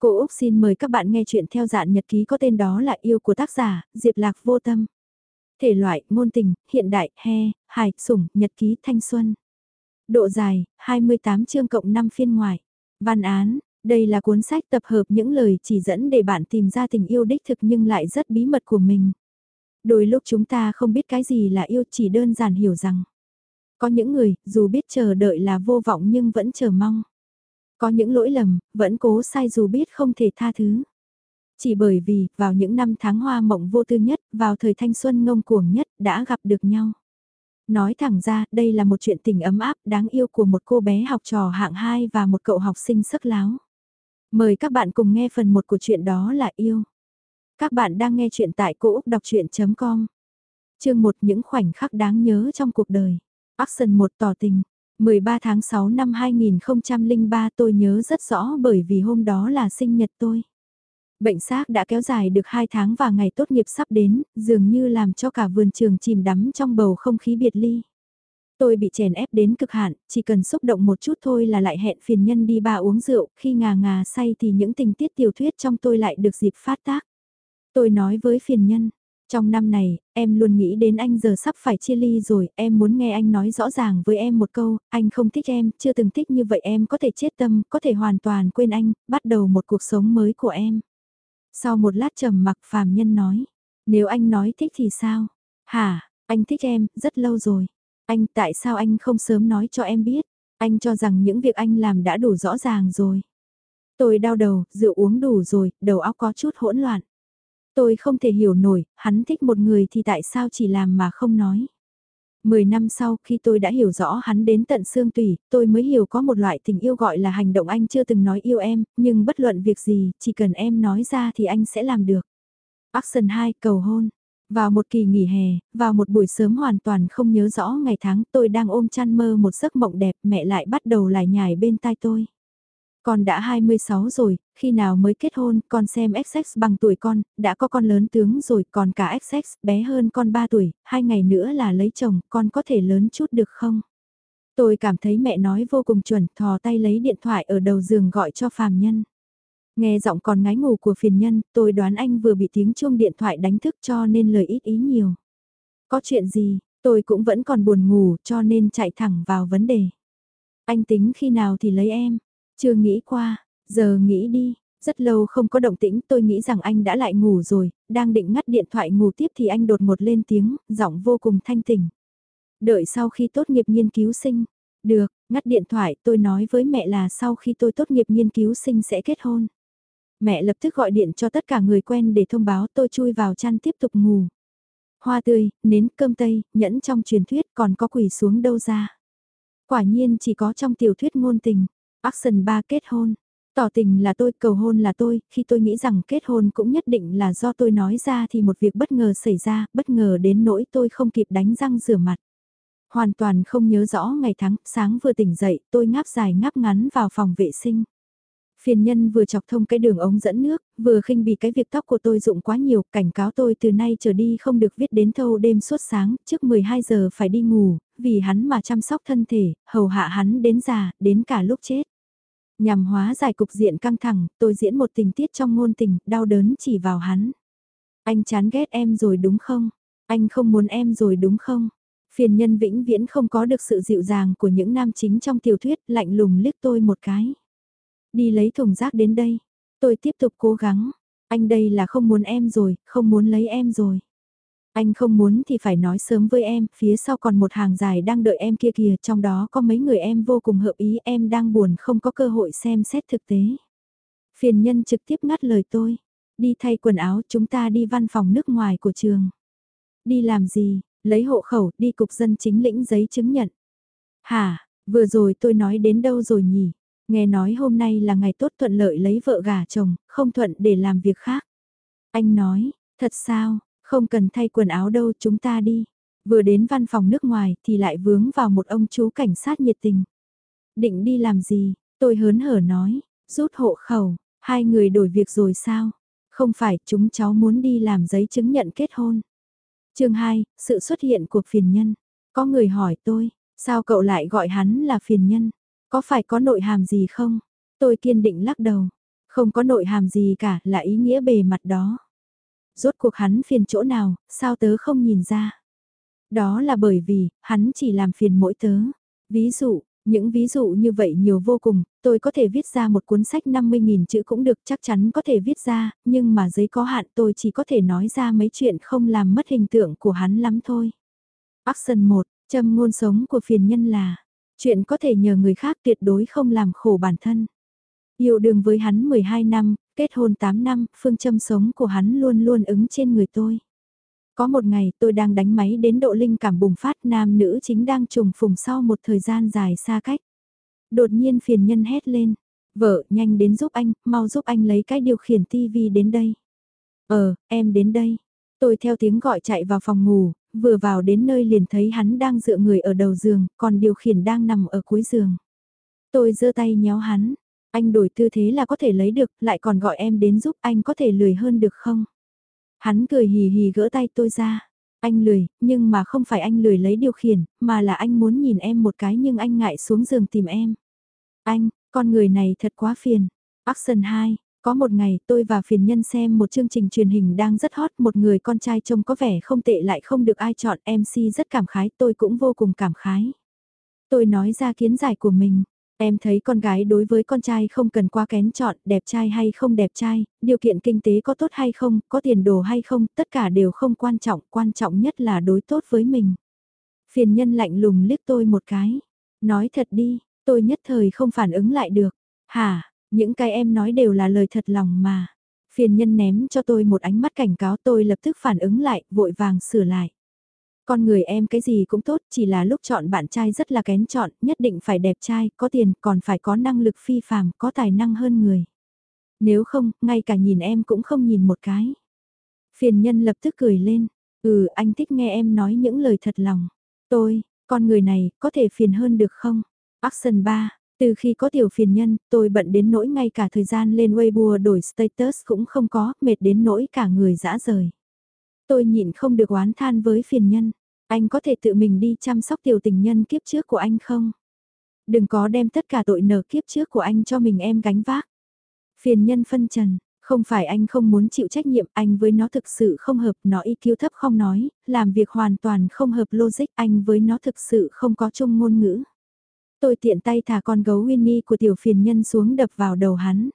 Cô Úc xin mời các bạn nghe chuyện theo dạng nhật ký có tên đó là Yêu của tác giả, Diệp Lạc Vô Tâm. Thể loại, ngôn tình, hiện đại, he, hài, sủng, nhật ký, thanh xuân. Độ dài, 28 chương cộng 5 phiên ngoài. Văn án, đây là cuốn sách tập hợp những lời chỉ dẫn để bạn tìm ra tình yêu đích thực nhưng lại rất bí mật của mình. Đôi lúc chúng ta không biết cái gì là yêu chỉ đơn giản hiểu rằng. Có những người, dù biết chờ đợi là vô vọng nhưng vẫn chờ mong. Có những lỗi lầm, vẫn cố sai dù biết không thể tha thứ. Chỉ bởi vì, vào những năm tháng hoa mộng vô tư nhất, vào thời thanh xuân ngông cuồng nhất, đã gặp được nhau. Nói thẳng ra, đây là một chuyện tình ấm áp, đáng yêu của một cô bé học trò hạng 2 và một cậu học sinh sức láo. Mời các bạn cùng nghe phần 1 của chuyện đó là yêu. Các bạn đang nghe chuyện tại cỗ đọc chuyện.com. Chương 1 những khoảnh khắc đáng nhớ trong cuộc đời. Action 1 tỏ tình. 13 tháng 6 năm 2003 tôi nhớ rất rõ bởi vì hôm đó là sinh nhật tôi. Bệnh xác đã kéo dài được 2 tháng và ngày tốt nghiệp sắp đến, dường như làm cho cả vườn trường chìm đắm trong bầu không khí biệt ly. Tôi bị chèn ép đến cực hạn, chỉ cần xúc động một chút thôi là lại hẹn phiền nhân đi ba uống rượu, khi ngà ngà say thì những tình tiết tiểu thuyết trong tôi lại được dịp phát tác. Tôi nói với phiền nhân, trong năm này, em luôn nghĩ đến anh giờ sắp phải chia ly rồi, em muốn nghe anh nói rõ ràng với em một câu, anh không thích em, chưa từng thích như vậy em có thể chết tâm, có thể hoàn toàn quên anh, bắt đầu một cuộc sống mới của em. Sau một lát trầm mặc phàm nhân nói, nếu anh nói thích thì sao? Hả, anh thích em, rất lâu rồi. Anh tại sao anh không sớm nói cho em biết? Anh cho rằng những việc anh làm đã đủ rõ ràng rồi. Tôi đau đầu, rượu uống đủ rồi, đầu óc có chút hỗn loạn. Tôi không thể hiểu nổi, hắn thích một người thì tại sao chỉ làm mà không nói. Mười năm sau khi tôi đã hiểu rõ hắn đến tận xương tủy, tôi mới hiểu có một loại tình yêu gọi là hành động anh chưa từng nói yêu em, nhưng bất luận việc gì, chỉ cần em nói ra thì anh sẽ làm được. Action 2 cầu hôn. Vào một kỳ nghỉ hè, vào một buổi sớm hoàn toàn không nhớ rõ ngày tháng tôi đang ôm chăn mơ một giấc mộng đẹp mẹ lại bắt đầu lại nhải bên tai tôi. Con đã 26 rồi, khi nào mới kết hôn, con xem XX bằng tuổi con, đã có con lớn tướng rồi, còn cả XX, bé hơn con 3 tuổi, hai ngày nữa là lấy chồng, con có thể lớn chút được không? Tôi cảm thấy mẹ nói vô cùng chuẩn, thò tay lấy điện thoại ở đầu giường gọi cho phàm nhân. Nghe giọng còn ngái ngủ của phiền nhân, tôi đoán anh vừa bị tiếng chuông điện thoại đánh thức cho nên lời ít ý nhiều. Có chuyện gì, tôi cũng vẫn còn buồn ngủ cho nên chạy thẳng vào vấn đề. Anh tính khi nào thì lấy em, chưa nghĩ qua, giờ nghĩ đi, rất lâu không có động tĩnh tôi nghĩ rằng anh đã lại ngủ rồi, đang định ngắt điện thoại ngủ tiếp thì anh đột ngột lên tiếng, giọng vô cùng thanh tỉnh. Đợi sau khi tốt nghiệp nghiên cứu sinh, được, ngắt điện thoại tôi nói với mẹ là sau khi tôi tốt nghiệp nghiên cứu sinh sẽ kết hôn. Mẹ lập tức gọi điện cho tất cả người quen để thông báo tôi chui vào chăn tiếp tục ngủ. Hoa tươi, nến, cơm tây, nhẫn trong truyền thuyết còn có quỷ xuống đâu ra. Quả nhiên chỉ có trong tiểu thuyết ngôn tình. Action 3 kết hôn. Tỏ tình là tôi, cầu hôn là tôi, khi tôi nghĩ rằng kết hôn cũng nhất định là do tôi nói ra thì một việc bất ngờ xảy ra, bất ngờ đến nỗi tôi không kịp đánh răng rửa mặt. Hoàn toàn không nhớ rõ ngày tháng, sáng vừa tỉnh dậy, tôi ngáp dài ngáp ngắn vào phòng vệ sinh. Phiền nhân vừa chọc thông cái đường ống dẫn nước, vừa khinh bỉ cái việc tóc của tôi dụng quá nhiều, cảnh cáo tôi từ nay trở đi không được viết đến thâu đêm suốt sáng, trước 12 giờ phải đi ngủ, vì hắn mà chăm sóc thân thể, hầu hạ hắn đến già, đến cả lúc chết. Nhằm hóa giải cục diện căng thẳng, tôi diễn một tình tiết trong ngôn tình, đau đớn chỉ vào hắn. Anh chán ghét em rồi đúng không? Anh không muốn em rồi đúng không? Phiền nhân vĩnh viễn không có được sự dịu dàng của những nam chính trong tiểu thuyết, lạnh lùng liếc tôi một cái. Đi lấy thùng rác đến đây. Tôi tiếp tục cố gắng. Anh đây là không muốn em rồi, không muốn lấy em rồi. Anh không muốn thì phải nói sớm với em, phía sau còn một hàng dài đang đợi em kia kìa, trong đó có mấy người em vô cùng hợp ý, em đang buồn không có cơ hội xem xét thực tế. Phiền nhân trực tiếp ngắt lời tôi, đi thay quần áo chúng ta đi văn phòng nước ngoài của trường. Đi làm gì, lấy hộ khẩu, đi cục dân chính lĩnh giấy chứng nhận. Hả, vừa rồi tôi nói đến đâu rồi nhỉ? Nghe nói hôm nay là ngày tốt thuận lợi lấy vợ gả chồng, không thuận để làm việc khác. Anh nói, thật sao, không cần thay quần áo đâu chúng ta đi. Vừa đến văn phòng nước ngoài thì lại vướng vào một ông chú cảnh sát nhiệt tình. Định đi làm gì, tôi hớn hở nói, rút hộ khẩu, hai người đổi việc rồi sao? Không phải chúng cháu muốn đi làm giấy chứng nhận kết hôn. chương 2, sự xuất hiện của phiền nhân. Có người hỏi tôi, sao cậu lại gọi hắn là phiền nhân? Có phải có nội hàm gì không? Tôi kiên định lắc đầu. Không có nội hàm gì cả, là ý nghĩa bề mặt đó. Rốt cuộc hắn phiền chỗ nào, sao tớ không nhìn ra? Đó là bởi vì, hắn chỉ làm phiền mỗi tớ. Ví dụ, những ví dụ như vậy nhiều vô cùng, tôi có thể viết ra một cuốn sách 50.000 chữ cũng được chắc chắn có thể viết ra, nhưng mà giấy có hạn tôi chỉ có thể nói ra mấy chuyện không làm mất hình tượng của hắn lắm thôi. Action 1, châm ngôn sống của phiền nhân là, chuyện có thể nhờ người khác tuyệt đối không làm khổ bản thân. Yêu đương với hắn 12 năm, kết hôn 8 năm, phương châm sống của hắn luôn luôn ứng trên người tôi. Có một ngày tôi đang đánh máy đến độ linh cảm bùng phát nam nữ chính đang trùng phùng sau một thời gian dài xa cách. Đột nhiên phiền nhân hét lên, vợ nhanh đến giúp anh, mau giúp anh lấy cái điều khiển tivi đến đây. Ờ, em đến đây. Tôi theo tiếng gọi chạy vào phòng ngủ, vừa vào đến nơi liền thấy hắn đang dựa người ở đầu giường, còn điều khiển đang nằm ở cuối giường. Tôi giơ tay nhéo hắn, anh đổi tư thế là có thể lấy được, lại còn gọi em đến giúp anh có thể lười hơn được không? Hắn cười hì hì gỡ tay tôi ra. Anh lười, nhưng mà không phải anh lười lấy điều khiển, mà là anh muốn nhìn em một cái nhưng anh ngại xuống giường tìm em. Anh, con người này thật quá phiền. Action 2, có một ngày tôi và phiền nhân xem một chương trình truyền hình đang rất hot, một người con trai trông có vẻ không tệ lại không được ai chọn MC rất cảm khái, tôi cũng vô cùng cảm khái. Tôi nói ra kiến giải của mình, Em thấy con gái đối với con trai không cần quá kén chọn, đẹp trai hay không đẹp trai, điều kiện kinh tế có tốt hay không, có tiền đồ hay không, tất cả đều không quan trọng, quan trọng nhất là đối tốt với mình. Phiền nhân lạnh lùng liếc tôi một cái. Nói thật đi, tôi nhất thời không phản ứng lại được. Hả, những cái em nói đều là lời thật lòng mà. Phiền nhân ném cho tôi một ánh mắt cảnh cáo tôi lập tức phản ứng lại, vội vàng sửa lại. Con người em cái gì cũng tốt, chỉ là lúc chọn bạn trai rất là kén chọn, nhất định phải đẹp trai, có tiền, còn phải có năng lực phi phàm, có tài năng hơn người. Nếu không, ngay cả nhìn em cũng không nhìn một cái. Phiền nhân lập tức cười lên, ừ anh thích nghe em nói những lời thật lòng. Tôi, con người này, có thể phiền hơn được không? Action 3, từ khi có tiểu phiền nhân, tôi bận đến nỗi ngay cả thời gian lên Weibo đổi status cũng không có, mệt đến nỗi cả người dã rời. Tôi nhịn không được oán than với phiền nhân. Anh có thể tự mình đi chăm sóc tiểu tình nhân kiếp trước của anh không? Đừng có đem tất cả tội nợ kiếp trước của anh cho mình em gánh vác. Phiền nhân phân trần, không phải anh không muốn chịu trách nhiệm, anh với nó thực sự không hợp, nó IQ thấp không nói, làm việc hoàn toàn không hợp logic, anh với nó thực sự không có chung ngôn ngữ. Tôi tiện tay thả con gấu Winnie của tiểu phiền nhân xuống đập vào đầu hắn.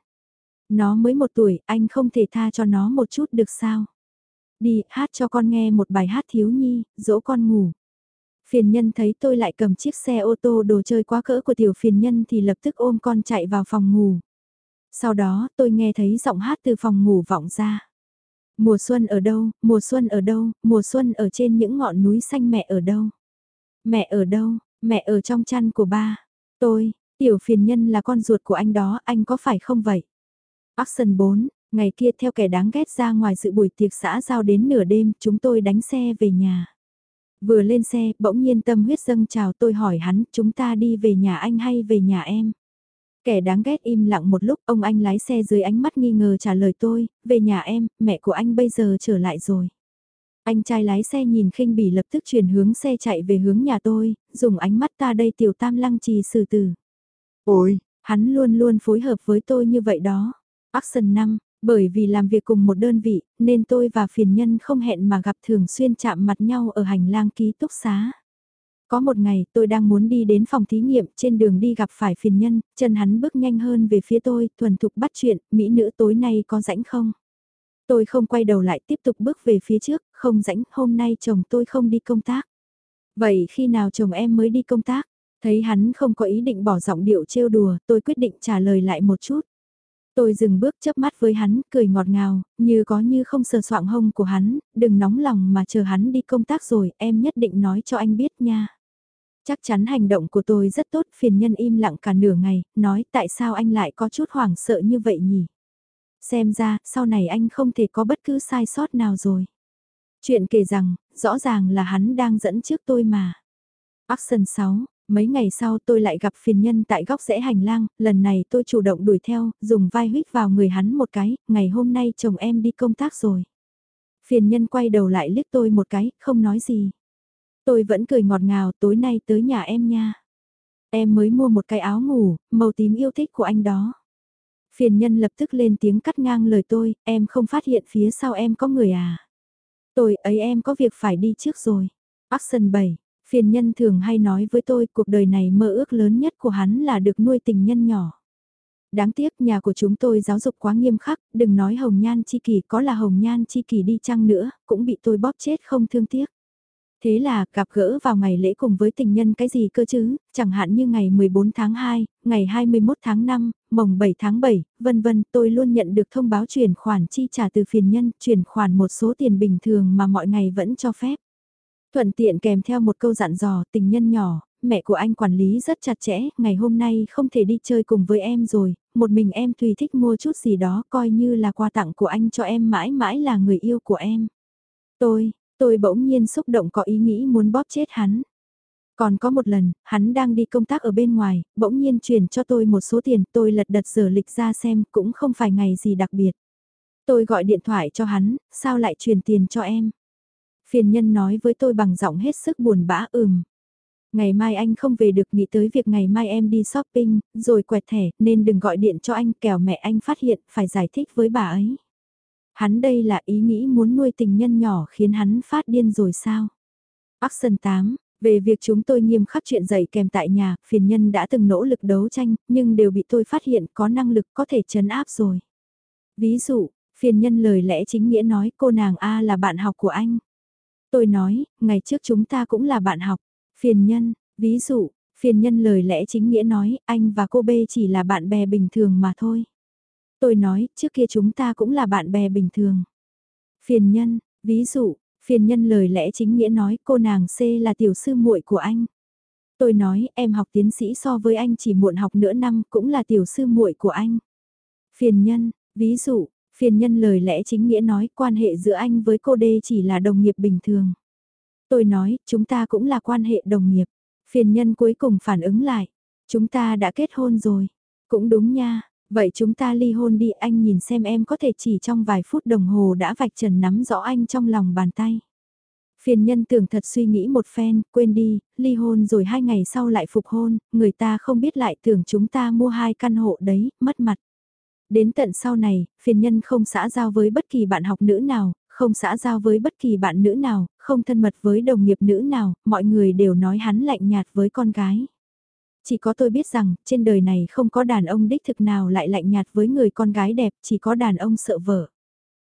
Nó mới một tuổi, anh không thể tha cho nó một chút được sao? Đi, hát cho con nghe một bài hát thiếu nhi, dỗ con ngủ. Phiền nhân thấy tôi lại cầm chiếc xe ô tô đồ chơi quá cỡ của tiểu phiền nhân thì lập tức ôm con chạy vào phòng ngủ. Sau đó tôi nghe thấy giọng hát từ phòng ngủ vọng ra. Mùa xuân ở đâu, mùa xuân ở đâu, mùa xuân ở trên những ngọn núi xanh mẹ ở đâu. Mẹ ở đâu, mẹ ở trong chăn của ba. Tôi, tiểu phiền nhân là con ruột của anh đó, anh có phải không vậy? Action 4, Ngày kia theo kẻ đáng ghét ra ngoài sự buổi tiệc xã giao đến nửa đêm, chúng tôi đánh xe về nhà. Vừa lên xe, bỗng nhiên tâm huyết dâng chào tôi hỏi hắn, chúng ta đi về nhà anh hay về nhà em? Kẻ đáng ghét im lặng một lúc, ông anh lái xe dưới ánh mắt nghi ngờ trả lời tôi, về nhà em, mẹ của anh bây giờ trở lại rồi. Anh trai lái xe nhìn khinh bỉ lập tức chuyển hướng xe chạy về hướng nhà tôi, dùng ánh mắt ta đây tiểu tam lăng trì xử tử. Ôi, hắn luôn luôn phối hợp với tôi như vậy đó. Action 5, bởi vì làm việc cùng một đơn vị, nên tôi và phiền nhân không hẹn mà gặp thường xuyên chạm mặt nhau ở hành lang ký túc xá. Có một ngày tôi đang muốn đi đến phòng thí nghiệm trên đường đi gặp phải phiền nhân, chân hắn bước nhanh hơn về phía tôi, thuần thục bắt chuyện, mỹ nữ tối nay có rãnh không? Tôi không quay đầu lại tiếp tục bước về phía trước, không rãnh, hôm nay chồng tôi không đi công tác. Vậy khi nào chồng em mới đi công tác? Thấy hắn không có ý định bỏ giọng điệu trêu đùa, tôi quyết định trả lời lại một chút. Tôi dừng bước chớp mắt với hắn, cười ngọt ngào, như có như không sờ soạng hông của hắn, đừng nóng lòng mà chờ hắn đi công tác rồi, em nhất định nói cho anh biết nha. Chắc chắn hành động của tôi rất tốt, phiền nhân im lặng cả nửa ngày, nói tại sao anh lại có chút hoảng sợ như vậy nhỉ? Xem ra, sau này anh không thể có bất cứ sai sót nào rồi. Chuyện kể rằng, rõ ràng là hắn đang dẫn trước tôi mà. Action 6, Mấy ngày sau tôi lại gặp phiền nhân tại góc rẽ hành lang, lần này tôi chủ động đuổi theo, dùng vai huyết vào người hắn một cái, ngày hôm nay chồng em đi công tác rồi. Phiền nhân quay đầu lại liếc tôi một cái, không nói gì. Tôi vẫn cười ngọt ngào tối nay tới nhà em nha. Em mới mua một cái áo ngủ, màu tím yêu thích của anh đó. Phiền nhân lập tức lên tiếng cắt ngang lời tôi, em không phát hiện phía sau em có người à. Tôi ấy em có việc phải đi trước rồi. Action 7, phiền nhân thường hay nói với tôi cuộc đời này mơ ước lớn nhất của hắn là được nuôi tình nhân nhỏ. Đáng tiếc nhà của chúng tôi giáo dục quá nghiêm khắc, đừng nói hồng nhan chi kỷ có là hồng nhan chi kỷ đi chăng nữa, cũng bị tôi bóp chết không thương tiếc. Thế là gặp gỡ vào ngày lễ cùng với tình nhân cái gì cơ chứ, chẳng hạn như ngày 14 tháng 2, ngày 21 tháng 5, mồng 7 tháng 7, vân vân, tôi luôn nhận được thông báo chuyển khoản chi trả từ phiền nhân, chuyển khoản một số tiền bình thường mà mọi ngày vẫn cho phép. Thuận tiện kèm theo một câu dặn dò tình nhân nhỏ, mẹ của anh quản lý rất chặt chẽ, ngày hôm nay không thể đi chơi cùng với em rồi, một mình em tùy thích mua chút gì đó coi như là quà tặng của anh cho em mãi mãi là người yêu của em. Tôi, tôi bỗng nhiên xúc động có ý nghĩ muốn bóp chết hắn. Còn có một lần, hắn đang đi công tác ở bên ngoài, bỗng nhiên chuyển cho tôi một số tiền, tôi lật đật giờ lịch ra xem, cũng không phải ngày gì đặc biệt. Tôi gọi điện thoại cho hắn, sao lại truyền tiền cho em? Phiền nhân nói với tôi bằng giọng hết sức buồn bã ừm. Ngày mai anh không về được nghĩ tới việc ngày mai em đi shopping, rồi quẹt thẻ, nên đừng gọi điện cho anh kẻo mẹ anh phát hiện, phải giải thích với bà ấy. Hắn đây là ý nghĩ muốn nuôi tình nhân nhỏ khiến hắn phát điên rồi sao? Action 8, về việc chúng tôi nghiêm khắc chuyện dạy kèm tại nhà, phiền nhân đã từng nỗ lực đấu tranh, nhưng đều bị tôi phát hiện có năng lực có thể chấn áp rồi. Ví dụ, phiền nhân lời lẽ chính nghĩa nói cô nàng A là bạn học của anh. Tôi nói, ngày trước chúng ta cũng là bạn học. Phiền nhân, ví dụ, phiền nhân lời lẽ chính nghĩa nói, anh và cô B chỉ là bạn bè bình thường mà thôi. Tôi nói, trước kia chúng ta cũng là bạn bè bình thường. Phiền nhân, ví dụ, phiền nhân lời lẽ chính nghĩa nói cô nàng C là tiểu sư muội của anh. Tôi nói em học tiến sĩ so với anh chỉ muộn học nửa năm cũng là tiểu sư muội của anh. Phiền nhân, ví dụ, phiền nhân lời lẽ chính nghĩa nói quan hệ giữa anh với cô D chỉ là đồng nghiệp bình thường. Tôi nói, chúng ta cũng là quan hệ đồng nghiệp. Phiền nhân cuối cùng phản ứng lại. Chúng ta đã kết hôn rồi. Cũng đúng nha. Vậy chúng ta ly hôn đi anh nhìn xem em có thể chỉ trong vài phút đồng hồ đã vạch trần nắm rõ anh trong lòng bàn tay. Phiền nhân tưởng thật suy nghĩ một phen, quên đi, ly hôn rồi hai ngày sau lại phục hôn, người ta không biết lại tưởng chúng ta mua hai căn hộ đấy, mất mặt. Đến tận sau này, phiền nhân không xã giao với bất kỳ bạn học nữ nào, không xã giao với bất kỳ bạn nữ nào, không thân mật với đồng nghiệp nữ nào, mọi người đều nói hắn lạnh nhạt với con gái. Chỉ có tôi biết rằng, trên đời này không có đàn ông đích thực nào lại lạnh nhạt với người con gái đẹp, chỉ có đàn ông sợ vợ.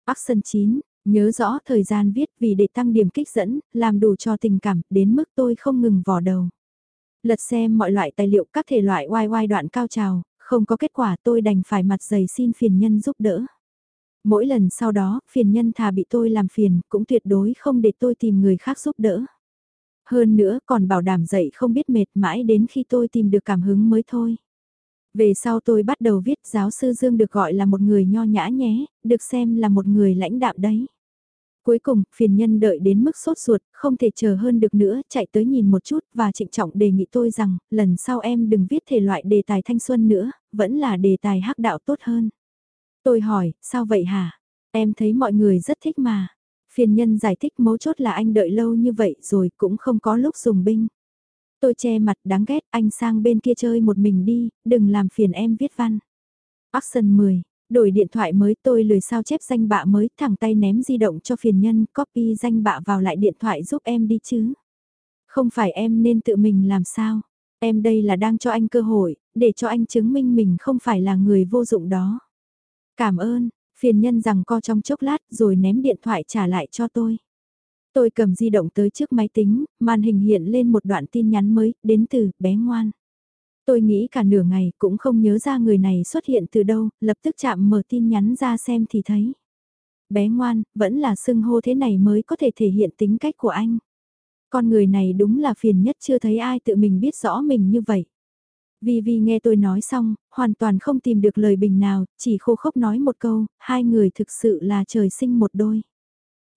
Action 9, nhớ rõ thời gian viết vì để tăng điểm kích dẫn, làm đủ cho tình cảm, đến mức tôi không ngừng vò đầu. Lật xem mọi loại tài liệu các thể loại oai oai đoạn cao trào, không có kết quả tôi đành phải mặt dày xin phiền nhân giúp đỡ. Mỗi lần sau đó, phiền nhân thà bị tôi làm phiền, cũng tuyệt đối không để tôi tìm người khác giúp đỡ. Hơn nữa còn bảo đảm dậy không biết mệt mãi đến khi tôi tìm được cảm hứng mới thôi. Về sau tôi bắt đầu viết giáo sư Dương được gọi là một người nho nhã nhé, được xem là một người lãnh đạm đấy. Cuối cùng, phiền nhân đợi đến mức sốt ruột, không thể chờ hơn được nữa, chạy tới nhìn một chút và trịnh trọng đề nghị tôi rằng, lần sau em đừng viết thể loại đề tài thanh xuân nữa, vẫn là đề tài hắc đạo tốt hơn. Tôi hỏi, sao vậy hả? Em thấy mọi người rất thích mà. Phiền nhân giải thích mấu chốt là anh đợi lâu như vậy rồi cũng không có lúc dùng binh. Tôi che mặt đáng ghét anh sang bên kia chơi một mình đi, đừng làm phiền em viết văn. Action 10, đổi điện thoại mới tôi lười sao chép danh bạ mới thẳng tay ném di động cho phiền nhân copy danh bạ vào lại điện thoại giúp em đi chứ. Không phải em nên tự mình làm sao. Em đây là đang cho anh cơ hội, để cho anh chứng minh mình không phải là người vô dụng đó. Cảm ơn, phiền nhân rằng co trong chốc lát rồi ném điện thoại trả lại cho tôi. Tôi cầm di động tới trước máy tính, màn hình hiện lên một đoạn tin nhắn mới, đến từ bé ngoan. Tôi nghĩ cả nửa ngày cũng không nhớ ra người này xuất hiện từ đâu, lập tức chạm mở tin nhắn ra xem thì thấy. Bé ngoan, vẫn là xưng hô thế này mới có thể thể hiện tính cách của anh. Con người này đúng là phiền nhất chưa thấy ai tự mình biết rõ mình như vậy. Vi Vi nghe tôi nói xong, hoàn toàn không tìm được lời bình nào, chỉ khô khốc nói một câu, hai người thực sự là trời sinh một đôi.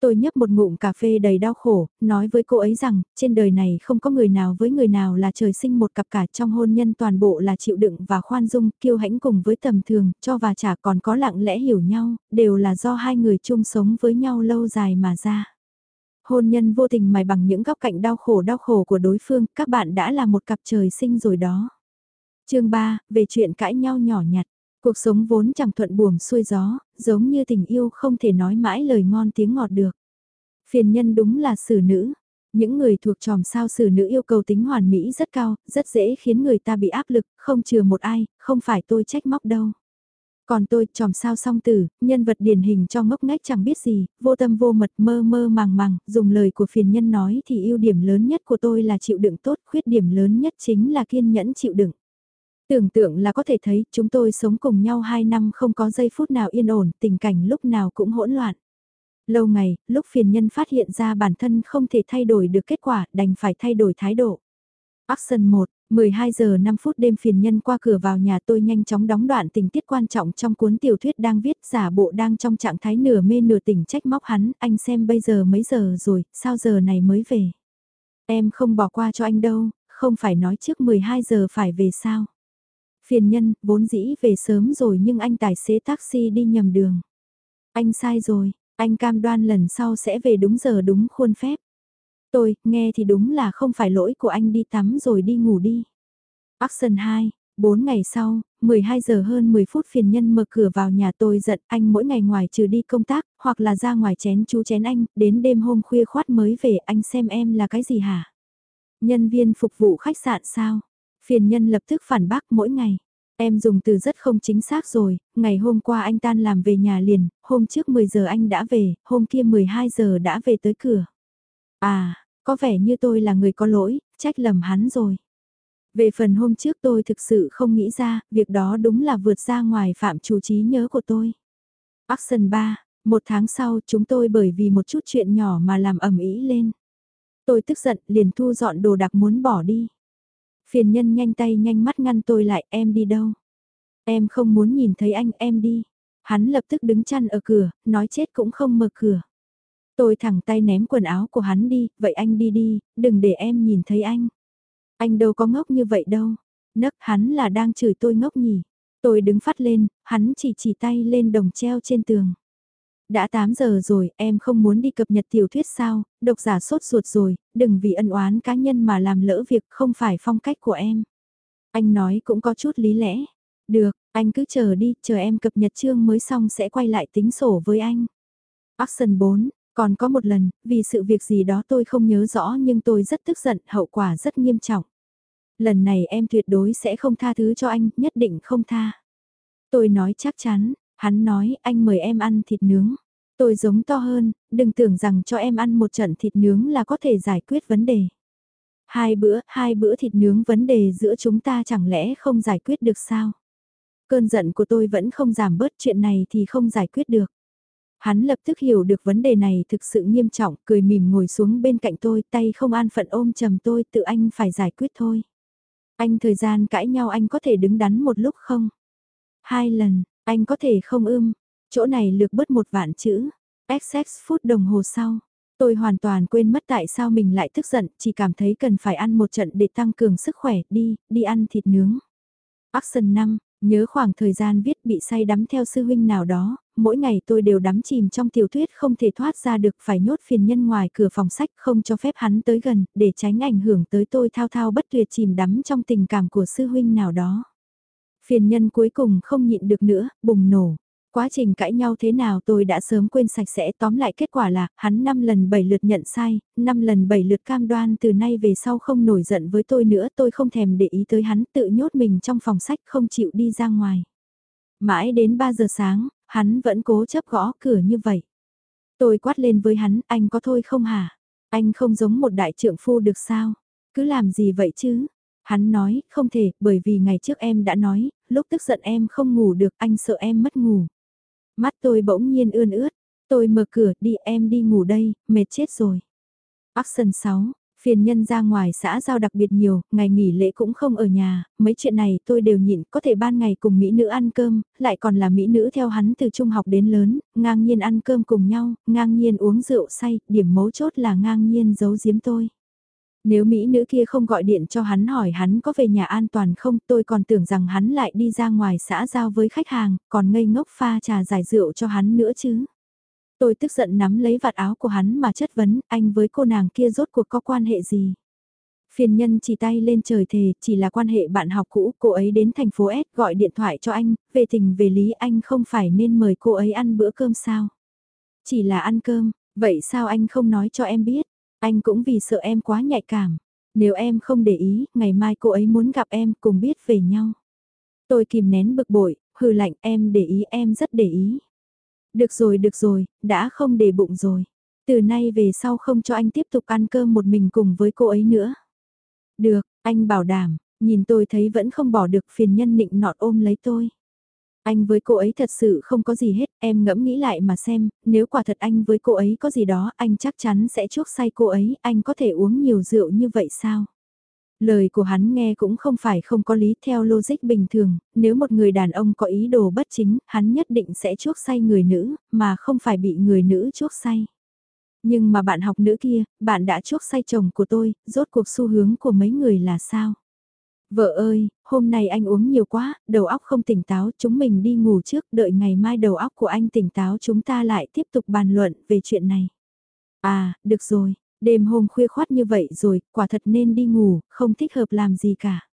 Tôi nhấp một ngụm cà phê đầy đau khổ, nói với cô ấy rằng, trên đời này không có người nào với người nào là trời sinh một cặp cả trong hôn nhân toàn bộ là chịu đựng và khoan dung, kiêu hãnh cùng với tầm thường, cho và trả còn có lặng lẽ hiểu nhau, đều là do hai người chung sống với nhau lâu dài mà ra. Hôn nhân vô tình mài bằng những góc cạnh đau khổ đau khổ của đối phương, các bạn đã là một cặp trời sinh rồi đó chương 3, về chuyện cãi nhau nhỏ nhặt. Cuộc sống vốn chẳng thuận buồm xuôi gió, giống như tình yêu không thể nói mãi lời ngon tiếng ngọt được. Phiền nhân đúng là xử nữ. Những người thuộc tròm sao xử nữ yêu cầu tính hoàn mỹ rất cao, rất dễ khiến người ta bị áp lực, không chừa một ai, không phải tôi trách móc đâu. Còn tôi, tròm sao song tử, nhân vật điển hình cho ngốc ngách chẳng biết gì, vô tâm vô mật mơ mơ màng màng, dùng lời của phiền nhân nói thì ưu điểm lớn nhất của tôi là chịu đựng tốt, khuyết điểm lớn nhất chính là kiên nhẫn chịu đựng. Tưởng tượng là có thể thấy chúng tôi sống cùng nhau 2 năm không có giây phút nào yên ổn, tình cảnh lúc nào cũng hỗn loạn. Lâu ngày, lúc phiền nhân phát hiện ra bản thân không thể thay đổi được kết quả, đành phải thay đổi thái độ. Action 1, 12 giờ 5 phút đêm phiền nhân qua cửa vào nhà tôi nhanh chóng đóng đoạn tình tiết quan trọng trong cuốn tiểu thuyết đang viết giả bộ đang trong trạng thái nửa mê nửa tỉnh trách móc hắn, anh xem bây giờ mấy giờ rồi, sao giờ này mới về. Em không bỏ qua cho anh đâu, không phải nói trước 12 giờ phải về sao. Phiền nhân, vốn dĩ về sớm rồi nhưng anh tài xế taxi đi nhầm đường. Anh sai rồi, anh cam đoan lần sau sẽ về đúng giờ đúng khuôn phép. Tôi, nghe thì đúng là không phải lỗi của anh đi tắm rồi đi ngủ đi. Action 2, 4 ngày sau, 12 giờ hơn 10 phút phiền nhân mở cửa vào nhà tôi giận anh mỗi ngày ngoài trừ đi công tác, hoặc là ra ngoài chén chú chén anh, đến đêm hôm khuya khoát mới về anh xem em là cái gì hả? Nhân viên phục vụ khách sạn sao? Phiền nhân lập tức phản bác mỗi ngày. Em dùng từ rất không chính xác rồi, ngày hôm qua anh tan làm về nhà liền, hôm trước 10 giờ anh đã về, hôm kia 12 giờ đã về tới cửa. À, có vẻ như tôi là người có lỗi, trách lầm hắn rồi. Về phần hôm trước tôi thực sự không nghĩ ra, việc đó đúng là vượt ra ngoài phạm chủ trí nhớ của tôi. Action 3, một tháng sau chúng tôi bởi vì một chút chuyện nhỏ mà làm ẩm ý lên. Tôi tức giận liền thu dọn đồ đạc muốn bỏ đi. Phiền nhân nhanh tay nhanh mắt ngăn tôi lại em đi đâu. Em không muốn nhìn thấy anh em đi. Hắn lập tức đứng chăn ở cửa, nói chết cũng không mở cửa. Tôi thẳng tay ném quần áo của hắn đi, vậy anh đi đi, đừng để em nhìn thấy anh. Anh đâu có ngốc như vậy đâu. Nấc hắn là đang chửi tôi ngốc nhỉ. Tôi đứng phát lên, hắn chỉ chỉ tay lên đồng treo trên tường. Đã 8 giờ rồi, em không muốn đi cập nhật tiểu thuyết sao, độc giả sốt ruột rồi, đừng vì ân oán cá nhân mà làm lỡ việc không phải phong cách của em. Anh nói cũng có chút lý lẽ. Được, anh cứ chờ đi, chờ em cập nhật chương mới xong sẽ quay lại tính sổ với anh. Action 4, còn có một lần, vì sự việc gì đó tôi không nhớ rõ nhưng tôi rất tức giận, hậu quả rất nghiêm trọng. Lần này em tuyệt đối sẽ không tha thứ cho anh, nhất định không tha. Tôi nói chắc chắn, hắn nói anh mời em ăn thịt nướng. Tôi giống to hơn, đừng tưởng rằng cho em ăn một trận thịt nướng là có thể giải quyết vấn đề. Hai bữa, hai bữa thịt nướng vấn đề giữa chúng ta chẳng lẽ không giải quyết được sao? Cơn giận của tôi vẫn không giảm bớt chuyện này thì không giải quyết được. Hắn lập tức hiểu được vấn đề này thực sự nghiêm trọng, cười mỉm ngồi xuống bên cạnh tôi, tay không an phận ôm chầm tôi, tự anh phải giải quyết thôi. Anh thời gian cãi nhau anh có thể đứng đắn một lúc không? Hai lần, anh có thể không ưm, chỗ này lược bớt một vạn chữ. XX phút đồng hồ sau, tôi hoàn toàn quên mất tại sao mình lại tức giận, chỉ cảm thấy cần phải ăn một trận để tăng cường sức khỏe, đi, đi ăn thịt nướng. Action 5, nhớ khoảng thời gian viết bị say đắm theo sư huynh nào đó, mỗi ngày tôi đều đắm chìm trong tiểu thuyết không thể thoát ra được phải nhốt phiền nhân ngoài cửa phòng sách không cho phép hắn tới gần, để tránh ảnh hưởng tới tôi thao thao bất tuyệt chìm đắm trong tình cảm của sư huynh nào đó. Phiền nhân cuối cùng không nhịn được nữa, bùng nổ. Quá trình cãi nhau thế nào tôi đã sớm quên sạch sẽ tóm lại kết quả là hắn 5 lần 7 lượt nhận sai, 5 lần 7 lượt cam đoan từ nay về sau không nổi giận với tôi nữa tôi không thèm để ý tới hắn tự nhốt mình trong phòng sách không chịu đi ra ngoài. Mãi đến 3 giờ sáng, hắn vẫn cố chấp gõ cửa như vậy. Tôi quát lên với hắn, anh có thôi không hả? Anh không giống một đại trượng phu được sao? Cứ làm gì vậy chứ? Hắn nói, không thể, bởi vì ngày trước em đã nói, lúc tức giận em không ngủ được, anh sợ em mất ngủ. Mắt tôi bỗng nhiên ươn ướt, tôi mở cửa, đi em đi ngủ đây, mệt chết rồi. Action 6, Phiền nhân ra ngoài xã giao đặc biệt nhiều, ngày nghỉ lễ cũng không ở nhà, mấy chuyện này tôi đều nhịn, có thể ban ngày cùng Mỹ nữ ăn cơm, lại còn là Mỹ nữ theo hắn từ trung học đến lớn, ngang nhiên ăn cơm cùng nhau, ngang nhiên uống rượu say, điểm mấu chốt là ngang nhiên giấu giếm tôi. Nếu Mỹ nữ kia không gọi điện cho hắn hỏi hắn có về nhà an toàn không, tôi còn tưởng rằng hắn lại đi ra ngoài xã giao với khách hàng, còn ngây ngốc pha trà giải rượu cho hắn nữa chứ. Tôi tức giận nắm lấy vạt áo của hắn mà chất vấn anh với cô nàng kia rốt cuộc có quan hệ gì. Phiền nhân chỉ tay lên trời thề, chỉ là quan hệ bạn học cũ, cô ấy đến thành phố S gọi điện thoại cho anh, về tình về lý anh không phải nên mời cô ấy ăn bữa cơm sao? Chỉ là ăn cơm, vậy sao anh không nói cho em biết? Anh cũng vì sợ em quá nhạy cảm. Nếu em không để ý, ngày mai cô ấy muốn gặp em cùng biết về nhau. Tôi kìm nén bực bội, hừ lạnh em để ý em rất để ý. Được rồi được rồi, đã không để bụng rồi. Từ nay về sau không cho anh tiếp tục ăn cơm một mình cùng với cô ấy nữa. Được, anh bảo đảm, nhìn tôi thấy vẫn không bỏ được phiền nhân nịnh nọt ôm lấy tôi. Anh với cô ấy thật sự không có gì hết, em ngẫm nghĩ lại mà xem, nếu quả thật anh với cô ấy có gì đó, anh chắc chắn sẽ chuốc say cô ấy, anh có thể uống nhiều rượu như vậy sao? Lời của hắn nghe cũng không phải không có lý theo logic bình thường, nếu một người đàn ông có ý đồ bất chính, hắn nhất định sẽ chuốc say người nữ, mà không phải bị người nữ chuốc say. Nhưng mà bạn học nữ kia, bạn đã chuốc say chồng của tôi, rốt cuộc xu hướng của mấy người là sao? Vợ ơi, hôm nay anh uống nhiều quá, đầu óc không tỉnh táo, chúng mình đi ngủ trước, đợi ngày mai đầu óc của anh tỉnh táo chúng ta lại tiếp tục bàn luận về chuyện này. À, được rồi, đêm hôm khuya khoát như vậy rồi, quả thật nên đi ngủ, không thích hợp làm gì cả.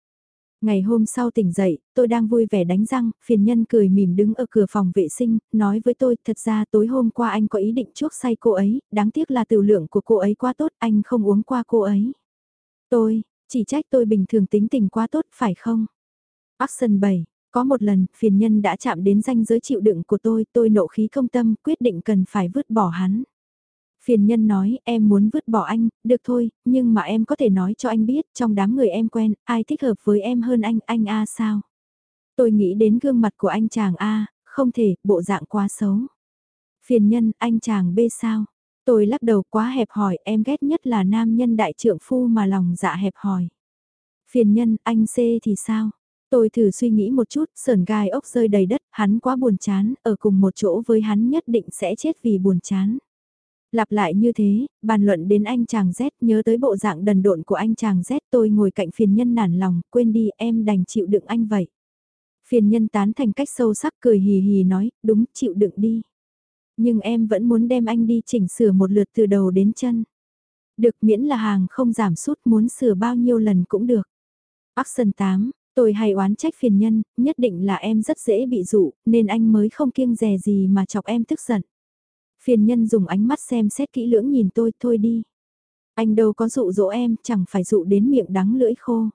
Ngày hôm sau tỉnh dậy, tôi đang vui vẻ đánh răng, phiền nhân cười mỉm đứng ở cửa phòng vệ sinh, nói với tôi, thật ra tối hôm qua anh có ý định chuốc say cô ấy, đáng tiếc là tiểu lượng của cô ấy quá tốt, anh không uống qua cô ấy. Tôi, chỉ trách tôi bình thường tính tình quá tốt, phải không? Action 7, có một lần, phiền nhân đã chạm đến danh giới chịu đựng của tôi, tôi nộ khí công tâm, quyết định cần phải vứt bỏ hắn. Phiền nhân nói, em muốn vứt bỏ anh, được thôi, nhưng mà em có thể nói cho anh biết, trong đám người em quen, ai thích hợp với em hơn anh, anh A sao? Tôi nghĩ đến gương mặt của anh chàng A, không thể, bộ dạng quá xấu. Phiền nhân, anh chàng B sao? Tôi lắc đầu quá hẹp hòi, em ghét nhất là nam nhân đại trượng phu mà lòng dạ hẹp hòi. Phiền nhân, anh C thì sao? Tôi thử suy nghĩ một chút, sờn gai ốc rơi đầy đất, hắn quá buồn chán, ở cùng một chỗ với hắn nhất định sẽ chết vì buồn chán. Lặp lại như thế, bàn luận đến anh chàng Z nhớ tới bộ dạng đần độn của anh chàng Z tôi ngồi cạnh phiền nhân nản lòng, quên đi em đành chịu đựng anh vậy. Phiền nhân tán thành cách sâu sắc cười hì hì nói, đúng chịu đựng đi. Nhưng em vẫn muốn đem anh đi chỉnh sửa một lượt từ đầu đến chân. Được miễn là hàng không giảm sút muốn sửa bao nhiêu lần cũng được. Action 8, tôi hay oán trách phiền nhân, nhất định là em rất dễ bị dụ, nên anh mới không kiêng dè gì mà chọc em tức giận. Phiền nhân dùng ánh mắt xem xét kỹ lưỡng nhìn tôi, thôi đi. Anh đâu có dụ dỗ em, chẳng phải dụ đến miệng đắng lưỡi khô.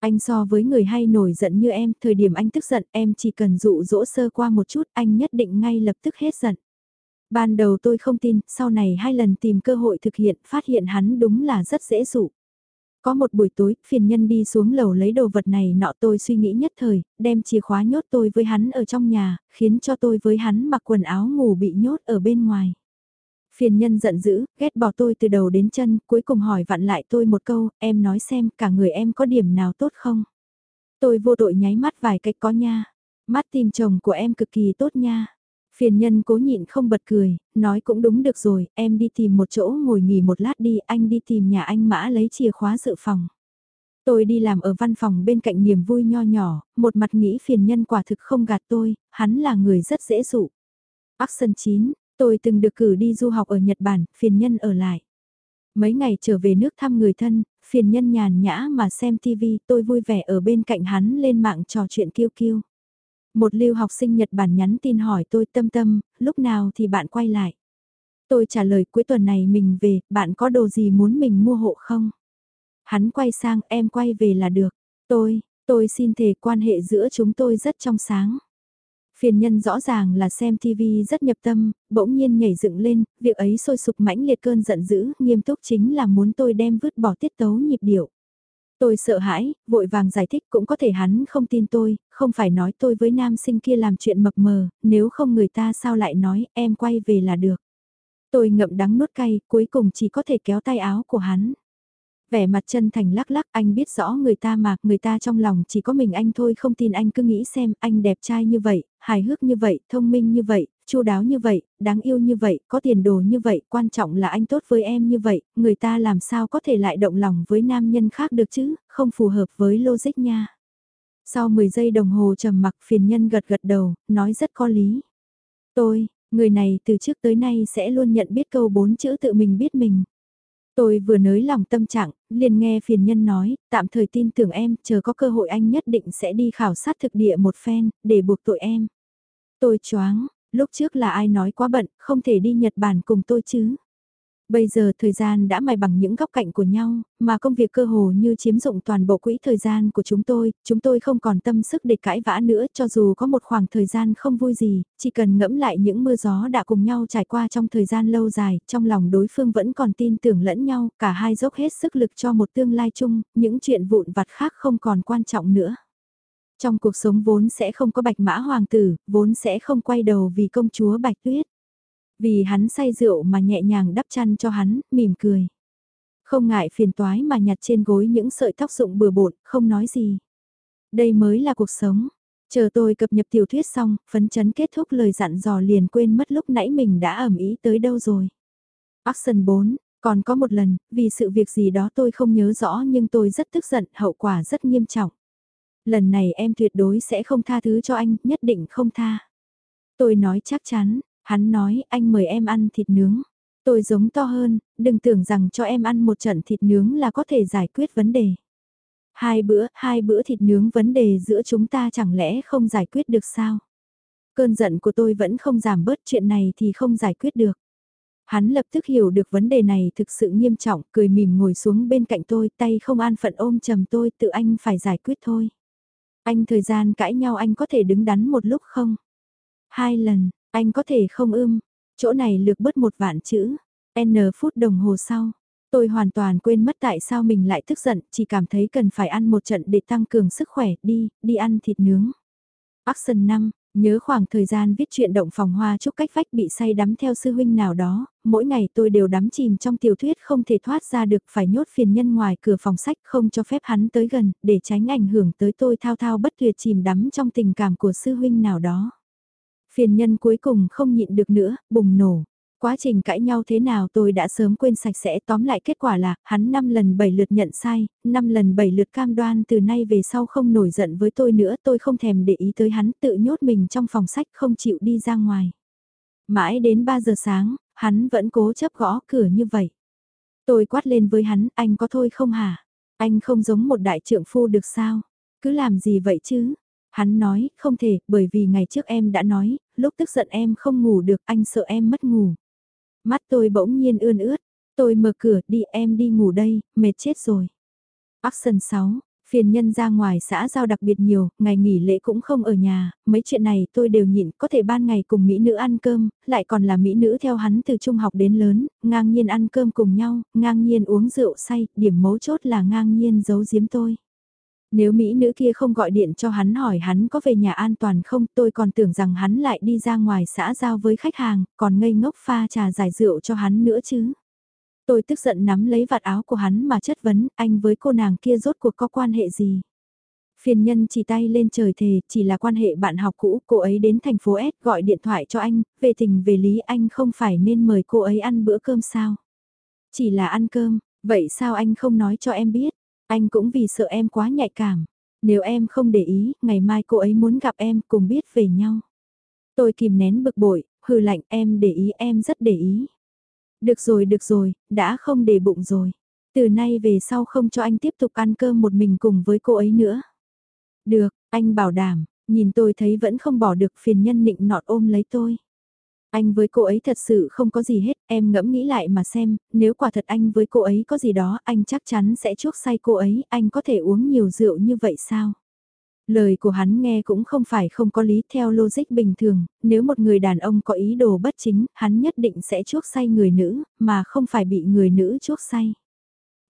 Anh so với người hay nổi giận như em, thời điểm anh tức giận em chỉ cần dụ dỗ sơ qua một chút, anh nhất định ngay lập tức hết giận. Ban đầu tôi không tin, sau này hai lần tìm cơ hội thực hiện, phát hiện hắn đúng là rất dễ dụ. Có một buổi tối, phiền nhân đi xuống lầu lấy đồ vật này nọ tôi suy nghĩ nhất thời, đem chìa khóa nhốt tôi với hắn ở trong nhà, khiến cho tôi với hắn mặc quần áo ngủ bị nhốt ở bên ngoài. Phiền nhân giận dữ, ghét bỏ tôi từ đầu đến chân, cuối cùng hỏi vặn lại tôi một câu, em nói xem cả người em có điểm nào tốt không? Tôi vô tội nháy mắt vài cách có nha. Mắt tìm chồng của em cực kỳ tốt nha. Phiền nhân cố nhịn không bật cười, nói cũng đúng được rồi, em đi tìm một chỗ ngồi nghỉ một lát đi, anh đi tìm nhà anh Mã lấy chìa khóa dự phòng. Tôi đi làm ở văn phòng bên cạnh niềm vui nho nhỏ, một mặt nghĩ phiền nhân quả thực không gạt tôi, hắn là người rất dễ dụ. Action 9, tôi từng được cử đi du học ở Nhật Bản, phiền nhân ở lại. Mấy ngày trở về nước thăm người thân, phiền nhân nhàn nhã mà xem TV, tôi vui vẻ ở bên cạnh hắn lên mạng trò chuyện kiêu kiêu. Một lưu học sinh Nhật Bản nhắn tin hỏi tôi tâm tâm, lúc nào thì bạn quay lại. Tôi trả lời cuối tuần này mình về, bạn có đồ gì muốn mình mua hộ không? Hắn quay sang, em quay về là được. Tôi, tôi xin thề quan hệ giữa chúng tôi rất trong sáng. Phiền nhân rõ ràng là xem TV rất nhập tâm, bỗng nhiên nhảy dựng lên, việc ấy sôi sục mãnh liệt cơn giận dữ, nghiêm túc chính là muốn tôi đem vứt bỏ tiết tấu nhịp điệu. Tôi sợ hãi, vội vàng giải thích cũng có thể hắn không tin tôi, không phải nói tôi với nam sinh kia làm chuyện mập mờ, nếu không người ta sao lại nói em quay về là được. Tôi ngậm đắng nuốt cay, cuối cùng chỉ có thể kéo tay áo của hắn. Vẻ mặt chân thành lắc lắc anh biết rõ người ta mà, người ta trong lòng chỉ có mình anh thôi không tin anh cứ nghĩ xem anh đẹp trai như vậy, hài hước như vậy, thông minh như vậy, chu đáo như vậy, đáng yêu như vậy, có tiền đồ như vậy, quan trọng là anh tốt với em như vậy, người ta làm sao có thể lại động lòng với nam nhân khác được chứ, không phù hợp với logic nha. Sau 10 giây đồng hồ trầm mặc phiền nhân gật gật đầu, nói rất có lý. Tôi, người này từ trước tới nay sẽ luôn nhận biết câu bốn chữ tự mình biết mình. Tôi vừa nới lòng tâm trạng, liền nghe phiền nhân nói, tạm thời tin tưởng em, chờ có cơ hội anh nhất định sẽ đi khảo sát thực địa một phen, để buộc tội em. Tôi choáng, lúc trước là ai nói quá bận, không thể đi Nhật Bản cùng tôi chứ. Bây giờ thời gian đã mài bằng những góc cạnh của nhau, mà công việc cơ hồ như chiếm dụng toàn bộ quỹ thời gian của chúng tôi, chúng tôi không còn tâm sức để cãi vã nữa cho dù có một khoảng thời gian không vui gì, chỉ cần ngẫm lại những mưa gió đã cùng nhau trải qua trong thời gian lâu dài, trong lòng đối phương vẫn còn tin tưởng lẫn nhau, cả hai dốc hết sức lực cho một tương lai chung, những chuyện vụn vặt khác không còn quan trọng nữa. Trong cuộc sống vốn sẽ không có bạch mã hoàng tử, vốn sẽ không quay đầu vì công chúa bạch tuyết. Vì hắn say rượu mà nhẹ nhàng đắp chăn cho hắn, mỉm cười. Không ngại phiền toái mà nhặt trên gối những sợi tóc rụng bừa bộn, không nói gì. Đây mới là cuộc sống. Chờ tôi cập nhật tiểu thuyết xong, phấn chấn kết thúc lời dặn dò liền quên mất lúc nãy mình đã ẩm ý tới đâu rồi. Action 4, còn có một lần, vì sự việc gì đó tôi không nhớ rõ nhưng tôi rất tức giận, hậu quả rất nghiêm trọng. Lần này em tuyệt đối sẽ không tha thứ cho anh, nhất định không tha. Tôi nói chắc chắn, Hắn nói anh mời em ăn thịt nướng. Tôi giống to hơn, đừng tưởng rằng cho em ăn một trận thịt nướng là có thể giải quyết vấn đề. Hai bữa, hai bữa thịt nướng vấn đề giữa chúng ta chẳng lẽ không giải quyết được sao? Cơn giận của tôi vẫn không giảm bớt chuyện này thì không giải quyết được. Hắn lập tức hiểu được vấn đề này thực sự nghiêm trọng, cười mỉm ngồi xuống bên cạnh tôi, tay không an phận ôm chầm tôi, tự anh phải giải quyết thôi. Anh thời gian cãi nhau anh có thể đứng đắn một lúc không? Hai lần, anh có thể không ưm, chỗ này lược bớt một vạn chữ, N phút đồng hồ sau. Tôi hoàn toàn quên mất tại sao mình lại tức giận, chỉ cảm thấy cần phải ăn một trận để tăng cường sức khỏe, đi, đi ăn thịt nướng. Action 5, nhớ khoảng thời gian viết chuyện động phòng hoa chúc cách vách bị say đắm theo sư huynh nào đó, mỗi ngày tôi đều đắm chìm trong tiểu thuyết không thể thoát ra được phải nhốt phiền nhân ngoài cửa phòng sách không cho phép hắn tới gần, để tránh ảnh hưởng tới tôi thao thao bất tuyệt chìm đắm trong tình cảm của sư huynh nào đó. Phiền nhân cuối cùng không nhịn được nữa, bùng nổ. Quá trình cãi nhau thế nào tôi đã sớm quên sạch sẽ tóm lại kết quả là hắn 5 lần 7 lượt nhận sai, 5 lần 7 lượt cam đoan từ nay về sau không nổi giận với tôi nữa tôi không thèm để ý tới hắn tự nhốt mình trong phòng sách không chịu đi ra ngoài. Mãi đến 3 giờ sáng, hắn vẫn cố chấp gõ cửa như vậy. Tôi quát lên với hắn, anh có thôi không hả? Anh không giống một đại trượng phu được sao? Cứ làm gì vậy chứ? Hắn nói, không thể, bởi vì ngày trước em đã nói, lúc tức giận em không ngủ được, anh sợ em mất ngủ. Mắt tôi bỗng nhiên ươn ướt, tôi mở cửa, đi em đi ngủ đây, mệt chết rồi. Action 6, phiền nhân ra ngoài xã giao đặc biệt nhiều, ngày nghỉ lễ cũng không ở nhà, mấy chuyện này tôi đều nhịn, có thể ban ngày cùng Mỹ nữ ăn cơm, lại còn là Mỹ nữ theo hắn từ trung học đến lớn, ngang nhiên ăn cơm cùng nhau, ngang nhiên uống rượu say, điểm mấu chốt là ngang nhiên giấu giếm tôi. Nếu Mỹ nữ kia không gọi điện cho hắn hỏi hắn có về nhà an toàn không tôi còn tưởng rằng hắn lại đi ra ngoài xã giao với khách hàng, còn ngây ngốc pha trà giải rượu cho hắn nữa chứ. Tôi tức giận nắm lấy vạt áo của hắn mà chất vấn anh với cô nàng kia rốt cuộc có quan hệ gì. Phiền nhân chỉ tay lên trời thề, chỉ là quan hệ bạn học cũ, cô ấy đến thành phố S gọi điện thoại cho anh, về tình về lý anh không phải nên mời cô ấy ăn bữa cơm sao. Chỉ là ăn cơm, vậy sao anh không nói cho em biết? Anh cũng vì sợ em quá nhạy cảm. Nếu em không để ý, ngày mai cô ấy muốn gặp em cùng biết về nhau. Tôi kìm nén bực bội, hừ lạnh em để ý em rất để ý. Được rồi được rồi, đã không để bụng rồi. Từ nay về sau không cho anh tiếp tục ăn cơm một mình cùng với cô ấy nữa. Được, anh bảo đảm, nhìn tôi thấy vẫn không bỏ được phiền nhân nịnh nọt ôm lấy tôi. Anh với cô ấy thật sự không có gì hết, em ngẫm nghĩ lại mà xem, nếu quả thật anh với cô ấy có gì đó, anh chắc chắn sẽ chuốc say cô ấy, anh có thể uống nhiều rượu như vậy sao? Lời của hắn nghe cũng không phải không có lý theo logic bình thường, nếu một người đàn ông có ý đồ bất chính, hắn nhất định sẽ chuốc say người nữ, mà không phải bị người nữ chuốc say.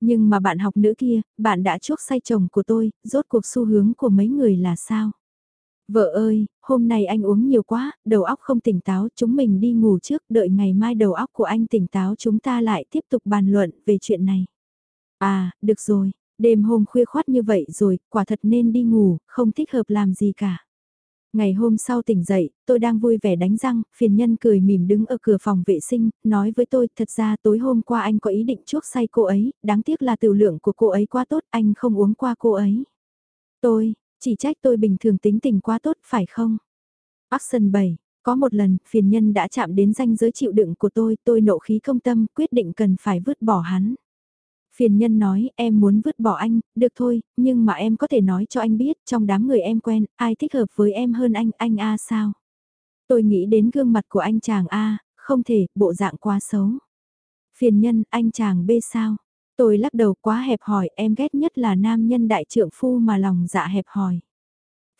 Nhưng mà bạn học nữ kia, bạn đã chuốc say chồng của tôi, rốt cuộc xu hướng của mấy người là sao? Vợ ơi, hôm nay anh uống nhiều quá, đầu óc không tỉnh táo, chúng mình đi ngủ trước, đợi ngày mai đầu óc của anh tỉnh táo chúng ta lại tiếp tục bàn luận về chuyện này. À, được rồi, đêm hôm khuya khoát như vậy rồi, quả thật nên đi ngủ, không thích hợp làm gì cả. Ngày hôm sau tỉnh dậy, tôi đang vui vẻ đánh răng, phiền nhân cười mỉm đứng ở cửa phòng vệ sinh, nói với tôi, thật ra tối hôm qua anh có ý định chuốc say cô ấy, đáng tiếc là tiểu lượng của cô ấy quá tốt, anh không uống qua cô ấy. Tôi, chỉ trách tôi bình thường tính tình quá tốt phải không? Action 7, có một lần, phiền nhân đã chạm đến danh giới chịu đựng của tôi, tôi nộ khí công tâm, quyết định cần phải vứt bỏ hắn. Phiền nhân nói em muốn vứt bỏ anh, được thôi, nhưng mà em có thể nói cho anh biết trong đám người em quen, ai thích hợp với em hơn anh, anh A sao? Tôi nghĩ đến gương mặt của anh chàng A, không thể, bộ dạng quá xấu. Phiền nhân, anh chàng B sao? Tôi lắc đầu quá hẹp hòi, em ghét nhất là nam nhân đại trượng phu mà lòng dạ hẹp hòi.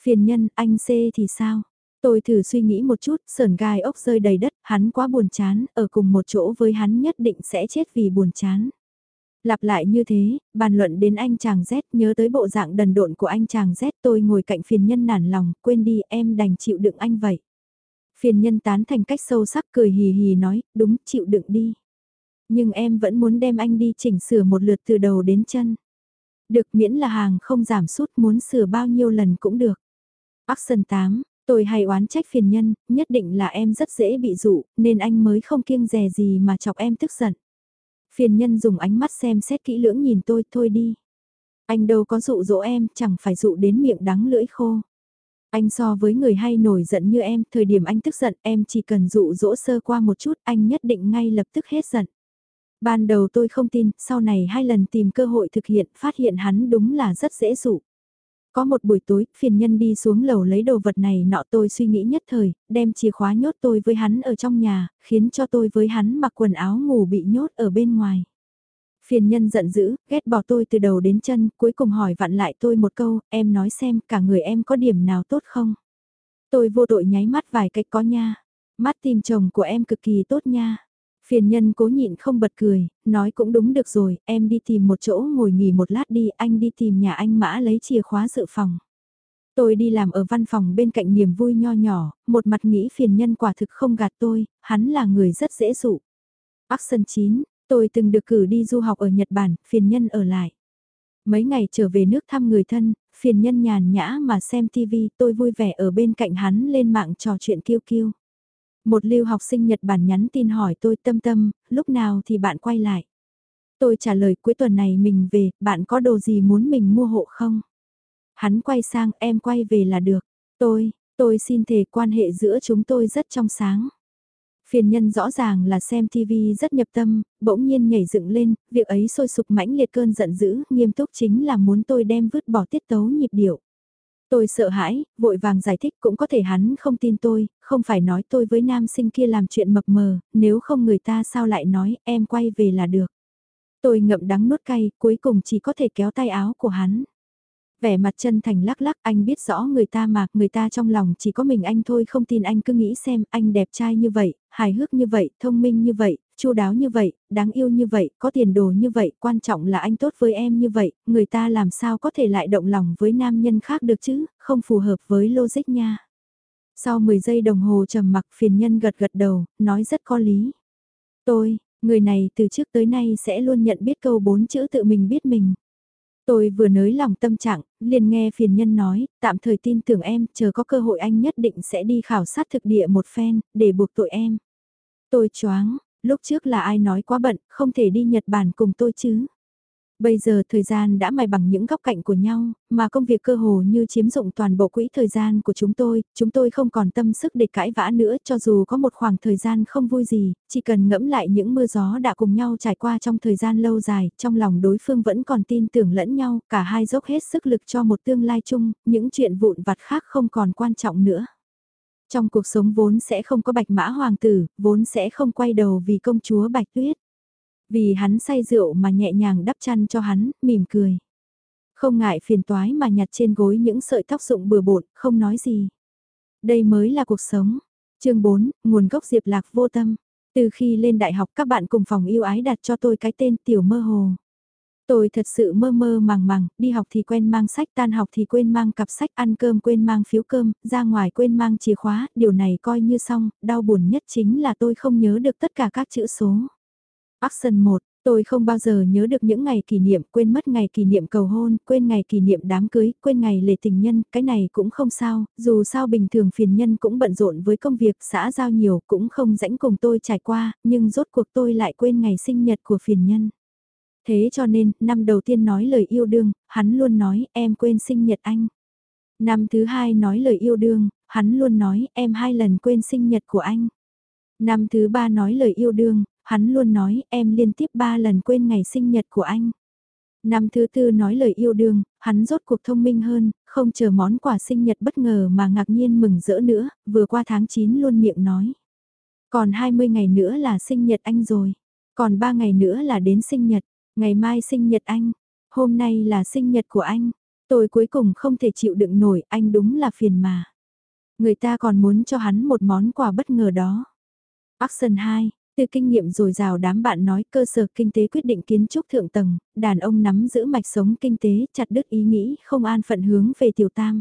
Phiền nhân, anh C thì sao? Tôi thử suy nghĩ một chút, sờn gai ốc rơi đầy đất, hắn quá buồn chán, ở cùng một chỗ với hắn nhất định sẽ chết vì buồn chán. Lặp lại như thế, bàn luận đến anh chàng Z nhớ tới bộ dạng đần độn của anh chàng Z tôi ngồi cạnh phiền nhân nản lòng, quên đi em đành chịu đựng anh vậy. Phiền nhân tán thành cách sâu sắc cười hì hì nói, đúng chịu đựng đi. Nhưng em vẫn muốn đem anh đi chỉnh sửa một lượt từ đầu đến chân. Được miễn là hàng không giảm sút muốn sửa bao nhiêu lần cũng được. Action 8, tôi hay oán trách phiền nhân, nhất định là em rất dễ bị dụ, nên anh mới không kiêng dè gì mà chọc em tức giận. Phiền nhân dùng ánh mắt xem xét kỹ lưỡng nhìn tôi, thôi đi. Anh đâu có dụ dỗ em, chẳng phải dụ đến miệng đắng lưỡi khô. Anh so với người hay nổi giận như em, thời điểm anh tức giận em chỉ cần dụ dỗ sơ qua một chút anh nhất định ngay lập tức hết giận. Ban đầu tôi không tin, sau này hai lần tìm cơ hội thực hiện phát hiện hắn đúng là rất dễ dụ. Có một buổi tối, phiền nhân đi xuống lầu lấy đồ vật này nọ tôi suy nghĩ nhất thời, đem chìa khóa nhốt tôi với hắn ở trong nhà, khiến cho tôi với hắn mặc quần áo ngủ bị nhốt ở bên ngoài. Phiền nhân giận dữ, ghét bỏ tôi từ đầu đến chân, cuối cùng hỏi vặn lại tôi một câu, em nói xem cả người em có điểm nào tốt không? Tôi vô tội nháy mắt vài cách có nha. Mắt tìm chồng của em cực kỳ tốt nha. Phiền nhân cố nhịn không bật cười, nói cũng đúng được rồi, em đi tìm một chỗ ngồi nghỉ một lát đi, anh đi tìm nhà anh Mã lấy chìa khóa dự phòng. Tôi đi làm ở văn phòng bên cạnh niềm vui nho nhỏ, một mặt nghĩ phiền nhân quả thực không gạt tôi, hắn là người rất dễ dụ. Action 9, tôi từng được cử đi du học ở Nhật Bản, phiền nhân ở lại. Mấy ngày trở về nước thăm người thân, phiền nhân nhàn nhã mà xem TV, tôi vui vẻ ở bên cạnh hắn lên mạng trò chuyện kiêu kiêu. Một lưu học sinh Nhật Bản nhắn tin hỏi tôi tâm tâm, lúc nào thì bạn quay lại. Tôi trả lời cuối tuần này mình về, bạn có đồ gì muốn mình mua hộ không? Hắn quay sang em quay về là được. Tôi, tôi xin thề quan hệ giữa chúng tôi rất trong sáng. Phiền nhân rõ ràng là xem TV rất nhập tâm, bỗng nhiên nhảy dựng lên, việc ấy sôi sục mãnh liệt cơn giận dữ, nghiêm túc chính là muốn tôi đem vứt bỏ tiết tấu nhịp điệu. Tôi sợ hãi, vội vàng giải thích cũng có thể hắn không tin tôi, không phải nói tôi với nam sinh kia làm chuyện mập mờ, nếu không người ta sao lại nói em quay về là được. Tôi ngậm đắng nuốt cay, cuối cùng chỉ có thể kéo tay áo của hắn. Vẻ mặt chân thành lắc lắc anh biết rõ người ta mà, người ta trong lòng chỉ có mình anh thôi không tin anh cứ nghĩ xem anh đẹp trai như vậy, hài hước như vậy, thông minh như vậy, chu đáo như vậy, đáng yêu như vậy, có tiền đồ như vậy, quan trọng là anh tốt với em như vậy, người ta làm sao có thể lại động lòng với nam nhân khác được chứ, không phù hợp với logic nha. Sau 10 giây đồng hồ trầm mặc phiền nhân gật gật đầu, nói rất có lý. Tôi, người này từ trước tới nay sẽ luôn nhận biết câu bốn chữ tự mình biết mình. Tôi vừa nới lòng tâm trạng, liền nghe phiền nhân nói, tạm thời tin tưởng em, chờ có cơ hội anh nhất định sẽ đi khảo sát thực địa một phen, để buộc tội em. Tôi choáng, lúc trước là ai nói quá bận, không thể đi Nhật Bản cùng tôi chứ. Bây giờ thời gian đã mài bằng những góc cạnh của nhau, mà công việc cơ hồ như chiếm dụng toàn bộ quỹ thời gian của chúng tôi, chúng tôi không còn tâm sức để cãi vã nữa cho dù có một khoảng thời gian không vui gì, chỉ cần ngẫm lại những mưa gió đã cùng nhau trải qua trong thời gian lâu dài, trong lòng đối phương vẫn còn tin tưởng lẫn nhau, cả hai dốc hết sức lực cho một tương lai chung, những chuyện vụn vặt khác không còn quan trọng nữa. Trong cuộc sống vốn sẽ không có bạch mã hoàng tử, vốn sẽ không quay đầu vì công chúa bạch tuyết. Vì hắn say rượu mà nhẹ nhàng đắp chăn cho hắn, mỉm cười. Không ngại phiền toái mà nhặt trên gối những sợi tóc rụng bừa bộn, không nói gì. Đây mới là cuộc sống. chương 4, nguồn gốc Diệp Lạc vô tâm. Từ khi lên đại học các bạn cùng phòng yêu ái đặt cho tôi cái tên Tiểu Mơ Hồ. Tôi thật sự mơ mơ màng màng, đi học thì quên mang sách, tan học thì quên mang cặp sách, ăn cơm quên mang phiếu cơm, ra ngoài quên mang chìa khóa, điều này coi như xong, đau buồn nhất chính là tôi không nhớ được tất cả các chữ số. Action 1, tôi không bao giờ nhớ được những ngày kỷ niệm, quên mất ngày kỷ niệm cầu hôn, quên ngày kỷ niệm đám cưới, quên ngày lễ tình nhân, cái này cũng không sao, dù sao bình thường phiền nhân cũng bận rộn với công việc, xã giao nhiều cũng không rãnh cùng tôi trải qua, nhưng rốt cuộc tôi lại quên ngày sinh nhật của phiền nhân. Thế cho nên, năm đầu tiên nói lời yêu đương, hắn luôn nói em quên sinh nhật anh. Năm thứ hai nói lời yêu đương, hắn luôn nói em hai lần quên sinh nhật của anh. Năm thứ ba nói lời yêu đương, hắn luôn nói em liên tiếp ba lần quên ngày sinh nhật của anh. Năm thứ tư nói lời yêu đương, hắn rốt cuộc thông minh hơn, không chờ món quà sinh nhật bất ngờ mà ngạc nhiên mừng rỡ nữa, vừa qua tháng 9 luôn miệng nói. Còn 20 ngày nữa là sinh nhật anh rồi, còn 3 ngày nữa là đến sinh nhật, ngày mai sinh nhật anh, hôm nay là sinh nhật của anh, tôi cuối cùng không thể chịu đựng nổi, anh đúng là phiền mà. Người ta còn muốn cho hắn một món quà bất ngờ đó. Action 2, từ kinh nghiệm dồi dào đám bạn nói cơ sở kinh tế quyết định kiến trúc thượng tầng, đàn ông nắm giữ mạch sống kinh tế chặt đứt ý nghĩ không an phận hướng về tiểu tam.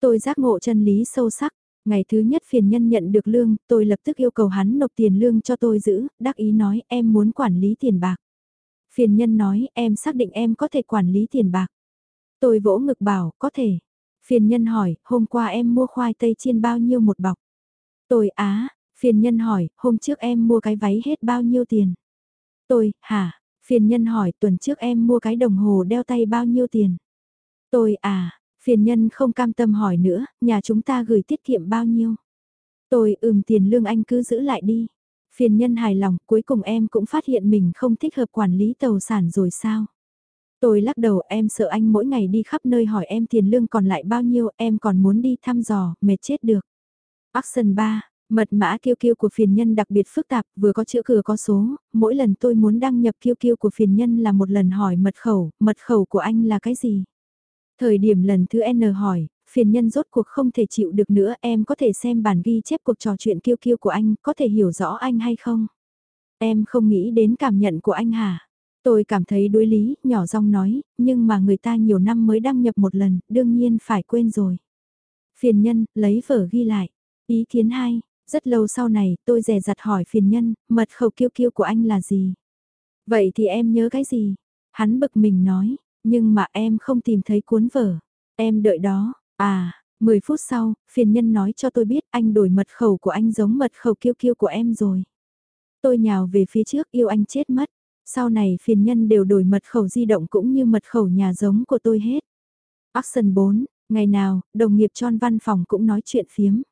Tôi giác ngộ chân lý sâu sắc, ngày thứ nhất phiền nhân nhận được lương, tôi lập tức yêu cầu hắn nộp tiền lương cho tôi giữ, đắc ý nói em muốn quản lý tiền bạc. Phiền nhân nói em xác định em có thể quản lý tiền bạc. Tôi vỗ ngực bảo có thể. Phiền nhân hỏi hôm qua em mua khoai tây chiên bao nhiêu một bọc. Tôi á, Phiền nhân hỏi, hôm trước em mua cái váy hết bao nhiêu tiền? Tôi, hả? Phiền nhân hỏi, tuần trước em mua cái đồng hồ đeo tay bao nhiêu tiền? Tôi, à, phiền nhân không cam tâm hỏi nữa, nhà chúng ta gửi tiết kiệm bao nhiêu? Tôi, ừm tiền lương anh cứ giữ lại đi. Phiền nhân hài lòng, cuối cùng em cũng phát hiện mình không thích hợp quản lý tàu sản rồi sao? Tôi lắc đầu em sợ anh mỗi ngày đi khắp nơi hỏi em tiền lương còn lại bao nhiêu, em còn muốn đi thăm dò, mệt chết được. Action 3, Mật mã kiêu kiêu của phiền nhân đặc biệt phức tạp, vừa có chữ cửa có số, mỗi lần tôi muốn đăng nhập kiêu kiêu của phiền nhân là một lần hỏi mật khẩu, mật khẩu của anh là cái gì? Thời điểm lần thứ N hỏi, phiền nhân rốt cuộc không thể chịu được nữa, em có thể xem bản ghi chép cuộc trò chuyện kiêu kiêu của anh, có thể hiểu rõ anh hay không? Em không nghĩ đến cảm nhận của anh hả? Tôi cảm thấy đối lý, nhỏ giọng nói, nhưng mà người ta nhiều năm mới đăng nhập một lần, đương nhiên phải quên rồi. Phiền nhân, lấy vở ghi lại. Ý kiến hay, rất lâu sau này, tôi dè rặt hỏi phiền nhân, mật khẩu kiêu kiêu của anh là gì? Vậy thì em nhớ cái gì? Hắn bực mình nói, nhưng mà em không tìm thấy cuốn vở. Em đợi đó, à, 10 phút sau, phiền nhân nói cho tôi biết anh đổi mật khẩu của anh giống mật khẩu kiêu kiêu của em rồi. Tôi nhào về phía trước yêu anh chết mất. Sau này phiền nhân đều đổi mật khẩu di động cũng như mật khẩu nhà giống của tôi hết. Action 4, ngày nào, đồng nghiệp tròn văn phòng cũng nói chuyện phiếm.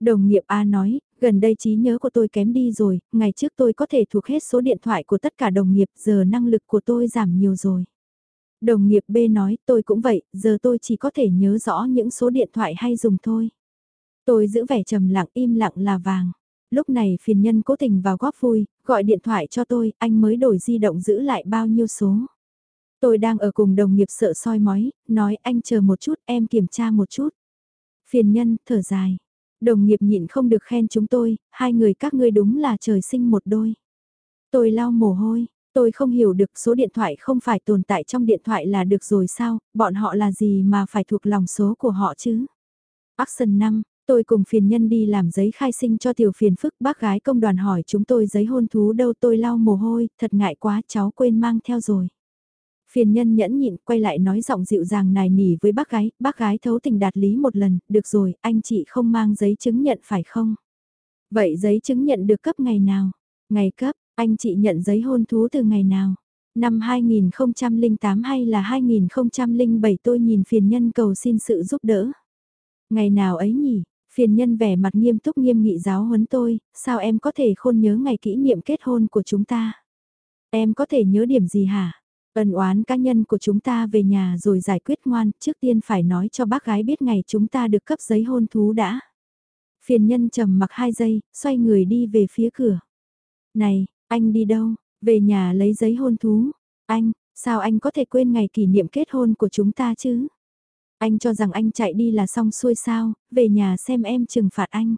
Đồng nghiệp A nói, gần đây trí nhớ của tôi kém đi rồi, ngày trước tôi có thể thuộc hết số điện thoại của tất cả đồng nghiệp, giờ năng lực của tôi giảm nhiều rồi. Đồng nghiệp B nói, tôi cũng vậy, giờ tôi chỉ có thể nhớ rõ những số điện thoại hay dùng thôi. Tôi giữ vẻ trầm lặng im lặng là vàng. Lúc này phiền nhân cố tình vào góp vui, gọi điện thoại cho tôi, anh mới đổi di động giữ lại bao nhiêu số. Tôi đang ở cùng đồng nghiệp sợ soi mói, nói anh chờ một chút em kiểm tra một chút. Phiền nhân, thở dài. Đồng nghiệp nhịn không được khen chúng tôi, hai người các ngươi đúng là trời sinh một đôi. Tôi lau mồ hôi, tôi không hiểu được số điện thoại không phải tồn tại trong điện thoại là được rồi sao, bọn họ là gì mà phải thuộc lòng số của họ chứ. Action 5, tôi cùng phiền nhân đi làm giấy khai sinh cho tiểu phiền phức bác gái công đoàn hỏi chúng tôi giấy hôn thú đâu tôi lau mồ hôi, thật ngại quá cháu quên mang theo rồi. Phiền nhân nhẫn nhịn quay lại nói giọng dịu dàng nài nỉ với bác gái, bác gái thấu tình đạt lý một lần, được rồi, anh chị không mang giấy chứng nhận phải không? Vậy giấy chứng nhận được cấp ngày nào? Ngày cấp, anh chị nhận giấy hôn thú từ ngày nào? Năm 2008 hay là 2007 tôi nhìn phiền nhân cầu xin sự giúp đỡ. Ngày nào ấy nhỉ? Phiền nhân vẻ mặt nghiêm túc nghiêm nghị giáo huấn tôi, sao em có thể khôn nhớ ngày kỷ niệm kết hôn của chúng ta? Em có thể nhớ điểm gì hả? Ân oán cá nhân của chúng ta về nhà rồi giải quyết ngoan, trước tiên phải nói cho bác gái biết ngày chúng ta được cấp giấy hôn thú đã. Phiền nhân trầm mặc hai giây, xoay người đi về phía cửa. Này, anh đi đâu? Về nhà lấy giấy hôn thú. Anh, sao anh có thể quên ngày kỷ niệm kết hôn của chúng ta chứ? Anh cho rằng anh chạy đi là xong xuôi sao, về nhà xem em trừng phạt anh.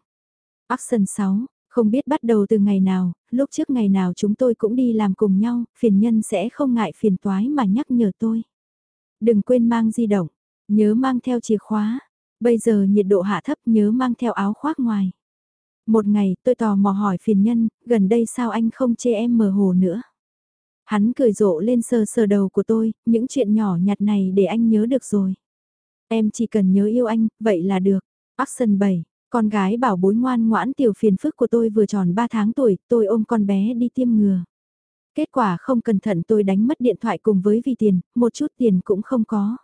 Action 6, không biết bắt đầu từ ngày nào, lúc trước ngày nào chúng tôi cũng đi làm cùng nhau, phiền nhân sẽ không ngại phiền toái mà nhắc nhở tôi. Đừng quên mang di động, nhớ mang theo chìa khóa, bây giờ nhiệt độ hạ thấp nhớ mang theo áo khoác ngoài. Một ngày tôi tò mò hỏi phiền nhân, gần đây sao anh không chê em mờ hồ nữa. Hắn cười rộ lên sờ sờ đầu của tôi, những chuyện nhỏ nhặt này để anh nhớ được rồi. Em chỉ cần nhớ yêu anh, vậy là được. Action 7, con gái bảo bối ngoan ngoãn tiểu phiền phức của tôi vừa tròn 3 tháng tuổi, tôi ôm con bé đi tiêm ngừa. Kết quả không cẩn thận tôi đánh mất điện thoại cùng với vì tiền, một chút tiền cũng không có.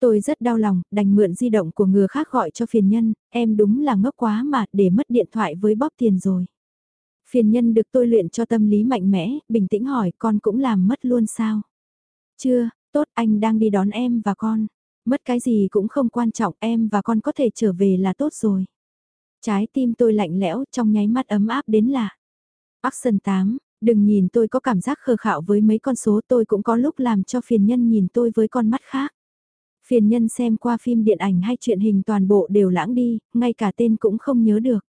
Tôi rất đau lòng, đành mượn di động của người khác gọi cho phiền nhân, em đúng là ngốc quá mà, để mất điện thoại với bóp tiền rồi. Phiền nhân được tôi luyện cho tâm lý mạnh mẽ, bình tĩnh hỏi con cũng làm mất luôn sao? Chưa, tốt anh đang đi đón em và con. Mất cái gì cũng không quan trọng em và con có thể trở về là tốt rồi. Trái tim tôi lạnh lẽo trong nháy mắt ấm áp đến lạ. Action 8, đừng nhìn tôi có cảm giác khờ khạo với mấy con số tôi cũng có lúc làm cho phiền nhân nhìn tôi với con mắt khác. Phiền nhân xem qua phim điện ảnh hay truyện hình toàn bộ đều lãng đi, ngay cả tên cũng không nhớ được.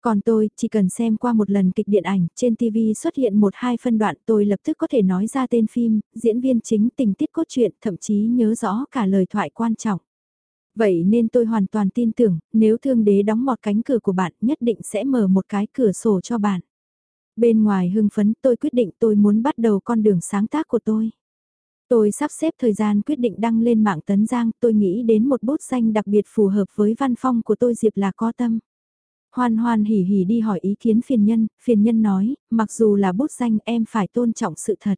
Còn tôi, chỉ cần xem qua một lần kịch điện ảnh, trên TV xuất hiện một hai phân đoạn tôi lập tức có thể nói ra tên phim, diễn viên chính, tình tiết cốt truyện, thậm chí nhớ rõ cả lời thoại quan trọng. Vậy nên tôi hoàn toàn tin tưởng, nếu thương đế đóng một cánh cửa của bạn nhất định sẽ mở một cái cửa sổ cho bạn. Bên ngoài hưng phấn tôi quyết định tôi muốn bắt đầu con đường sáng tác của tôi. Tôi sắp xếp thời gian quyết định đăng lên mạng Tấn Giang, tôi nghĩ đến một bút danh đặc biệt phù hợp với văn phong của tôi Diệp là có tâm. Hoan hoan hỉ hỉ đi hỏi ý kiến phiền nhân, phiền nhân nói, mặc dù là bút danh em phải tôn trọng sự thật.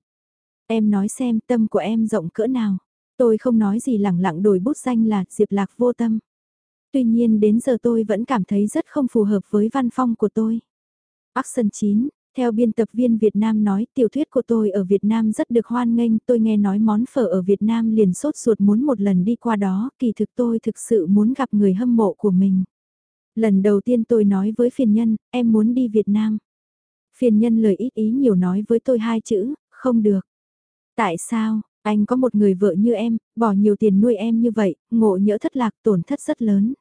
Em nói xem tâm của em rộng cỡ nào. Tôi không nói gì lẳng lặng đổi bút danh là Diệp Lạc vô tâm. Tuy nhiên đến giờ tôi vẫn cảm thấy rất không phù hợp với văn phong của tôi. Action 9, theo biên tập viên Việt Nam nói tiểu thuyết của tôi ở Việt Nam rất được hoan nghênh. Tôi nghe nói món phở ở Việt Nam liền sốt ruột muốn một lần đi qua đó. Kỳ thực tôi thực sự muốn gặp người hâm mộ của mình. Lần đầu tiên tôi nói với phiền nhân, em muốn đi Việt Nam. Phiền nhân lời ít ý nhiều nói với tôi hai chữ, không được. Tại sao, anh có một người vợ như em, bỏ nhiều tiền nuôi em như vậy, ngộ nhỡ thất lạc tổn thất rất lớn.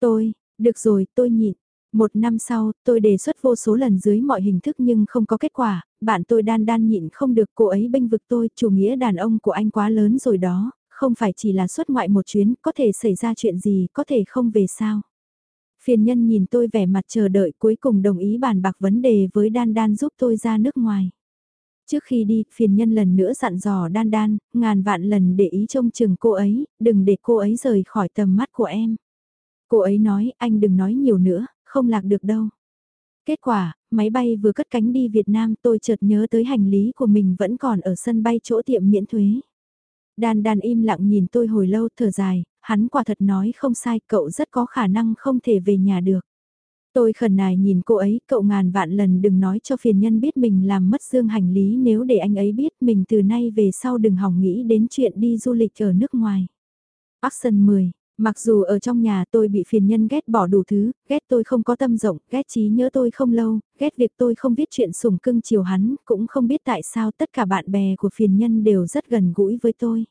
Tôi, được rồi, tôi nhịn. Một năm sau, tôi đề xuất vô số lần dưới mọi hình thức nhưng không có kết quả, bạn tôi đan đan nhịn không được cô ấy bênh vực tôi, chủ nghĩa đàn ông của anh quá lớn rồi đó, không phải chỉ là xuất ngoại một chuyến, có thể xảy ra chuyện gì, có thể không về sao. Phiền nhân nhìn tôi vẻ mặt chờ đợi cuối cùng đồng ý bàn bạc vấn đề với đan đan giúp tôi ra nước ngoài. Trước khi đi, phiền nhân lần nữa dặn dò đan đan, ngàn vạn lần để ý trông chừng cô ấy, đừng để cô ấy rời khỏi tầm mắt của em. Cô ấy nói, anh đừng nói nhiều nữa, không lạc được đâu. Kết quả, máy bay vừa cất cánh đi Việt Nam tôi chợt nhớ tới hành lý của mình vẫn còn ở sân bay chỗ tiệm miễn thuế. Đan đan im lặng nhìn tôi hồi lâu thở dài, hắn quả thật nói không sai cậu rất có khả năng không thể về nhà được. Tôi khẩn nài nhìn cô ấy, cậu ngàn vạn lần đừng nói cho phiền nhân biết mình làm mất dương hành lý nếu để anh ấy biết mình từ nay về sau đừng hỏng nghĩ đến chuyện đi du lịch ở nước ngoài. Action 10 Mặc dù ở trong nhà tôi bị phiền nhân ghét bỏ đủ thứ, ghét tôi không có tâm rộng, ghét trí nhớ tôi không lâu, ghét việc tôi không viết chuyện sủng cưng chiều hắn, cũng không biết tại sao tất cả bạn bè của phiền nhân đều rất gần gũi với tôi.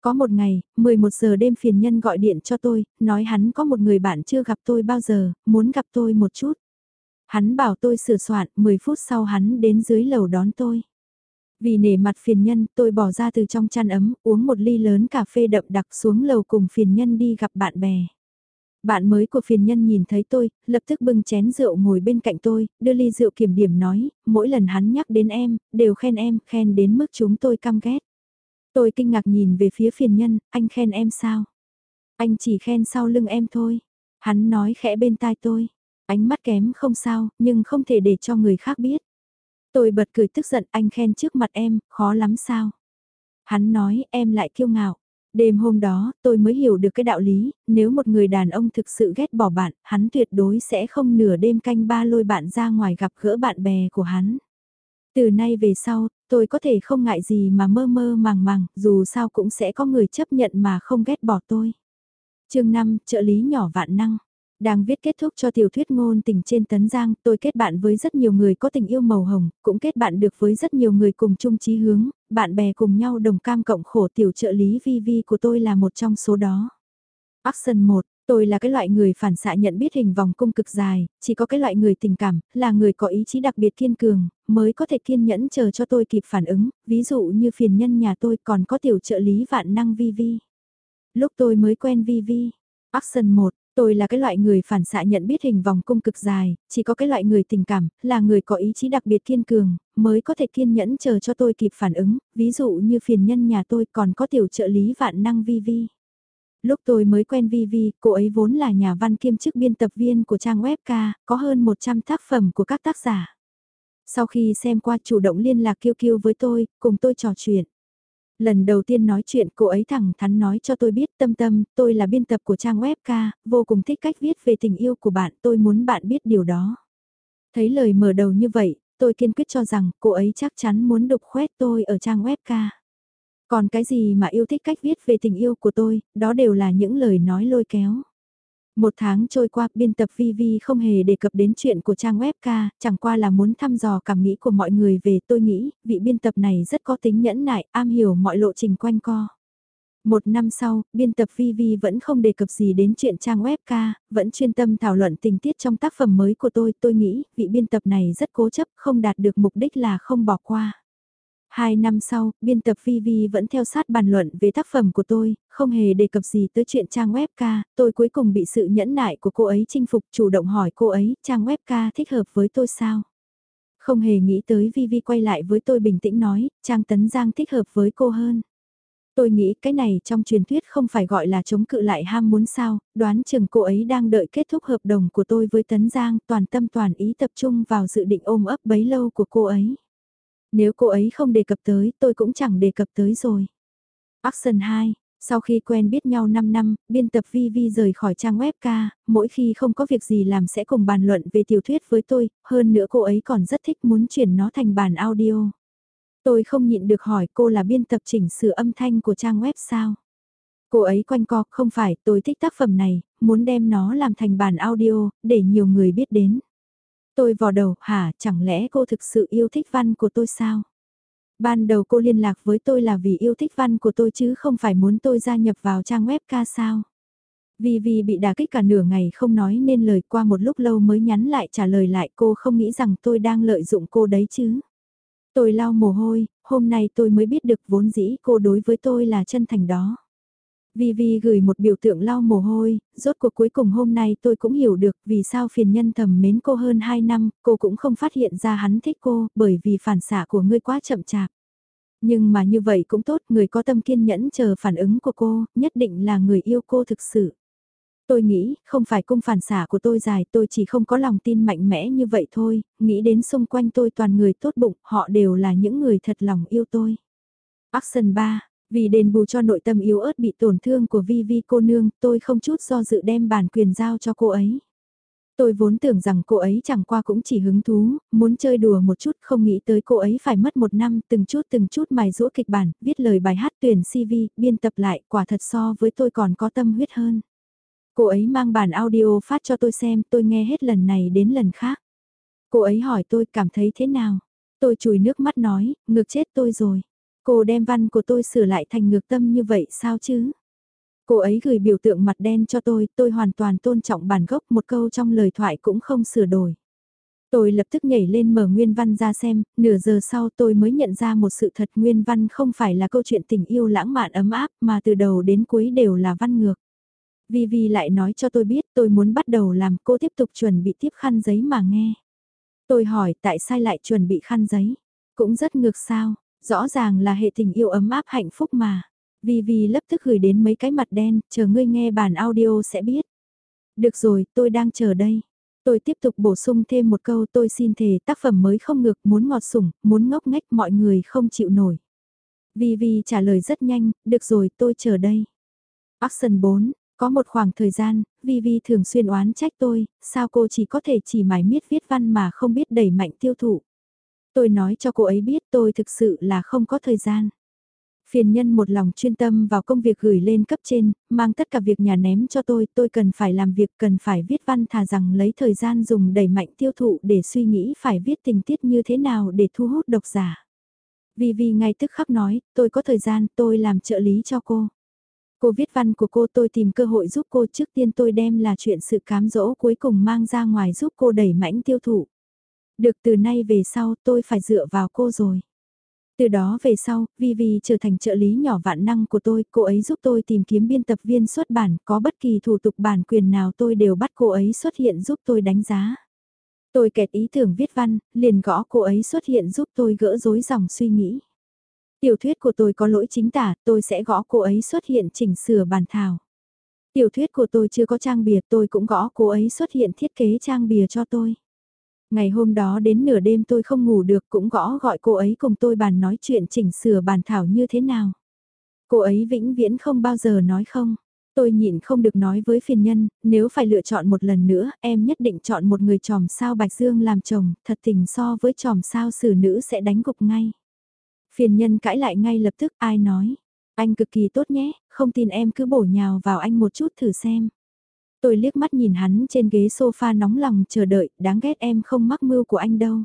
Có một ngày, 11 giờ đêm phiền nhân gọi điện cho tôi, nói hắn có một người bạn chưa gặp tôi bao giờ, muốn gặp tôi một chút. Hắn bảo tôi sửa soạn, 10 phút sau hắn đến dưới lầu đón tôi. Vì nể mặt phiền nhân, tôi bỏ ra từ trong chăn ấm, uống một ly lớn cà phê đậm đặc xuống lầu cùng phiền nhân đi gặp bạn bè. Bạn mới của phiền nhân nhìn thấy tôi, lập tức bưng chén rượu ngồi bên cạnh tôi, đưa ly rượu kiểm điểm nói, mỗi lần hắn nhắc đến em, đều khen em, khen đến mức chúng tôi căm ghét. Tôi kinh ngạc nhìn về phía phiền nhân, anh khen em sao? Anh chỉ khen sau lưng em thôi. Hắn nói khẽ bên tai tôi. Ánh mắt kém không sao, nhưng không thể để cho người khác biết. Tôi bật cười tức giận anh khen trước mặt em, khó lắm sao? Hắn nói em lại kiêu ngạo. Đêm hôm đó, tôi mới hiểu được cái đạo lý, nếu một người đàn ông thực sự ghét bỏ bạn, hắn tuyệt đối sẽ không nửa đêm canh ba lôi bạn ra ngoài gặp gỡ bạn bè của hắn. Từ nay về sau, tôi có thể không ngại gì mà mơ mơ màng màng, dù sao cũng sẽ có người chấp nhận mà không ghét bỏ tôi. chương 5, trợ lý nhỏ vạn năng. Đang viết kết thúc cho tiểu thuyết ngôn tình trên Tấn Giang, tôi kết bạn với rất nhiều người có tình yêu màu hồng, cũng kết bạn được với rất nhiều người cùng chung chí hướng, bạn bè cùng nhau đồng cam cộng khổ tiểu trợ lý vi vi của tôi là một trong số đó. Action 1, Tôi là cái loại người phản xạ nhận biết hình vòng cung cực dài, chỉ có cái loại người tình cảm, là người có ý chí đặc biệt kiên cường, mới có thể kiên nhẫn chờ cho tôi kịp phản ứng, ví dụ như phiền nhân nhà tôi còn có tiểu trợ lý vạn năng vi vi. Lúc tôi mới quen vi vi, action 1, tôi là cái loại người phản xạ nhận biết hình vòng cung cực dài, chỉ có cái loại người tình cảm, là người có ý chí đặc biệt kiên cường, mới có thể kiên nhẫn chờ cho tôi kịp phản ứng, ví dụ như phiền nhân nhà tôi còn có tiểu trợ lý vạn năng vi vi. Lúc tôi mới quen Vi Vi, cô ấy vốn là nhà văn kiêm chức biên tập viên của trang web ca, có hơn 100 tác phẩm của các tác giả. Sau khi xem qua chủ động liên lạc kiêu kiêu với tôi, cùng tôi trò chuyện. Lần đầu tiên nói chuyện cô ấy thẳng thắn nói cho tôi biết tâm tâm, tôi là biên tập của trang web ca, vô cùng thích cách viết về tình yêu của bạn, tôi muốn bạn biết điều đó. Thấy lời mở đầu như vậy, tôi kiên quyết cho rằng cô ấy chắc chắn muốn đục khoét tôi ở trang web ca. Còn cái gì mà yêu thích cách viết về tình yêu của tôi, đó đều là những lời nói lôi kéo. Một tháng trôi qua, biên tập VV không hề đề cập đến chuyện của trang web ca, chẳng qua là muốn thăm dò cảm nghĩ của mọi người về tôi nghĩ, vị biên tập này rất có tính nhẫn nại, am hiểu mọi lộ trình quanh co. Một năm sau, biên tập VV vẫn không đề cập gì đến chuyện trang web ca, vẫn chuyên tâm thảo luận tình tiết trong tác phẩm mới của tôi. Tôi nghĩ, vị biên tập này rất cố chấp, không đạt được mục đích là không bỏ qua. Hai năm sau, biên tập VV vẫn theo sát bàn luận về tác phẩm của tôi, không hề đề cập gì tới chuyện trang web ca, tôi cuối cùng bị sự nhẫn nại của cô ấy chinh phục chủ động hỏi cô ấy trang web ca thích hợp với tôi sao. Không hề nghĩ tới VV quay lại với tôi bình tĩnh nói, trang tấn giang thích hợp với cô hơn. Tôi nghĩ cái này trong truyền thuyết không phải gọi là chống cự lại ham muốn sao, đoán chừng cô ấy đang đợi kết thúc hợp đồng của tôi với Tấn Giang toàn tâm toàn ý tập trung vào dự định ôm ấp bấy lâu của cô ấy. Nếu cô ấy không đề cập tới, tôi cũng chẳng đề cập tới rồi. Action 2 sau khi quen biết nhau 5 năm, biên tập Vi Vi rời khỏi trang web ca, mỗi khi không có việc gì làm sẽ cùng bàn luận về tiểu thuyết với tôi, hơn nữa cô ấy còn rất thích muốn chuyển nó thành bản audio. Tôi không nhịn được hỏi cô là biên tập chỉnh sửa âm thanh của trang web sao? Cô ấy quanh co, không phải, tôi thích tác phẩm này, muốn đem nó làm thành bản audio, để nhiều người biết đến. Tôi vò đầu, hả, chẳng lẽ cô thực sự yêu thích văn của tôi sao? Ban đầu cô liên lạc với tôi là vì yêu thích văn của tôi chứ không phải muốn tôi gia nhập vào trang web ca sao? Vì vì bị đả kích cả nửa ngày không nói nên lời qua một lúc lâu mới nhắn lại trả lời lại cô không nghĩ rằng tôi đang lợi dụng cô đấy chứ. Tôi lau mồ hôi, hôm nay tôi mới biết được vốn dĩ cô đối với tôi là chân thành đó. Vi Vi gửi một biểu tượng lau mồ hôi, rốt cuộc cuối cùng hôm nay tôi cũng hiểu được vì sao phiền nhân thầm mến cô hơn 2 năm, cô cũng không phát hiện ra hắn thích cô, bởi vì phản xạ của ngươi quá chậm chạp. Nhưng mà như vậy cũng tốt, người có tâm kiên nhẫn chờ phản ứng của cô, nhất định là người yêu cô thực sự. Tôi nghĩ, không phải cung phản xả của tôi dài, tôi chỉ không có lòng tin mạnh mẽ như vậy thôi, nghĩ đến xung quanh tôi toàn người tốt bụng, họ đều là những người thật lòng yêu tôi. Action 3 vì đền bù cho nội tâm yếu ớt bị tổn thương của Vi Vi cô nương, tôi không chút do dự đem bản quyền giao cho cô ấy. Tôi vốn tưởng rằng cô ấy chẳng qua cũng chỉ hứng thú, muốn chơi đùa một chút không nghĩ tới cô ấy phải mất một năm từng chút từng chút mài rũa kịch bản, viết lời bài hát tuyển CV, biên tập lại quả thật so với tôi còn có tâm huyết hơn. Cô ấy mang bản audio phát cho tôi xem, tôi nghe hết lần này đến lần khác. Cô ấy hỏi tôi cảm thấy thế nào? Tôi chùi nước mắt nói, ngược chết tôi rồi. Cô đem văn của tôi sửa lại thành ngược tâm như vậy sao chứ? Cô ấy gửi biểu tượng mặt đen cho tôi, tôi hoàn toàn tôn trọng bản gốc một câu trong lời thoại cũng không sửa đổi. Tôi lập tức nhảy lên mở nguyên văn ra xem, nửa giờ sau tôi mới nhận ra một sự thật nguyên văn không phải là câu chuyện tình yêu lãng mạn ấm áp mà từ đầu đến cuối đều là văn ngược. Vi Vi lại nói cho tôi biết tôi muốn bắt đầu làm cô tiếp tục chuẩn bị tiếp khăn giấy mà nghe. Tôi hỏi tại sao lại chuẩn bị khăn giấy? Cũng rất ngược sao, rõ ràng là hệ tình yêu ấm áp hạnh phúc mà. Vi Vi lập tức gửi đến mấy cái mặt đen, chờ ngươi nghe bản audio sẽ biết. Được rồi, tôi đang chờ đây. Tôi tiếp tục bổ sung thêm một câu tôi xin thề tác phẩm mới không ngược, muốn ngọt sủng, muốn ngốc nghếch mọi người không chịu nổi. Vi Vi trả lời rất nhanh, được rồi tôi chờ đây. Action 4, có một khoảng thời gian, Vi Vi thường xuyên oán trách tôi, sao cô chỉ có thể chỉ mải miết viết văn mà không biết đẩy mạnh tiêu thụ. Tôi nói cho cô ấy biết tôi thực sự là không có thời gian. Phiền nhân một lòng chuyên tâm vào công việc gửi lên cấp trên, mang tất cả việc nhà ném cho tôi, tôi cần phải làm việc, cần phải viết văn thà rằng lấy thời gian dùng đẩy mạnh tiêu thụ để suy nghĩ phải viết tình tiết như thế nào để thu hút độc giả. Vì vì ngay tức khắc nói, tôi có thời gian, tôi làm trợ lý cho cô. Cô viết văn của cô tôi tìm cơ hội giúp cô trước tiên tôi đem là chuyện sự cám dỗ cuối cùng mang ra ngoài giúp cô đẩy mãnh tiêu thụ. Được từ nay về sau tôi phải dựa vào cô rồi. Từ đó về sau, Vivi trở thành trợ lý nhỏ vạn năng của tôi, cô ấy giúp tôi tìm kiếm biên tập viên xuất bản, có bất kỳ thủ tục bản quyền nào tôi đều bắt cô ấy xuất hiện giúp tôi đánh giá. Tôi kẹt ý tưởng viết văn, liền gõ cô ấy xuất hiện giúp tôi gỡ rối dòng suy nghĩ. Tiểu thuyết của tôi có lỗi chính tả, tôi sẽ gõ cô ấy xuất hiện chỉnh sửa bản thảo. Tiểu thuyết của tôi chưa có trang bìa, tôi cũng gõ cô ấy xuất hiện thiết kế trang bìa cho tôi. Ngày hôm đó đến nửa đêm tôi không ngủ được cũng gõ gọi cô ấy cùng tôi bàn nói chuyện chỉnh sửa bản thảo như thế nào. Cô ấy vĩnh viễn không bao giờ nói không. Tôi nhịn không được nói với phiền nhân, nếu phải lựa chọn một lần nữa, em nhất định chọn một người tròm sao Bạch Dương làm chồng, thật tình so với tròm sao xử nữ sẽ đánh gục ngay. Phiền nhân cãi lại ngay lập tức ai nói. Anh cực kỳ tốt nhé, không tin em cứ bổ nhào vào anh một chút thử xem. Tôi liếc mắt nhìn hắn trên ghế sofa nóng lòng chờ đợi, đáng ghét em không mắc mưu của anh đâu.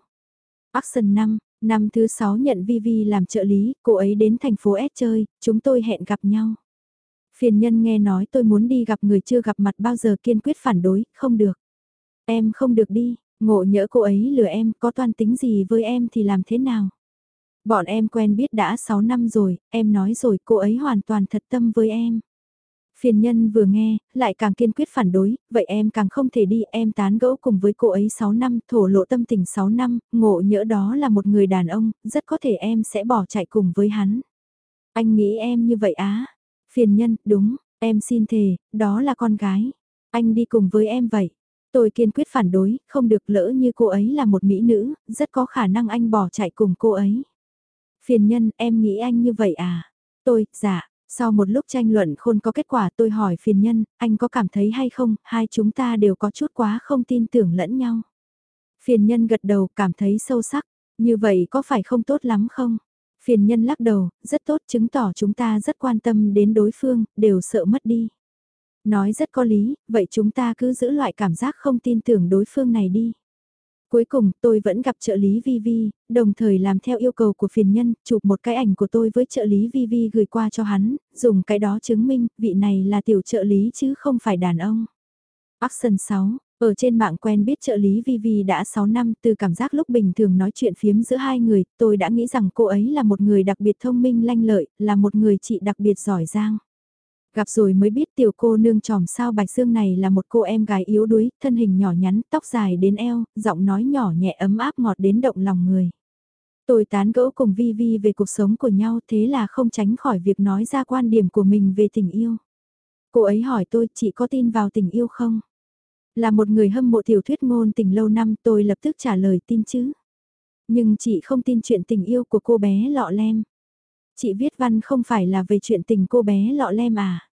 Action 5, năm thứ 6 nhận Vivi làm trợ lý, cô ấy đến thành phố S chơi, chúng tôi hẹn gặp nhau. Phiền nhân nghe nói tôi muốn đi gặp người chưa gặp mặt bao giờ kiên quyết phản đối, không được. Em không được đi, ngộ nhỡ cô ấy lừa em, có toan tính gì với em thì làm thế nào? Bọn em quen biết đã 6 năm rồi, em nói rồi cô ấy hoàn toàn thật tâm với em. Phiền nhân vừa nghe, lại càng kiên quyết phản đối, vậy em càng không thể đi, em tán gẫu cùng với cô ấy 6 năm, thổ lộ tâm tình 6 năm, ngộ nhỡ đó là một người đàn ông, rất có thể em sẽ bỏ chạy cùng với hắn. Anh nghĩ em như vậy á? Phiền nhân, đúng, em xin thề, đó là con gái. Anh đi cùng với em vậy. Tôi kiên quyết phản đối, không được lỡ như cô ấy là một mỹ nữ, rất có khả năng anh bỏ chạy cùng cô ấy. Phiền nhân, em nghĩ anh như vậy à? Tôi, dạ, sau một lúc tranh luận khôn có kết quả tôi hỏi phiền nhân, anh có cảm thấy hay không, hai chúng ta đều có chút quá không tin tưởng lẫn nhau. Phiền nhân gật đầu cảm thấy sâu sắc, như vậy có phải không tốt lắm không? Phiền nhân lắc đầu, rất tốt chứng tỏ chúng ta rất quan tâm đến đối phương, đều sợ mất đi. Nói rất có lý, vậy chúng ta cứ giữ loại cảm giác không tin tưởng đối phương này đi. Cuối cùng tôi vẫn gặp trợ lý Vi Vi, đồng thời làm theo yêu cầu của phiền nhân, chụp một cái ảnh của tôi với trợ lý Vi Vi gửi qua cho hắn, dùng cái đó chứng minh vị này là tiểu trợ lý chứ không phải đàn ông. Action 6 ở trên mạng quen biết trợ lý Vi Vi đã 6 năm từ cảm giác lúc bình thường nói chuyện phiếm giữa hai người, tôi đã nghĩ rằng cô ấy là một người đặc biệt thông minh lanh lợi, là một người chị đặc biệt giỏi giang. Gặp rồi mới biết tiểu cô nương tròm sao Bạch Dương này là một cô em gái yếu đuối, thân hình nhỏ nhắn, tóc dài đến eo, giọng nói nhỏ nhẹ ấm áp ngọt đến động lòng người. Tôi tán gẫu cùng Vi Vi về cuộc sống của nhau thế là không tránh khỏi việc nói ra quan điểm của mình về tình yêu. Cô ấy hỏi tôi chị có tin vào tình yêu không? Là một người hâm mộ tiểu thuyết ngôn tình lâu năm tôi lập tức trả lời tin chứ. Nhưng chị không tin chuyện tình yêu của cô bé lọ lem. Chị viết văn không phải là về chuyện tình cô bé lọ lem à?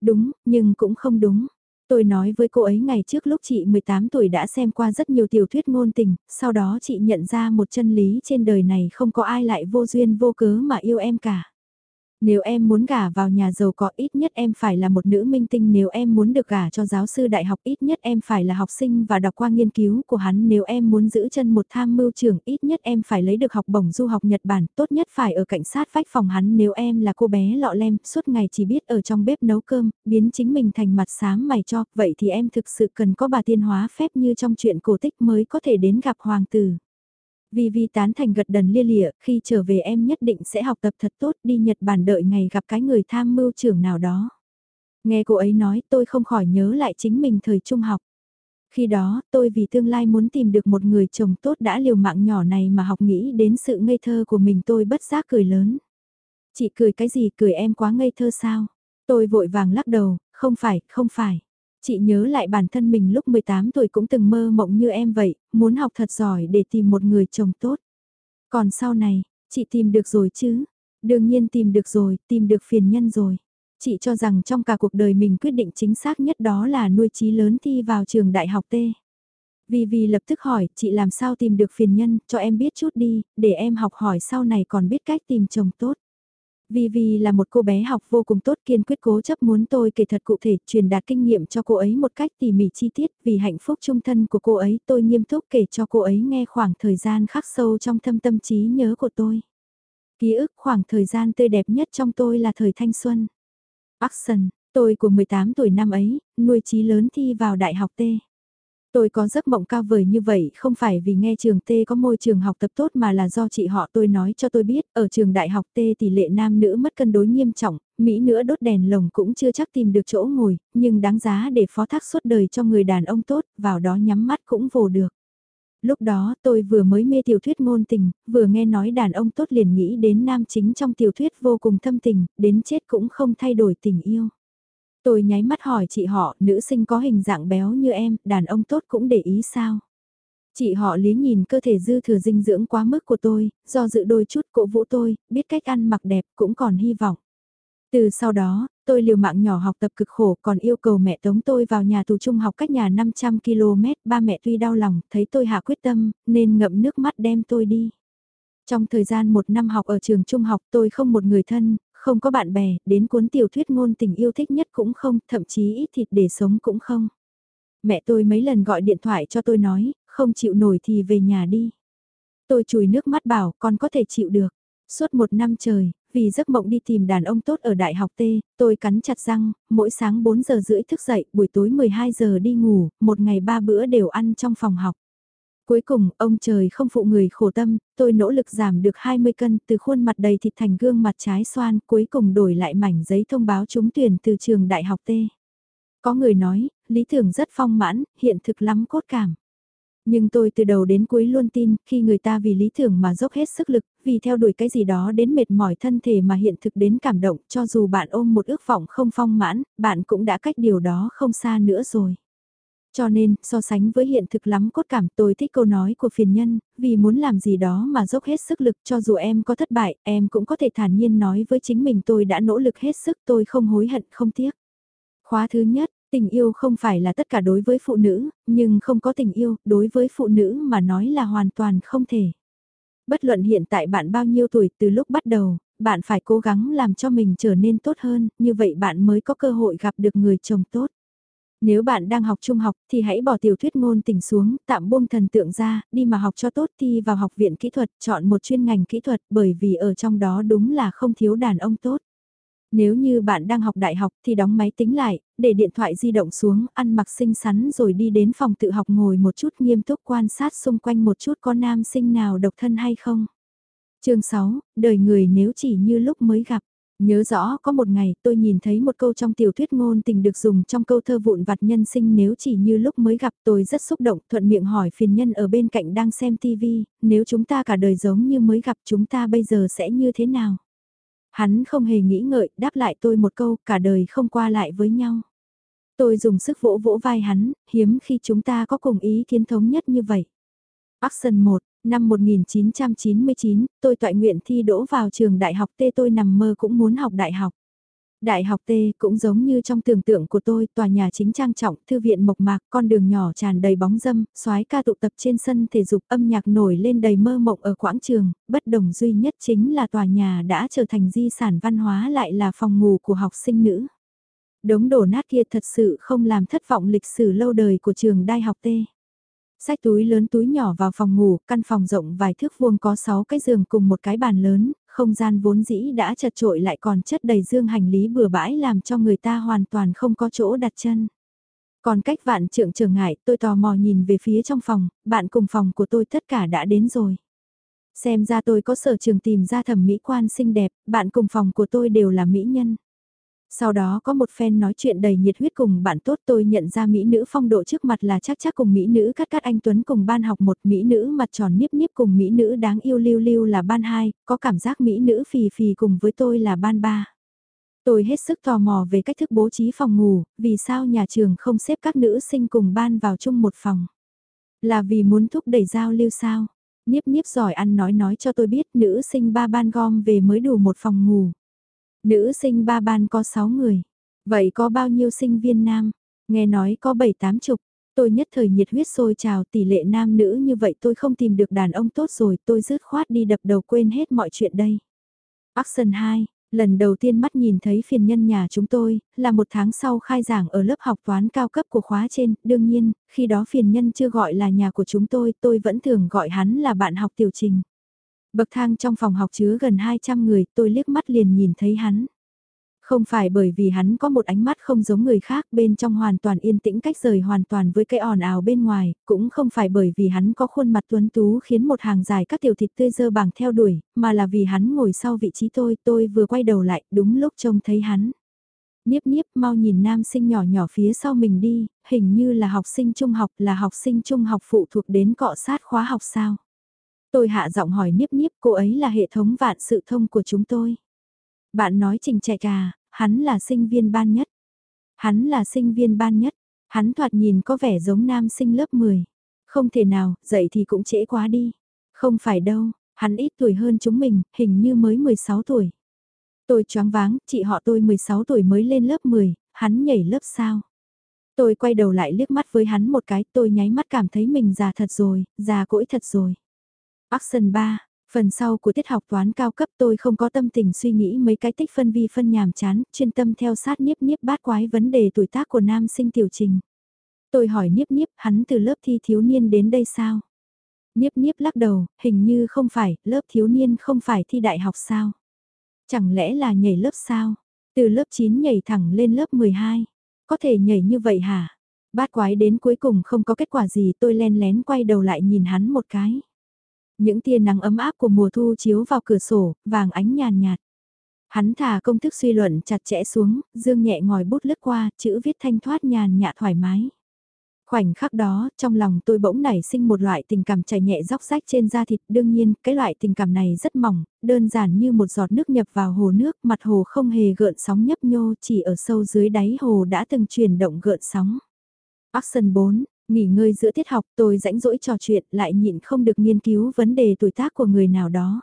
Đúng, nhưng cũng không đúng. Tôi nói với cô ấy ngày trước lúc chị 18 tuổi đã xem qua rất nhiều tiểu thuyết ngôn tình, sau đó chị nhận ra một chân lý trên đời này không có ai lại vô duyên vô cớ mà yêu em cả. Nếu em muốn gả vào nhà giàu có, ít nhất em phải là một nữ minh tinh. Nếu em muốn được gả cho giáo sư đại học, ít nhất em phải là học sinh và đọc qua nghiên cứu của hắn. Nếu em muốn giữ chân một tham mưu trưởng, ít nhất em phải lấy được học bổng du học Nhật Bản. Tốt nhất phải ở cảnh sát vách phòng hắn. Nếu em là cô bé lọ lem, suốt ngày chỉ biết ở trong bếp nấu cơm, biến chính mình thành mặt sáng mày cho. Vậy thì em thực sự cần có bà tiên hóa phép như trong chuyện cổ tích mới có thể đến gặp hoàng tử. Vì Vi tán thành gật đần lia lịa, khi trở về em nhất định sẽ học tập thật tốt đi Nhật Bản đợi ngày gặp cái người tham mưu trưởng nào đó. Nghe cô ấy nói tôi không khỏi nhớ lại chính mình thời trung học. Khi đó, tôi vì tương lai muốn tìm được một người chồng tốt đã liều mạng nhỏ này mà học nghĩ đến sự ngây thơ của mình tôi bất giác cười lớn. Chị cười cái gì cười em quá ngây thơ sao? Tôi vội vàng lắc đầu, không phải, không phải. Chị nhớ lại bản thân mình lúc 18 tuổi cũng từng mơ mộng như em vậy, muốn học thật giỏi để tìm một người chồng tốt. Còn sau này, chị tìm được rồi chứ? Đương nhiên tìm được rồi, tìm được phiền nhân rồi. Chị cho rằng trong cả cuộc đời mình quyết định chính xác nhất đó là nuôi trí lớn thi vào trường đại học T. Vì vì lập tức hỏi, chị làm sao tìm được phiền nhân, cho em biết chút đi, để em học hỏi sau này còn biết cách tìm chồng tốt. Vi Vi là một cô bé học vô cùng tốt kiên quyết cố chấp muốn tôi kể thật cụ thể truyền đạt kinh nghiệm cho cô ấy một cách tỉ mỉ chi tiết vì hạnh phúc trung thân của cô ấy tôi nghiêm túc kể cho cô ấy nghe khoảng thời gian khắc sâu trong thâm tâm trí nhớ của tôi. Ký ức khoảng thời gian tươi đẹp nhất trong tôi là thời thanh xuân. Action, tôi của 18 tuổi năm ấy, nuôi trí lớn thi vào đại học T. Tôi có giấc mộng cao vời như vậy không phải vì nghe trường T có môi trường học tập tốt mà là do chị họ tôi nói cho tôi biết, ở trường đại học T tỷ lệ nam nữ mất cân đối nghiêm trọng, Mỹ nữa đốt đèn lồng cũng chưa chắc tìm được chỗ ngồi, nhưng đáng giá để phó thác suốt đời cho người đàn ông tốt, vào đó nhắm mắt cũng vồ được. Lúc đó tôi vừa mới mê tiểu thuyết ngôn tình, vừa nghe nói đàn ông tốt liền nghĩ đến nam chính trong tiểu thuyết vô cùng thâm tình, đến chết cũng không thay đổi tình yêu. Tôi nháy mắt hỏi chị họ, nữ sinh có hình dạng béo như em, đàn ông tốt cũng để ý sao? Chị họ lý nhìn cơ thể dư thừa dinh dưỡng quá mức của tôi, do dự đôi chút cổ vũ tôi, biết cách ăn mặc đẹp cũng còn hy vọng. Từ sau đó, tôi liều mạng nhỏ học tập cực khổ còn yêu cầu mẹ tống tôi vào nhà tù trung học cách nhà 500 km, ba mẹ tuy đau lòng, thấy tôi hạ quyết tâm, nên ngậm nước mắt đem tôi đi. Trong thời gian một năm học ở trường trung học tôi không một người thân, không có bạn bè, đến cuốn tiểu thuyết ngôn tình yêu thích nhất cũng không, thậm chí ít thịt để sống cũng không. Mẹ tôi mấy lần gọi điện thoại cho tôi nói, không chịu nổi thì về nhà đi. Tôi chùi nước mắt bảo con có thể chịu được. Suốt một năm trời, vì giấc mộng đi tìm đàn ông tốt ở đại học T, tôi cắn chặt răng, mỗi sáng 4 giờ rưỡi thức dậy, buổi tối 12 giờ đi ngủ, một ngày ba bữa đều ăn trong phòng học. Cuối cùng, ông trời không phụ người khổ tâm, tôi nỗ lực giảm được 20 cân từ khuôn mặt đầy thịt thành gương mặt trái xoan, cuối cùng đổi lại mảnh giấy thông báo trúng tuyển từ trường đại học T. Có người nói, lý tưởng rất phong mãn, hiện thực lắm cốt cảm. Nhưng tôi từ đầu đến cuối luôn tin, khi người ta vì lý tưởng mà dốc hết sức lực, vì theo đuổi cái gì đó đến mệt mỏi thân thể mà hiện thực đến cảm động, cho dù bạn ôm một ước vọng không phong mãn, bạn cũng đã cách điều đó không xa nữa rồi. Cho nên, so sánh với hiện thực lắm cốt cảm tôi thích câu nói của phiền nhân, vì muốn làm gì đó mà dốc hết sức lực cho dù em có thất bại, em cũng có thể thản nhiên nói với chính mình tôi đã nỗ lực hết sức tôi không hối hận không tiếc. Khóa thứ nhất, tình yêu không phải là tất cả đối với phụ nữ, nhưng không có tình yêu, đối với phụ nữ mà nói là hoàn toàn không thể. Bất luận hiện tại bạn bao nhiêu tuổi từ lúc bắt đầu, bạn phải cố gắng làm cho mình trở nên tốt hơn, như vậy bạn mới có cơ hội gặp được người chồng tốt. Nếu bạn đang học trung học thì hãy bỏ tiểu thuyết ngôn tình xuống, tạm buông thần tượng ra, đi mà học cho tốt thi vào học viện kỹ thuật, chọn một chuyên ngành kỹ thuật bởi vì ở trong đó đúng là không thiếu đàn ông tốt. Nếu như bạn đang học đại học thì đóng máy tính lại, để điện thoại di động xuống, ăn mặc xinh xắn rồi đi đến phòng tự học ngồi một chút nghiêm túc quan sát xung quanh một chút có nam sinh nào độc thân hay không. chương 6, đời người nếu chỉ như lúc mới gặp. Nhớ rõ có một ngày tôi nhìn thấy một câu trong tiểu thuyết ngôn tình được dùng trong câu thơ vụn vặt nhân sinh nếu chỉ như lúc mới gặp tôi rất xúc động thuận miệng hỏi phiền nhân ở bên cạnh đang xem TV, nếu chúng ta cả đời giống như mới gặp chúng ta bây giờ sẽ như thế nào? Hắn không hề nghĩ ngợi đáp lại tôi một câu cả đời không qua lại với nhau. Tôi dùng sức vỗ vỗ vai hắn, hiếm khi chúng ta có cùng ý kiến thống nhất như vậy. Action 1, Năm 1999, tôi tọa nguyện thi đỗ vào trường đại học T tôi nằm mơ cũng muốn học đại học. Đại học T cũng giống như trong tưởng tượng của tôi, tòa nhà chính trang trọng, thư viện mộc mạc, con đường nhỏ tràn đầy bóng dâm, soái ca tụ tập trên sân thể dục âm nhạc nổi lên đầy mơ mộng ở quảng trường, bất đồng duy nhất chính là tòa nhà đã trở thành di sản văn hóa lại là phòng ngủ của học sinh nữ. Đống đổ nát kia thật sự không làm thất vọng lịch sử lâu đời của trường đại học T. Sách túi lớn túi nhỏ vào phòng ngủ, căn phòng rộng vài thước vuông có 6 cái giường cùng một cái bàn lớn, không gian vốn dĩ đã chật trội lại còn chất đầy dương hành lý bừa bãi làm cho người ta hoàn toàn không có chỗ đặt chân. Còn cách vạn trượng trở ngại, tôi tò mò nhìn về phía trong phòng, bạn cùng phòng của tôi tất cả đã đến rồi. Xem ra tôi có sở trường tìm ra thẩm mỹ quan xinh đẹp, bạn cùng phòng của tôi đều là mỹ nhân. Sau đó có một fan nói chuyện đầy nhiệt huyết cùng bạn tốt tôi nhận ra mỹ nữ phong độ trước mặt là chắc chắc cùng mỹ nữ cắt cắt anh Tuấn cùng ban học một mỹ nữ mặt tròn niếp niếp cùng mỹ nữ đáng yêu lưu lưu là ban hai, có cảm giác mỹ nữ phì phì cùng với tôi là ban ba. Tôi hết sức tò mò về cách thức bố trí phòng ngủ, vì sao nhà trường không xếp các nữ sinh cùng ban vào chung một phòng. Là vì muốn thúc đẩy giao lưu sao? Niếp niếp giỏi ăn nói nói cho tôi biết nữ sinh ba ban gom về mới đủ một phòng ngủ. Nữ sinh ba ban có 6 người. Vậy có bao nhiêu sinh viên nam? Nghe nói có 7-8 chục. Tôi nhất thời nhiệt huyết sôi trào tỷ lệ nam nữ như vậy tôi không tìm được đàn ông tốt rồi tôi rứt khoát đi đập đầu quên hết mọi chuyện đây. Action 2, lần đầu tiên mắt nhìn thấy phiền nhân nhà chúng tôi, là một tháng sau khai giảng ở lớp học toán cao cấp của khóa trên, đương nhiên, khi đó phiền nhân chưa gọi là nhà của chúng tôi, tôi vẫn thường gọi hắn là bạn học tiểu trình. Bậc thang trong phòng học chứa gần 200 người, tôi liếc mắt liền nhìn thấy hắn. Không phải bởi vì hắn có một ánh mắt không giống người khác bên trong hoàn toàn yên tĩnh cách rời hoàn toàn với cái ồn ào bên ngoài, cũng không phải bởi vì hắn có khuôn mặt tuấn tú khiến một hàng dài các tiểu thịt tươi dơ bảng theo đuổi, mà là vì hắn ngồi sau vị trí tôi, tôi vừa quay đầu lại, đúng lúc trông thấy hắn. Niếp niếp mau nhìn nam sinh nhỏ nhỏ phía sau mình đi, hình như là học sinh trung học là học sinh trung học phụ thuộc đến cọ sát khóa học sao. Tôi hạ giọng hỏi Niếp Niếp cô ấy là hệ thống vạn sự thông của chúng tôi. Bạn nói trình trẻ à, hắn là sinh viên ban nhất. Hắn là sinh viên ban nhất, hắn thoạt nhìn có vẻ giống nam sinh lớp 10. Không thể nào, dậy thì cũng trễ quá đi. Không phải đâu, hắn ít tuổi hơn chúng mình, hình như mới 16 tuổi. Tôi choáng váng, chị họ tôi 16 tuổi mới lên lớp 10, hắn nhảy lớp sao? Tôi quay đầu lại liếc mắt với hắn một cái, tôi nháy mắt cảm thấy mình già thật rồi, già cỗi thật rồi. Action 3, Phần sau của tiết học toán cao cấp tôi không có tâm tình suy nghĩ mấy cái tích phân vi phân nhàm chán, chuyên tâm theo sát niếp niếp bát quái vấn đề tuổi tác của nam sinh tiểu trình. Tôi hỏi niếp niếp hắn từ lớp thi thiếu niên đến đây sao? Niếp niếp lắc đầu, hình như không phải, lớp thiếu niên không phải thi đại học sao? Chẳng lẽ là nhảy lớp sao? Từ lớp 9 nhảy thẳng lên lớp 12. Có thể nhảy như vậy hả? Bát quái đến cuối cùng không có kết quả gì tôi len lén quay đầu lại nhìn hắn một cái. Những tia nắng ấm áp của mùa thu chiếu vào cửa sổ, vàng ánh nhàn nhạt. Hắn thả công thức suy luận chặt chẽ xuống, dương nhẹ ngòi bút lướt qua, chữ viết thanh thoát nhàn nhạt thoải mái. Khoảnh khắc đó, trong lòng tôi bỗng nảy sinh một loại tình cảm chảy nhẹ róc rách trên da thịt. Đương nhiên, cái loại tình cảm này rất mỏng, đơn giản như một giọt nước nhập vào hồ nước, mặt hồ không hề gợn sóng nhấp nhô, chỉ ở sâu dưới đáy hồ đã từng chuyển động gợn sóng. Action 4, nghỉ ngơi giữa tiết học tôi rãnh rỗi trò chuyện lại nhịn không được nghiên cứu vấn đề tuổi tác của người nào đó.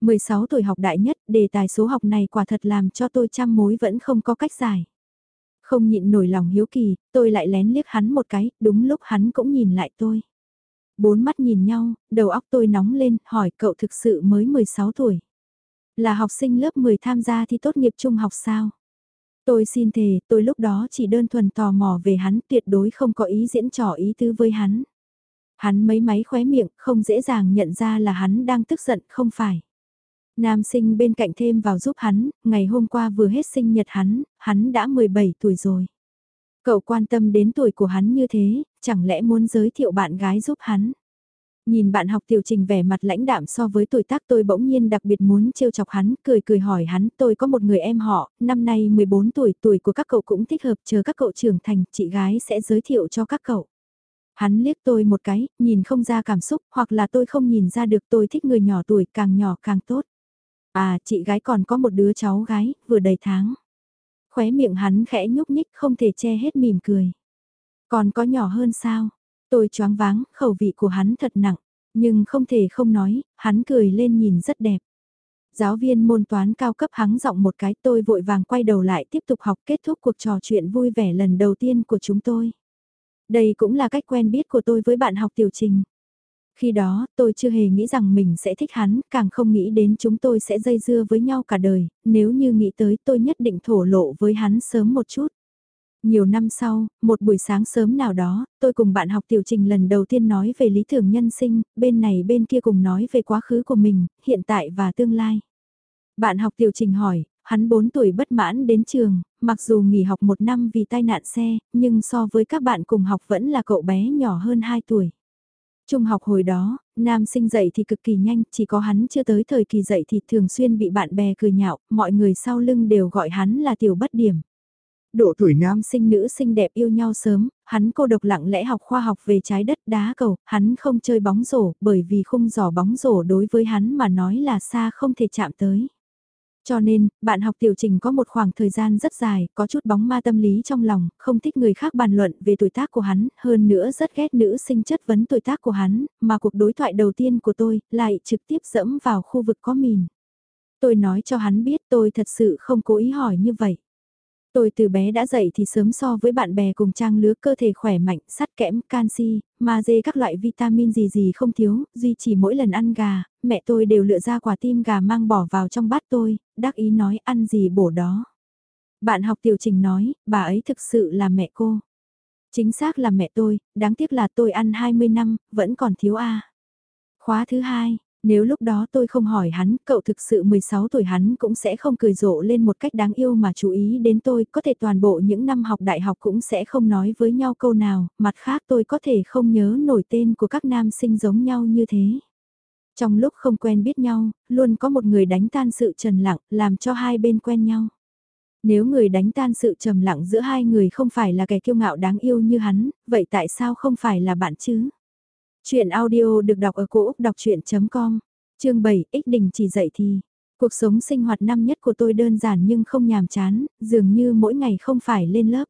16 tuổi học đại nhất, đề tài số học này quả thật làm cho tôi trăm mối vẫn không có cách giải. Không nhịn nổi lòng hiếu kỳ, tôi lại lén liếc hắn một cái, đúng lúc hắn cũng nhìn lại tôi. Bốn mắt nhìn nhau, đầu óc tôi nóng lên, hỏi cậu thực sự mới 16 tuổi. Là học sinh lớp 10 tham gia thi tốt nghiệp trung học sao? Tôi xin thề, tôi lúc đó chỉ đơn thuần tò mò về hắn, tuyệt đối không có ý diễn trò ý tứ với hắn. Hắn mấy máy khóe miệng, không dễ dàng nhận ra là hắn đang tức giận, không phải. Nam sinh bên cạnh thêm vào giúp hắn, ngày hôm qua vừa hết sinh nhật hắn, hắn đã 17 tuổi rồi. Cậu quan tâm đến tuổi của hắn như thế, chẳng lẽ muốn giới thiệu bạn gái giúp hắn? Nhìn bạn học tiểu trình vẻ mặt lãnh đạm so với tuổi tác tôi bỗng nhiên đặc biệt muốn trêu chọc hắn, cười cười hỏi hắn, tôi có một người em họ, năm nay 14 tuổi, tuổi của các cậu cũng thích hợp, chờ các cậu trưởng thành, chị gái sẽ giới thiệu cho các cậu. Hắn liếc tôi một cái, nhìn không ra cảm xúc, hoặc là tôi không nhìn ra được tôi thích người nhỏ tuổi, càng nhỏ càng tốt. À, chị gái còn có một đứa cháu gái, vừa đầy tháng. Khóe miệng hắn khẽ nhúc nhích không thể che hết mỉm cười. Còn có nhỏ hơn sao? Tôi choáng váng, khẩu vị của hắn thật nặng, nhưng không thể không nói, hắn cười lên nhìn rất đẹp. Giáo viên môn toán cao cấp hắng giọng một cái tôi vội vàng quay đầu lại tiếp tục học kết thúc cuộc trò chuyện vui vẻ lần đầu tiên của chúng tôi. Đây cũng là cách quen biết của tôi với bạn học tiểu trình. Khi đó, tôi chưa hề nghĩ rằng mình sẽ thích hắn, càng không nghĩ đến chúng tôi sẽ dây dưa với nhau cả đời, nếu như nghĩ tới tôi nhất định thổ lộ với hắn sớm một chút. Nhiều năm sau, một buổi sáng sớm nào đó, tôi cùng bạn học tiểu trình lần đầu tiên nói về lý tưởng nhân sinh, bên này bên kia cùng nói về quá khứ của mình, hiện tại và tương lai. Bạn học tiểu trình hỏi, hắn 4 tuổi bất mãn đến trường, mặc dù nghỉ học một năm vì tai nạn xe, nhưng so với các bạn cùng học vẫn là cậu bé nhỏ hơn 2 tuổi. Trung học hồi đó, nam sinh dậy thì cực kỳ nhanh, chỉ có hắn chưa tới thời kỳ dậy thì thường xuyên bị bạn bè cười nhạo, mọi người sau lưng đều gọi hắn là tiểu bất điểm. Độ tuổi nam sinh nữ sinh đẹp yêu nhau sớm, hắn cô độc lặng lẽ học khoa học về trái đất đá cầu, hắn không chơi bóng rổ bởi vì khung giỏ bóng rổ đối với hắn mà nói là xa không thể chạm tới. Cho nên, bạn học tiểu trình có một khoảng thời gian rất dài, có chút bóng ma tâm lý trong lòng, không thích người khác bàn luận về tuổi tác của hắn, hơn nữa rất ghét nữ sinh chất vấn tuổi tác của hắn, mà cuộc đối thoại đầu tiên của tôi lại trực tiếp dẫm vào khu vực có mìn. Tôi nói cho hắn biết tôi thật sự không cố ý hỏi như vậy. Tôi từ bé đã dậy thì sớm so với bạn bè cùng trang lứa cơ thể khỏe mạnh, sắt kẽm, canxi, magie các loại vitamin gì gì không thiếu, duy chỉ mỗi lần ăn gà, mẹ tôi đều lựa ra quả tim gà mang bỏ vào trong bát tôi, đắc ý nói ăn gì bổ đó. Bạn học tiểu trình nói, bà ấy thực sự là mẹ cô. Chính xác là mẹ tôi, đáng tiếc là tôi ăn 20 năm, vẫn còn thiếu A. Khóa thứ hai, nếu lúc đó tôi không hỏi hắn, cậu thực sự 16 tuổi hắn cũng sẽ không cười rộ lên một cách đáng yêu mà chú ý đến tôi, có thể toàn bộ những năm học đại học cũng sẽ không nói với nhau câu nào, mặt khác tôi có thể không nhớ nổi tên của các nam sinh giống nhau như thế. Trong lúc không quen biết nhau, luôn có một người đánh tan sự trần lặng, làm cho hai bên quen nhau. Nếu người đánh tan sự trầm lặng giữa hai người không phải là kẻ kiêu ngạo đáng yêu như hắn, vậy tại sao không phải là bạn chứ? Chuyện audio được đọc ở cổ Úc đọc chuyện.com, chương 7, ích đình chỉ dạy thì. Cuộc sống sinh hoạt năm nhất của tôi đơn giản nhưng không nhàm chán, dường như mỗi ngày không phải lên lớp.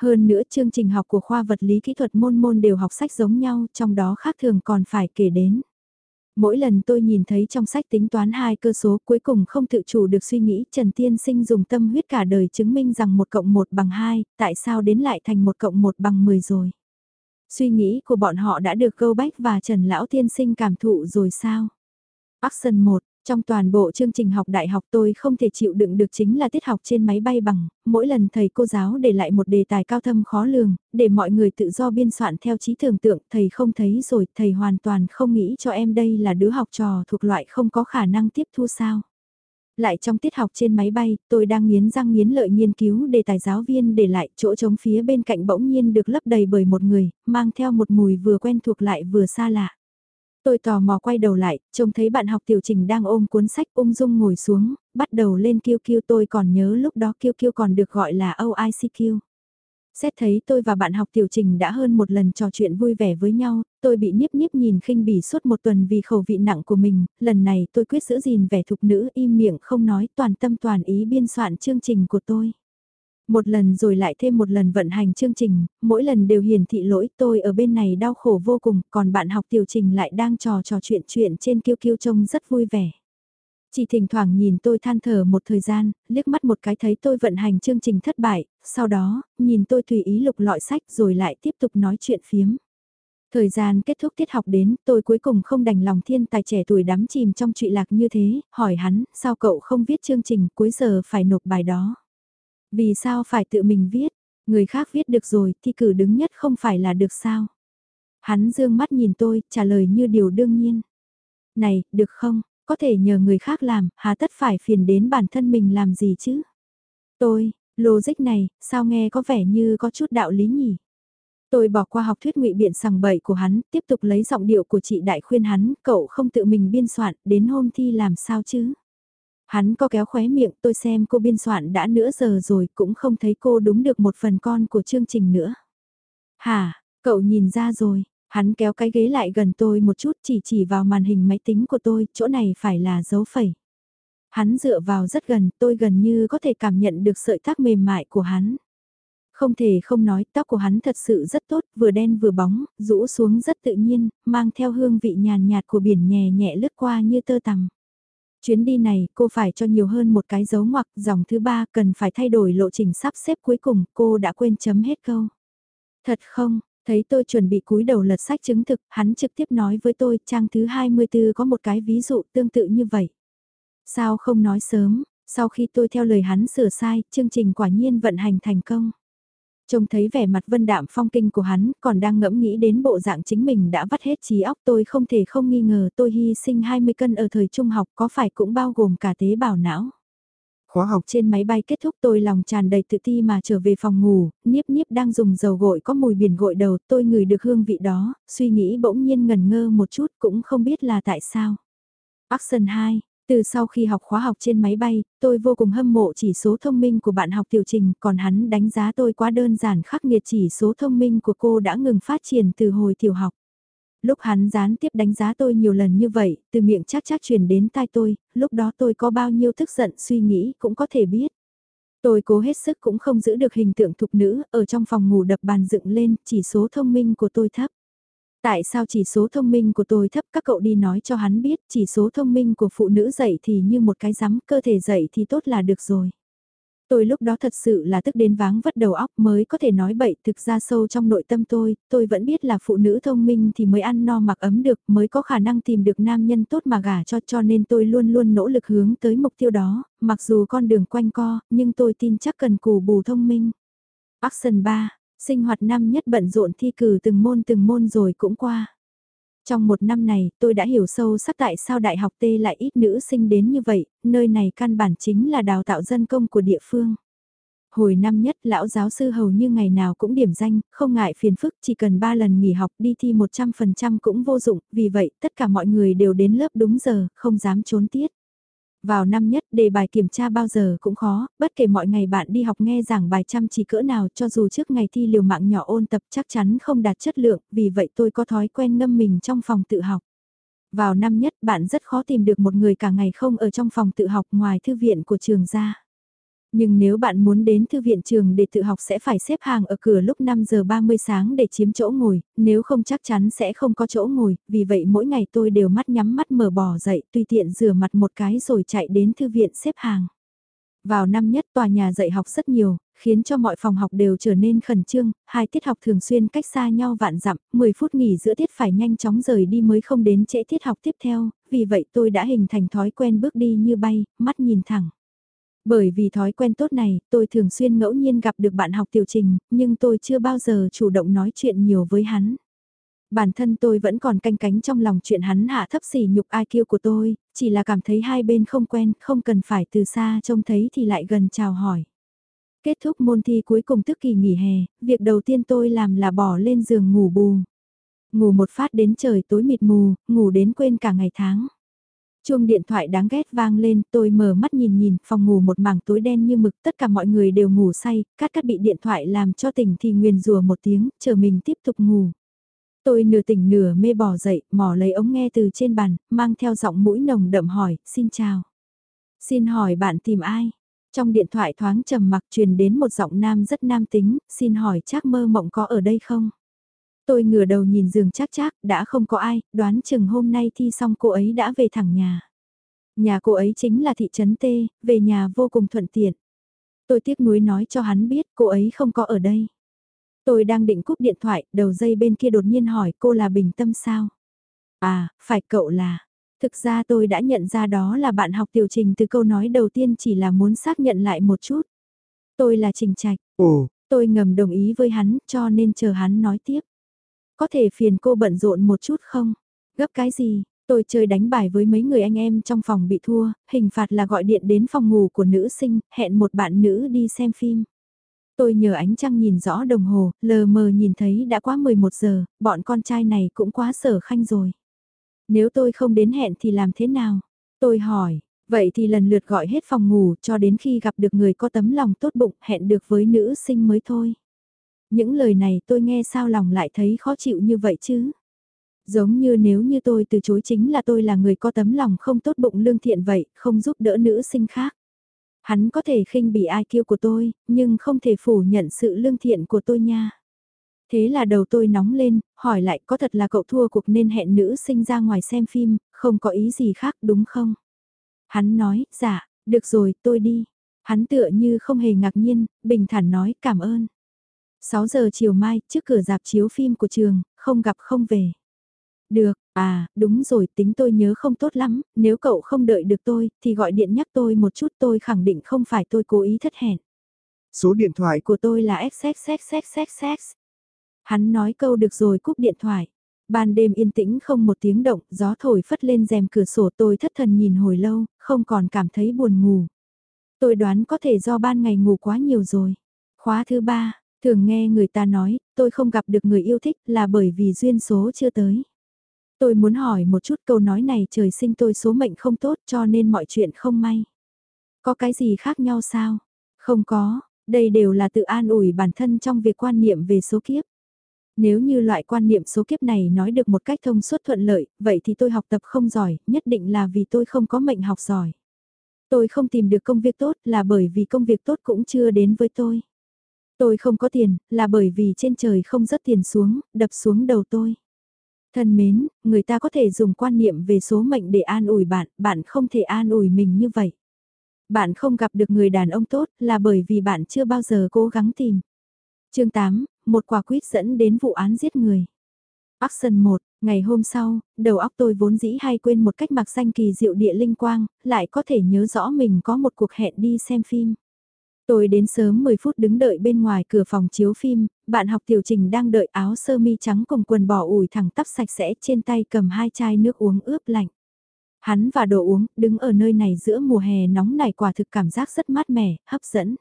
Hơn nữa chương trình học của khoa vật lý kỹ thuật môn môn đều học sách giống nhau, trong đó khác thường còn phải kể đến. Mỗi lần tôi nhìn thấy trong sách tính toán hai cơ số cuối cùng không tự chủ được suy nghĩ Trần Tiên Sinh dùng tâm huyết cả đời chứng minh rằng một cộng một bằng hai, tại sao đến lại thành một cộng một bằng 10 rồi. Suy nghĩ của bọn họ đã được Câu Bách và Trần Lão Tiên Sinh cảm thụ rồi sao? Action 1, trong toàn bộ chương trình học đại học tôi không thể chịu đựng được chính là tiết học trên máy bay bằng, mỗi lần thầy cô giáo để lại một đề tài cao thâm khó lường, để mọi người tự do biên soạn theo trí tưởng tượng, thầy không thấy rồi, thầy hoàn toàn không nghĩ cho em đây là đứa học trò thuộc loại không có khả năng tiếp thu sao. Lại trong tiết học trên máy bay, tôi đang nghiến răng nghiến lợi nghiên cứu đề tài giáo viên để lại chỗ trống phía bên cạnh bỗng nhiên được lấp đầy bởi một người, mang theo một mùi vừa quen thuộc lại vừa xa lạ. Tôi tò mò quay đầu lại, trông thấy bạn học tiểu trình đang ôm cuốn sách ung dung ngồi xuống, bắt đầu lên kêu kêu tôi còn nhớ lúc đó kêu kêu còn được gọi là OICQ. Xét thấy tôi và bạn học tiểu trình đã hơn một lần trò chuyện vui vẻ với nhau, tôi bị nhiếp nhiếp nhìn khinh bỉ suốt một tuần vì khẩu vị nặng của mình, lần này tôi quyết giữ gìn vẻ thục nữ im miệng không nói toàn tâm toàn ý biên soạn chương trình của tôi. Một lần rồi lại thêm một lần vận hành chương trình, mỗi lần đều hiển thị lỗi tôi ở bên này đau khổ vô cùng, còn bạn học tiểu trình lại đang trò trò chuyện chuyện trên kiêu kiêu trông rất vui vẻ. Chỉ thỉnh thoảng nhìn tôi than thở một thời gian, liếc mắt một cái thấy tôi vận hành chương trình thất bại, sau đó, nhìn tôi tùy ý lục lọi sách rồi lại tiếp tục nói chuyện phiếm. Thời gian kết thúc tiết học đến, tôi cuối cùng không đành lòng thiên tài trẻ tuổi đắm chìm trong trụy lạc như thế, hỏi hắn, sao cậu không viết chương trình cuối giờ phải nộp bài đó. Vì sao phải tự mình viết, người khác viết được rồi, thì cử đứng nhất không phải là được sao. Hắn dương mắt nhìn tôi, trả lời như điều đương nhiên. Này, được không, có thể nhờ người khác làm, hà tất phải phiền đến bản thân mình làm gì chứ? Tôi, logic này, sao nghe có vẻ như có chút đạo lý nhỉ? Tôi bỏ qua học thuyết ngụy biện sằng bậy của hắn, tiếp tục lấy giọng điệu của chị đại khuyên hắn, cậu không tự mình biên soạn, đến hôm thi làm sao chứ? Hắn có kéo khóe miệng, tôi xem cô biên soạn đã nửa giờ rồi, cũng không thấy cô đúng được một phần con của chương trình nữa. Hà, cậu nhìn ra rồi, Hắn kéo cái ghế lại gần tôi một chút chỉ chỉ vào màn hình máy tính của tôi, chỗ này phải là dấu phẩy. Hắn dựa vào rất gần, tôi gần như có thể cảm nhận được sợi tóc mềm mại của hắn. Không thể không nói, tóc của hắn thật sự rất tốt, vừa đen vừa bóng, rũ xuống rất tự nhiên, mang theo hương vị nhàn nhạt của biển nhẹ nhẹ lướt qua như tơ tằm. Chuyến đi này, cô phải cho nhiều hơn một cái dấu ngoặc, dòng thứ ba cần phải thay đổi lộ trình sắp xếp cuối cùng, cô đã quên chấm hết câu. Thật không, Thấy tôi chuẩn bị cúi đầu lật sách chứng thực, hắn trực tiếp nói với tôi trang thứ 24 có một cái ví dụ tương tự như vậy. Sao không nói sớm, sau khi tôi theo lời hắn sửa sai, chương trình quả nhiên vận hành thành công. Trông thấy vẻ mặt vân đạm phong kinh của hắn, còn đang ngẫm nghĩ đến bộ dạng chính mình đã vắt hết trí óc tôi không thể không nghi ngờ tôi hy sinh 20 cân ở thời trung học có phải cũng bao gồm cả tế bào não. Khóa học trên máy bay kết thúc tôi lòng tràn đầy tự ti mà trở về phòng ngủ, Niếp Niếp đang dùng dầu gội có mùi biển gội đầu, tôi ngửi được hương vị đó, suy nghĩ bỗng nhiên ngần ngơ một chút cũng không biết là tại sao. Action 2, từ sau khi học khóa học trên máy bay, tôi vô cùng hâm mộ chỉ số thông minh của bạn học tiểu trình, còn hắn đánh giá tôi quá đơn giản khắc nghiệt chỉ số thông minh của cô đã ngừng phát triển từ hồi tiểu học. Lúc hắn gián tiếp đánh giá tôi nhiều lần như vậy, từ miệng chắc chắc truyền đến tai tôi, lúc đó tôi có bao nhiêu tức giận suy nghĩ cũng có thể biết. Tôi cố hết sức cũng không giữ được hình tượng thục nữ, ở trong phòng ngủ đập bàn dựng lên, chỉ số thông minh của tôi thấp. Tại sao chỉ số thông minh của tôi thấp các cậu đi nói cho hắn biết chỉ số thông minh của phụ nữ dậy thì như một cái rắm cơ thể dậy thì tốt là được rồi. Tôi lúc đó thật sự là tức đến váng vất đầu óc mới có thể nói bậy thực ra sâu trong nội tâm tôi, tôi vẫn biết là phụ nữ thông minh thì mới ăn no mặc ấm được, mới có khả năng tìm được nam nhân tốt mà gả cho cho nên tôi luôn luôn nỗ lực hướng tới mục tiêu đó, mặc dù con đường quanh co, nhưng tôi tin chắc cần cù bù thông minh. Action 3, sinh hoạt năm nhất bận rộn thi cử từng môn từng môn rồi cũng qua. Trong một năm này, tôi đã hiểu sâu sắc tại sao đại học T lại ít nữ sinh đến như vậy, nơi này căn bản chính là đào tạo dân công của địa phương. Hồi năm nhất, lão giáo sư hầu như ngày nào cũng điểm danh, không ngại phiền phức, chỉ cần 3 lần nghỉ học đi thi 100% cũng vô dụng, vì vậy tất cả mọi người đều đến lớp đúng giờ, không dám trốn tiết. Vào năm nhất, đề bài kiểm tra bao giờ cũng khó, bất kể mọi ngày bạn đi học nghe giảng bài chăm chỉ cỡ nào cho dù trước ngày thi liều mạng nhỏ ôn tập chắc chắn không đạt chất lượng, vì vậy tôi có thói quen ngâm mình trong phòng tự học. Vào năm nhất, bạn rất khó tìm được một người cả ngày không ở trong phòng tự học ngoài thư viện của trường ra. Nhưng nếu bạn muốn đến thư viện trường để tự học sẽ phải xếp hàng ở cửa lúc 5 giờ 30 sáng để chiếm chỗ ngồi, nếu không chắc chắn sẽ không có chỗ ngồi, vì vậy mỗi ngày tôi đều mắt nhắm mắt mở bỏ dậy tùy tiện rửa mặt một cái rồi chạy đến thư viện xếp hàng. Vào năm nhất tòa nhà dạy học rất nhiều, khiến cho mọi phòng học đều trở nên khẩn trương, hai tiết học thường xuyên cách xa nhau vạn dặm, 10 phút nghỉ giữa tiết phải nhanh chóng rời đi mới không đến trễ tiết học tiếp theo, vì vậy tôi đã hình thành thói quen bước đi như bay, mắt nhìn thẳng. Bởi vì thói quen tốt này, tôi thường xuyên ngẫu nhiên gặp được bạn học tiểu trình, nhưng tôi chưa bao giờ chủ động nói chuyện nhiều với hắn. Bản thân tôi vẫn còn canh cánh trong lòng chuyện hắn hạ thấp sỉ nhục IQ của tôi, chỉ là cảm thấy hai bên không quen, không cần phải từ xa trông thấy thì lại gần chào hỏi. Kết thúc môn thi cuối cùng tức kỳ nghỉ hè, việc đầu tiên tôi làm là bỏ lên giường ngủ bù. Ngủ một phát đến trời tối mịt mù, ngủ đến quên cả ngày tháng. Chuông điện thoại đáng ghét vang lên, tôi mở mắt nhìn nhìn, phòng ngủ một mảng tối đen như mực, tất cả mọi người đều ngủ say, cắt cắt bị điện thoại làm cho tỉnh thì nguyền rùa một tiếng, chờ mình tiếp tục ngủ. Tôi nửa tỉnh nửa mê bỏ dậy, mò lấy ống nghe từ trên bàn, mang theo giọng mũi nồng đậm hỏi, xin chào. Xin hỏi bạn tìm ai? Trong điện thoại thoáng trầm mặc truyền đến một giọng nam rất nam tính, xin hỏi chắc mơ mộng có ở đây không? Tôi ngửa đầu nhìn giường chắc chắc, đã không có ai, đoán chừng hôm nay thi xong cô ấy đã về thẳng nhà. Nhà cô ấy chính là thị trấn T, về nhà vô cùng thuận tiện. Tôi tiếc nuối nói cho hắn biết cô ấy không có ở đây. Tôi đang định cúp điện thoại, đầu dây bên kia đột nhiên hỏi cô là Bình Tâm sao? À, phải cậu là. Thực ra tôi đã nhận ra đó là bạn học tiểu trình từ câu nói đầu tiên chỉ là muốn xác nhận lại một chút. Tôi là Trình Trạch. Ồ. Tôi ngầm đồng ý với hắn cho nên chờ hắn nói tiếp. Có thể phiền cô bận rộn một chút không? Gấp cái gì? Tôi chơi đánh bài với mấy người anh em trong phòng bị thua, hình phạt là gọi điện đến phòng ngủ của nữ sinh, hẹn một bạn nữ đi xem phim. Tôi nhờ ánh trăng nhìn rõ đồng hồ, lờ mờ nhìn thấy đã quá 11 giờ, bọn con trai này cũng quá sở khanh rồi. Nếu tôi không đến hẹn thì làm thế nào? Tôi hỏi, vậy thì lần lượt gọi hết phòng ngủ cho đến khi gặp được người có tấm lòng tốt bụng hẹn được với nữ sinh mới thôi. Những lời này tôi nghe sao lòng lại thấy khó chịu như vậy chứ? Giống như nếu như tôi từ chối chính là tôi là người có tấm lòng không tốt bụng lương thiện vậy, không giúp đỡ nữ sinh khác. Hắn có thể khinh bỉ ai kiêu của tôi, nhưng không thể phủ nhận sự lương thiện của tôi nha. Thế là đầu tôi nóng lên, hỏi lại có thật là cậu thua cuộc nên hẹn nữ sinh ra ngoài xem phim, không có ý gì khác đúng không? Hắn nói, dạ, được rồi, tôi đi. Hắn tựa như không hề ngạc nhiên, bình thản nói cảm ơn. 6 giờ chiều mai, trước cửa dạp chiếu phim của trường, không gặp không về. Được, à, đúng rồi, tính tôi nhớ không tốt lắm, nếu cậu không đợi được tôi, thì gọi điện nhắc tôi một chút tôi khẳng định không phải tôi cố ý thất hẹn. Số điện thoại của tôi là XXXXXX. Hắn nói câu được rồi cúp điện thoại. Ban đêm yên tĩnh không một tiếng động, gió thổi phất lên rèm cửa sổ tôi thất thần nhìn hồi lâu, không còn cảm thấy buồn ngủ. Tôi đoán có thể do ban ngày ngủ quá nhiều rồi. Khóa thứ ba, thường nghe người ta nói, tôi không gặp được người yêu thích là bởi vì duyên số chưa tới. Tôi muốn hỏi một chút câu nói này trời sinh tôi số mệnh không tốt cho nên mọi chuyện không may. Có cái gì khác nhau sao? Không có, đây đều là tự an ủi bản thân trong việc quan niệm về số kiếp. Nếu như loại quan niệm số kiếp này nói được một cách thông suốt thuận lợi, vậy thì tôi học tập không giỏi, nhất định là vì tôi không có mệnh học giỏi. Tôi không tìm được công việc tốt là bởi vì công việc tốt cũng chưa đến với tôi. Tôi không có tiền, là bởi vì trên trời không rớt tiền xuống, đập xuống đầu tôi. Thân mến, người ta có thể dùng quan niệm về số mệnh để an ủi bạn, bạn không thể an ủi mình như vậy. Bạn không gặp được người đàn ông tốt là bởi vì bạn chưa bao giờ cố gắng tìm. chương 8, một quả quýt dẫn đến vụ án giết người. Action 1, ngày hôm sau, đầu óc tôi vốn dĩ hay quên một cách mặc danh kỳ diệu địa linh quang, lại có thể nhớ rõ mình có một cuộc hẹn đi xem phim. Tôi đến sớm 10 phút đứng đợi bên ngoài cửa phòng chiếu phim, bạn học tiểu trình đang đợi áo sơ mi trắng cùng quần bò ủi thẳng tắp sạch sẽ trên tay cầm hai chai nước uống ướp lạnh. Hắn và đồ uống, đứng ở nơi này giữa mùa hè nóng này quả thực cảm giác rất mát mẻ, hấp dẫn.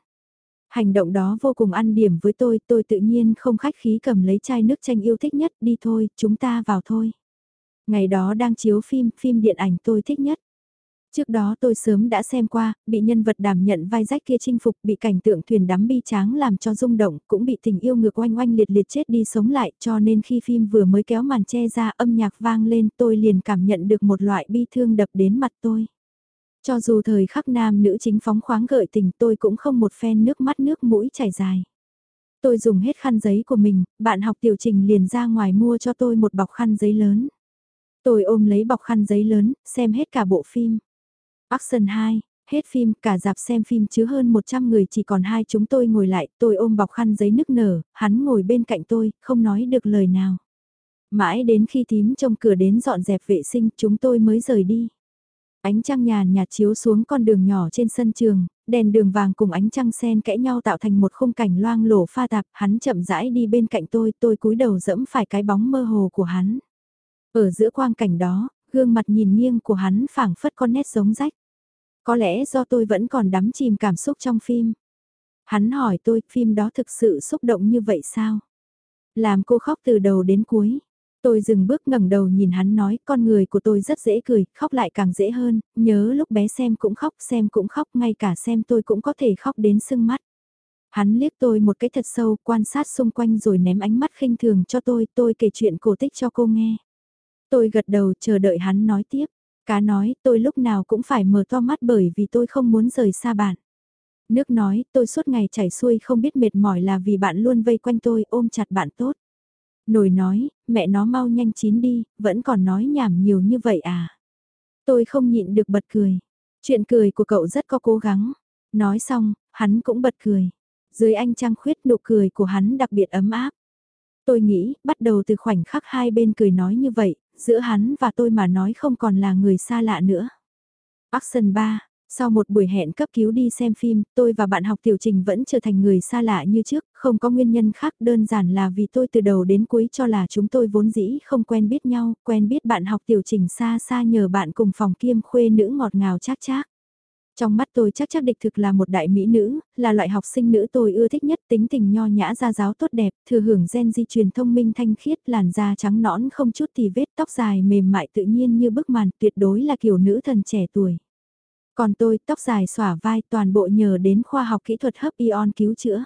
Hành động đó vô cùng ăn điểm với tôi, tôi tự nhiên không khách khí cầm lấy chai nước chanh yêu thích nhất, đi thôi, chúng ta vào thôi. Ngày đó đang chiếu phim, phim điện ảnh tôi thích nhất. Trước đó tôi sớm đã xem qua, bị nhân vật đảm nhận vai rách kia chinh phục, bị cảnh tượng thuyền đắm bi tráng làm cho rung động, cũng bị tình yêu ngược oanh oanh liệt liệt chết đi sống lại, cho nên khi phim vừa mới kéo màn che ra âm nhạc vang lên tôi liền cảm nhận được một loại bi thương đập đến mặt tôi. Cho dù thời khắc nam nữ chính phóng khoáng gợi tình tôi cũng không một phen nước mắt nước mũi chảy dài. Tôi dùng hết khăn giấy của mình, bạn học tiểu trình liền ra ngoài mua cho tôi một bọc khăn giấy lớn. Tôi ôm lấy bọc khăn giấy lớn, xem hết cả bộ phim. Action 2, Hết phim, cả dạp xem phim chứa hơn 100 người chỉ còn hai chúng tôi ngồi lại, tôi ôm bọc khăn giấy nức nở, hắn ngồi bên cạnh tôi, không nói được lời nào. Mãi đến khi tím trong cửa đến dọn dẹp vệ sinh chúng tôi mới rời đi. Ánh trăng nhàn nhạt chiếu xuống con đường nhỏ trên sân trường, đèn đường vàng cùng ánh trăng sen kẽ nhau tạo thành một khung cảnh loang lổ pha tạp, hắn chậm rãi đi bên cạnh tôi, tôi cúi đầu dẫm phải cái bóng mơ hồ của hắn. Ở giữa quang cảnh đó, gương mặt nhìn nghiêng của hắn phảng phất con nét giống rách. Có lẽ do tôi vẫn còn đắm chìm cảm xúc trong phim. Hắn hỏi tôi, phim đó thực sự xúc động như vậy sao? Làm cô khóc từ đầu đến cuối. Tôi dừng bước ngẩng đầu nhìn hắn nói, con người của tôi rất dễ cười, khóc lại càng dễ hơn, nhớ lúc bé xem cũng khóc, xem cũng khóc, ngay cả xem tôi cũng có thể khóc đến sưng mắt. Hắn liếc tôi một cái thật sâu, quan sát xung quanh rồi ném ánh mắt khinh thường cho tôi, tôi kể chuyện cổ tích cho cô nghe. Tôi gật đầu chờ đợi hắn nói tiếp. Cá nói, tôi lúc nào cũng phải mở to mắt bởi vì tôi không muốn rời xa bạn. Nước nói, tôi suốt ngày chảy xuôi không biết mệt mỏi là vì bạn luôn vây quanh tôi ôm chặt bạn tốt. Nồi nói, mẹ nó mau nhanh chín đi, vẫn còn nói nhảm nhiều như vậy à. Tôi không nhịn được bật cười. Chuyện cười của cậu rất có cố gắng. Nói xong, hắn cũng bật cười. Dưới anh trăng khuyết nụ cười của hắn đặc biệt ấm áp. Tôi nghĩ, bắt đầu từ khoảnh khắc hai bên cười nói như vậy, giữa hắn và tôi mà nói không còn là người xa lạ nữa. Action 3 sau một buổi hẹn cấp cứu đi xem phim, tôi và bạn học tiểu trình vẫn trở thành người xa lạ như trước, không có nguyên nhân khác đơn giản là vì tôi từ đầu đến cuối cho là chúng tôi vốn dĩ không quen biết nhau, quen biết bạn học tiểu trình xa xa nhờ bạn cùng phòng kiêm khuê nữ ngọt ngào chát chát. Trong mắt tôi chắc chắc địch thực là một đại mỹ nữ, là loại học sinh nữ tôi ưa thích nhất tính tình nho nhã ra giáo tốt đẹp, thừa hưởng gen di truyền thông minh thanh khiết, làn da trắng nõn không chút thì vết, tóc dài mềm mại tự nhiên như bức màn, tuyệt đối là kiểu nữ thần trẻ tuổi. Còn tôi, tóc dài xỏa vai toàn bộ nhờ đến khoa học kỹ thuật hấp ion cứu chữa.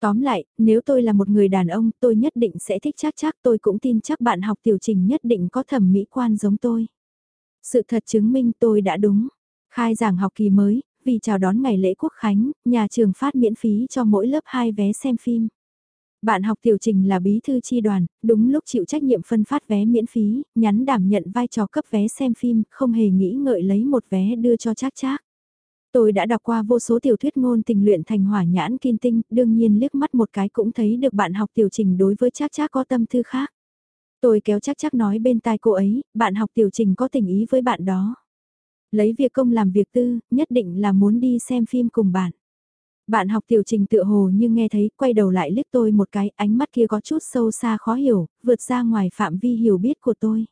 Tóm lại, nếu tôi là một người đàn ông, tôi nhất định sẽ thích chắc chắc tôi cũng tin chắc bạn học tiểu trình nhất định có thẩm mỹ quan giống tôi. Sự thật chứng minh tôi đã đúng. Khai giảng học kỳ mới, vì chào đón ngày lễ quốc khánh, nhà trường phát miễn phí cho mỗi lớp 2 vé xem phim. Bạn học tiểu trình là bí thư chi đoàn, đúng lúc chịu trách nhiệm phân phát vé miễn phí, nhắn đảm nhận vai trò cấp vé xem phim, không hề nghĩ ngợi lấy một vé đưa cho chắc chắc. Tôi đã đọc qua vô số tiểu thuyết ngôn tình luyện thành hỏa nhãn kim tinh, đương nhiên liếc mắt một cái cũng thấy được bạn học tiểu trình đối với chắc chắc có tâm thư khác. Tôi kéo chắc chắc nói bên tai cô ấy, bạn học tiểu trình có tình ý với bạn đó. Lấy việc công làm việc tư, nhất định là muốn đi xem phim cùng bạn. Bạn học tiểu trình tựa hồ như nghe thấy, quay đầu lại liếc tôi một cái, ánh mắt kia có chút sâu xa khó hiểu, vượt ra ngoài phạm vi hiểu biết của tôi.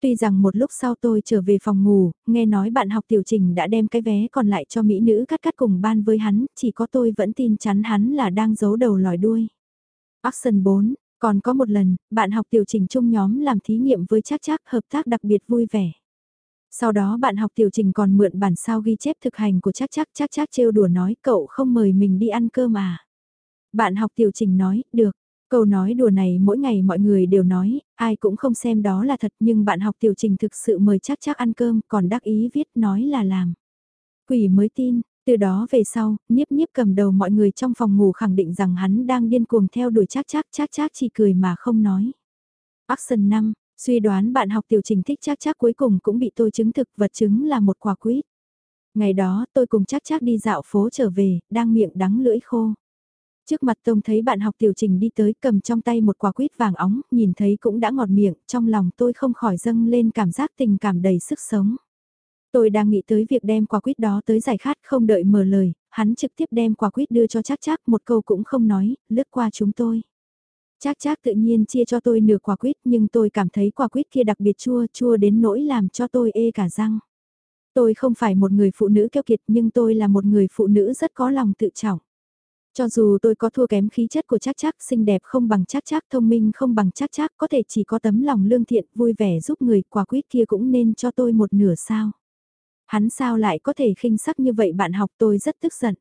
Tuy rằng một lúc sau tôi trở về phòng ngủ, nghe nói bạn học tiểu trình đã đem cái vé còn lại cho mỹ nữ cắt cắt cùng ban với hắn, chỉ có tôi vẫn tin chắn hắn là đang giấu đầu lòi đuôi. Action 4, còn có một lần, bạn học tiểu trình chung nhóm làm thí nghiệm với chắc chắc hợp tác đặc biệt vui vẻ. Sau đó bạn học tiểu trình còn mượn bản sao ghi chép thực hành của chắc chắc chắc chắc trêu đùa nói cậu không mời mình đi ăn cơm à. Bạn học tiểu trình nói, được. Câu nói đùa này mỗi ngày mọi người đều nói, ai cũng không xem đó là thật nhưng bạn học tiểu trình thực sự mời chắc chắc ăn cơm còn đắc ý viết nói là làm. Quỷ mới tin, từ đó về sau, nhiếp nhiếp cầm đầu mọi người trong phòng ngủ khẳng định rằng hắn đang điên cuồng theo đuổi chắc chắc chắc chắc chỉ cười mà không nói. Action 5, Suy đoán bạn học tiểu trình thích chắc chắc cuối cùng cũng bị tôi chứng thực vật chứng là một quả quýt. Ngày đó tôi cùng chắc chắc đi dạo phố trở về, đang miệng đắng lưỡi khô. Trước mặt Tông thấy bạn học tiểu trình đi tới cầm trong tay một quả quýt vàng óng, nhìn thấy cũng đã ngọt miệng, trong lòng tôi không khỏi dâng lên cảm giác tình cảm đầy sức sống. Tôi đang nghĩ tới việc đem quả quýt đó tới giải khát không đợi mở lời, hắn trực tiếp đem quả quýt đưa cho chắc chắc một câu cũng không nói, lướt qua chúng tôi. Chắc chắc tự nhiên chia cho tôi nửa quả quýt nhưng tôi cảm thấy quả quýt kia đặc biệt chua chua đến nỗi làm cho tôi ê cả răng. Tôi không phải một người phụ nữ keo kiệt nhưng tôi là một người phụ nữ rất có lòng tự trọng. Cho dù tôi có thua kém khí chất của chắc chắc, xinh đẹp không bằng chắc chắc, thông minh không bằng chắc chắc, có thể chỉ có tấm lòng lương thiện, vui vẻ giúp người, quả quýt kia cũng nên cho tôi một nửa sao. Hắn sao lại có thể khinh sắc như vậy bạn học tôi rất tức giận.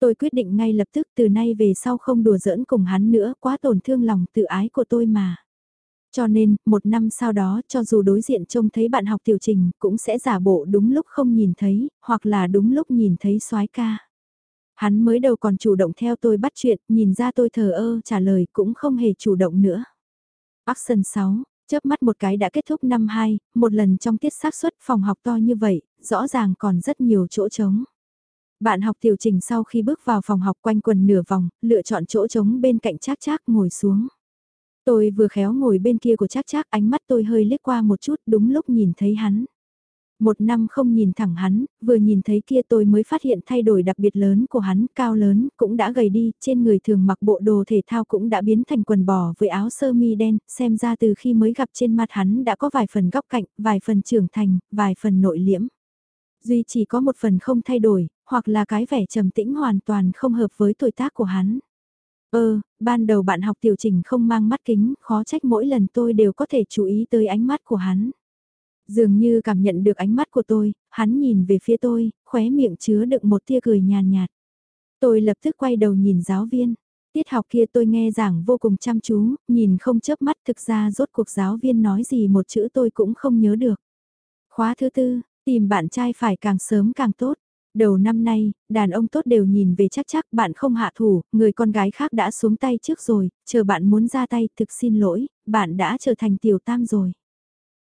Tôi quyết định ngay lập tức từ nay về sau không đùa giỡn cùng hắn nữa quá tổn thương lòng tự ái của tôi mà. Cho nên, một năm sau đó cho dù đối diện trông thấy bạn học tiểu trình cũng sẽ giả bộ đúng lúc không nhìn thấy, hoặc là đúng lúc nhìn thấy soái ca. Hắn mới đầu còn chủ động theo tôi bắt chuyện, nhìn ra tôi thờ ơ trả lời cũng không hề chủ động nữa. Action 6, Chớp mắt một cái đã kết thúc năm 2, một lần trong tiết xác suất phòng học to như vậy, rõ ràng còn rất nhiều chỗ trống. Bạn học tiểu trình sau khi bước vào phòng học quanh quần nửa vòng, lựa chọn chỗ trống bên cạnh Trác Trác ngồi xuống. Tôi vừa khéo ngồi bên kia của Trác Trác, ánh mắt tôi hơi liếc qua một chút đúng lúc nhìn thấy hắn. Một năm không nhìn thẳng hắn, vừa nhìn thấy kia tôi mới phát hiện thay đổi đặc biệt lớn của hắn, cao lớn, cũng đã gầy đi, trên người thường mặc bộ đồ thể thao cũng đã biến thành quần bò với áo sơ mi đen, xem ra từ khi mới gặp trên mặt hắn đã có vài phần góc cạnh, vài phần trưởng thành, vài phần nội liễm. Duy chỉ có một phần không thay đổi, hoặc là cái vẻ trầm tĩnh hoàn toàn không hợp với tuổi tác của hắn. Ơ, ban đầu bạn học tiểu trình không mang mắt kính, khó trách mỗi lần tôi đều có thể chú ý tới ánh mắt của hắn. Dường như cảm nhận được ánh mắt của tôi, hắn nhìn về phía tôi, khóe miệng chứa đựng một tia cười nhàn nhạt. Tôi lập tức quay đầu nhìn giáo viên. Tiết học kia tôi nghe giảng vô cùng chăm chú, nhìn không chớp mắt thực ra rốt cuộc giáo viên nói gì một chữ tôi cũng không nhớ được. Khóa thứ tư, tìm bạn trai phải càng sớm càng tốt. Đầu năm nay, đàn ông tốt đều nhìn về chắc chắc bạn không hạ thủ, người con gái khác đã xuống tay trước rồi, chờ bạn muốn ra tay thực xin lỗi, bạn đã trở thành tiểu tam rồi.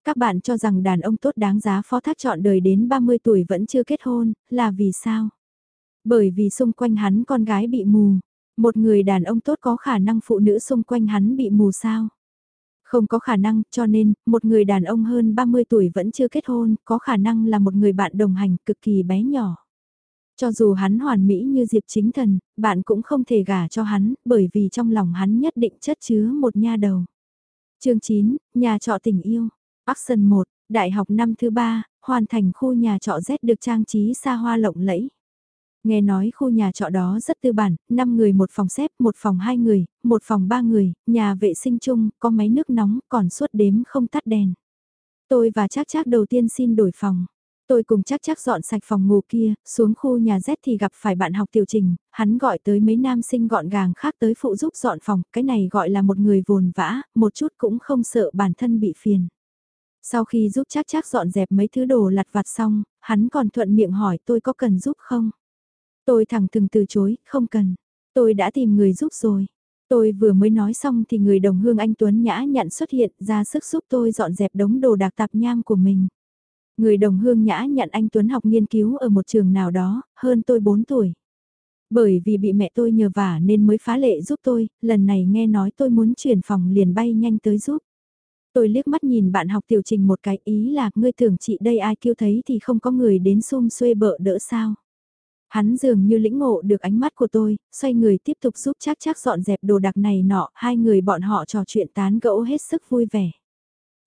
Các bạn cho rằng đàn ông tốt đáng giá phó thác chọn đời đến 30 tuổi vẫn chưa kết hôn, là vì sao? Bởi vì xung quanh hắn con gái bị mù, một người đàn ông tốt có khả năng phụ nữ xung quanh hắn bị mù sao? Không có khả năng, cho nên, một người đàn ông hơn 30 tuổi vẫn chưa kết hôn, có khả năng là một người bạn đồng hành cực kỳ bé nhỏ. Cho dù hắn hoàn mỹ như Diệp Chính Thần, bạn cũng không thể gả cho hắn, bởi vì trong lòng hắn nhất định chất chứa một nha đầu. chương 9, nhà trọ tình yêu. Action 1, đại học năm thứ 3, hoàn thành khu nhà trọ Z được trang trí xa hoa lộng lẫy. Nghe nói khu nhà trọ đó rất tư bản, 5 người một phòng xếp, một phòng 2 người, một phòng 3 người, nhà vệ sinh chung, có máy nước nóng, còn suốt đếm không tắt đèn. Tôi và chắc chắc đầu tiên xin đổi phòng. Tôi cùng chắc chắc dọn sạch phòng ngủ kia, xuống khu nhà Z thì gặp phải bạn học tiểu trình, hắn gọi tới mấy nam sinh gọn gàng khác tới phụ giúp dọn phòng, cái này gọi là một người vồn vã, một chút cũng không sợ bản thân bị phiền. Sau khi giúp chắc chắc dọn dẹp mấy thứ đồ lặt vặt xong, hắn còn thuận miệng hỏi tôi có cần giúp không? Tôi thẳng thừng từ chối, không cần. Tôi đã tìm người giúp rồi. Tôi vừa mới nói xong thì người đồng hương anh Tuấn nhã nhặn xuất hiện ra sức giúp tôi dọn dẹp đống đồ đạc tạp nham của mình. Người đồng hương nhã nhận anh Tuấn học nghiên cứu ở một trường nào đó, hơn tôi 4 tuổi. Bởi vì bị mẹ tôi nhờ vả nên mới phá lệ giúp tôi, lần này nghe nói tôi muốn chuyển phòng liền bay nhanh tới giúp. Tôi liếc mắt nhìn bạn học tiểu trình một cái ý là ngươi tưởng chị đây ai kêu thấy thì không có người đến xung xuê bợ đỡ sao. Hắn dường như lĩnh ngộ được ánh mắt của tôi, xoay người tiếp tục giúp chắc chắc dọn dẹp đồ đặc này nọ, hai người bọn họ trò chuyện tán gẫu hết sức vui vẻ.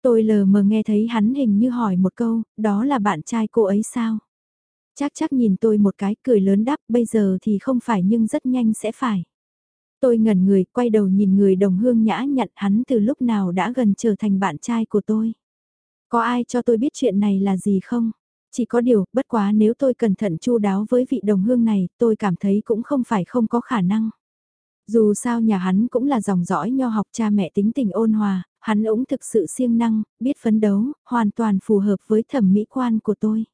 Tôi lờ mờ nghe thấy hắn hình như hỏi một câu, đó là bạn trai cô ấy sao? Chắc chắc nhìn tôi một cái cười lớn đáp bây giờ thì không phải nhưng rất nhanh sẽ phải. Tôi ngẩn người, quay đầu nhìn người đồng hương nhã nhận hắn từ lúc nào đã gần trở thành bạn trai của tôi. Có ai cho tôi biết chuyện này là gì không? Chỉ có điều, bất quá nếu tôi cẩn thận chu đáo với vị đồng hương này, tôi cảm thấy cũng không phải không có khả năng. Dù sao nhà hắn cũng là dòng dõi nho học cha mẹ tính tình ôn hòa, hắn ống thực sự siêng năng, biết phấn đấu, hoàn toàn phù hợp với thẩm mỹ quan của tôi.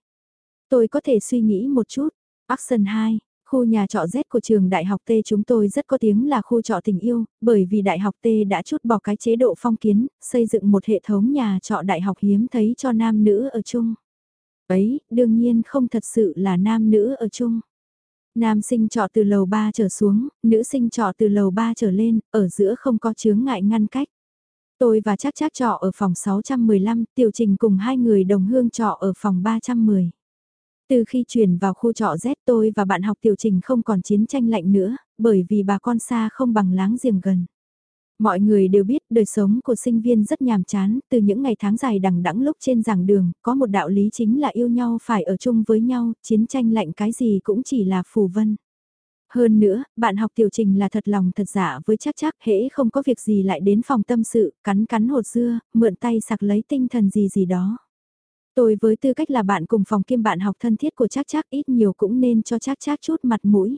Tôi có thể suy nghĩ một chút. Action 2, Khu nhà trọ Z của trường Đại học T chúng tôi rất có tiếng là khu trọ tình yêu, bởi vì Đại học T đã chút bỏ cái chế độ phong kiến, xây dựng một hệ thống nhà trọ đại học hiếm thấy cho nam nữ ở chung. Ấy, đương nhiên không thật sự là nam nữ ở chung. Nam sinh trọ từ lầu 3 trở xuống, nữ sinh trọ từ lầu 3 trở lên, ở giữa không có chướng ngại ngăn cách. Tôi và chắc chắc trọ ở phòng 615, tiểu trình cùng hai người đồng hương trọ ở phòng 310. Từ khi chuyển vào khu trọ Z tôi và bạn học tiểu trình không còn chiến tranh lạnh nữa, bởi vì bà con xa không bằng láng giềng gần. Mọi người đều biết đời sống của sinh viên rất nhàm chán, từ những ngày tháng dài đằng đẵng lúc trên giảng đường, có một đạo lý chính là yêu nhau phải ở chung với nhau, chiến tranh lạnh cái gì cũng chỉ là phù vân. Hơn nữa, bạn học tiểu trình là thật lòng thật giả với chắc chắc hễ không có việc gì lại đến phòng tâm sự, cắn cắn hột dưa, mượn tay sạc lấy tinh thần gì gì đó. Tôi với tư cách là bạn cùng phòng kiêm bạn học thân thiết của chắc chắc ít nhiều cũng nên cho chắc chắc chút mặt mũi.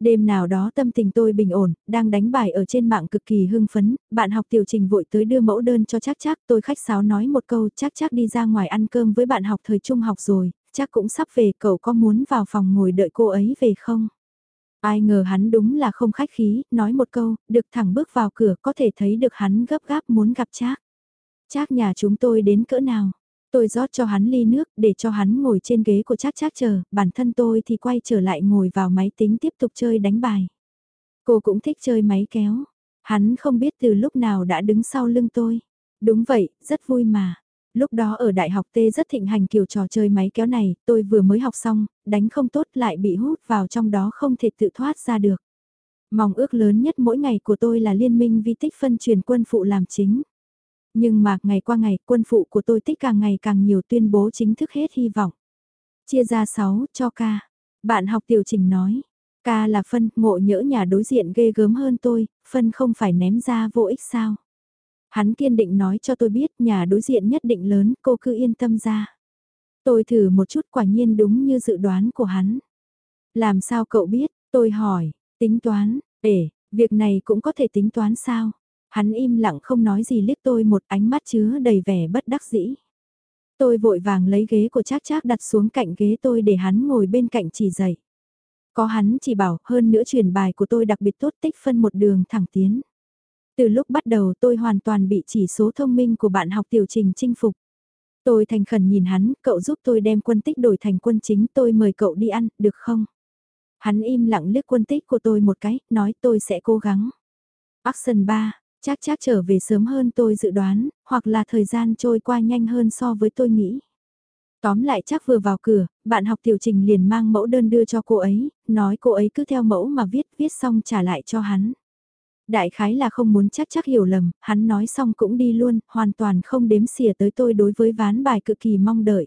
Đêm nào đó tâm tình tôi bình ổn, đang đánh bài ở trên mạng cực kỳ hưng phấn, bạn học tiểu trình vội tới đưa mẫu đơn cho chắc chắc, tôi khách sáo nói một câu chắc chắc đi ra ngoài ăn cơm với bạn học thời trung học rồi, chắc cũng sắp về cậu có muốn vào phòng ngồi đợi cô ấy về không? Ai ngờ hắn đúng là không khách khí, nói một câu, được thẳng bước vào cửa có thể thấy được hắn gấp gáp muốn gặp trác trác nhà chúng tôi đến cỡ nào? Tôi rót cho hắn ly nước để cho hắn ngồi trên ghế của trác trác chờ, bản thân tôi thì quay trở lại ngồi vào máy tính tiếp tục chơi đánh bài. Cô cũng thích chơi máy kéo. Hắn không biết từ lúc nào đã đứng sau lưng tôi. Đúng vậy, rất vui mà. Lúc đó ở đại học T rất thịnh hành kiểu trò chơi máy kéo này, tôi vừa mới học xong, đánh không tốt lại bị hút vào trong đó không thể tự thoát ra được. Mong ước lớn nhất mỗi ngày của tôi là liên minh vi tích phân truyền quân phụ làm chính. Nhưng mà ngày qua ngày quân phụ của tôi tích càng ngày càng nhiều tuyên bố chính thức hết hy vọng. Chia ra 6 cho ca. Bạn học tiểu trình nói. Ca là phân, ngộ nhỡ nhà đối diện ghê gớm hơn tôi, phân không phải ném ra vô ích sao. Hắn kiên định nói cho tôi biết nhà đối diện nhất định lớn, cô cứ yên tâm ra. Tôi thử một chút quả nhiên đúng như dự đoán của hắn. Làm sao cậu biết, tôi hỏi, tính toán, để việc này cũng có thể tính toán sao? Hắn im lặng không nói gì liếc tôi một ánh mắt chứa đầy vẻ bất đắc dĩ. Tôi vội vàng lấy ghế của Trác Trác đặt xuống cạnh ghế tôi để hắn ngồi bên cạnh chỉ dạy. Có hắn chỉ bảo hơn nữa truyền bài của tôi đặc biệt tốt tích phân một đường thẳng tiến. Từ lúc bắt đầu tôi hoàn toàn bị chỉ số thông minh của bạn học tiểu trình chinh phục. Tôi thành khẩn nhìn hắn, cậu giúp tôi đem quân tích đổi thành quân chính tôi mời cậu đi ăn, được không? Hắn im lặng liếc quân tích của tôi một cái, nói tôi sẽ cố gắng. Action 3, chắc chắc trở về sớm hơn tôi dự đoán, hoặc là thời gian trôi qua nhanh hơn so với tôi nghĩ. Tóm lại chắc vừa vào cửa, bạn học tiểu trình liền mang mẫu đơn đưa cho cô ấy, nói cô ấy cứ theo mẫu mà viết, viết xong trả lại cho hắn. Đại khái là không muốn chắc chắc hiểu lầm, hắn nói xong cũng đi luôn, hoàn toàn không đếm xỉa tới tôi đối với ván bài cực kỳ mong đợi.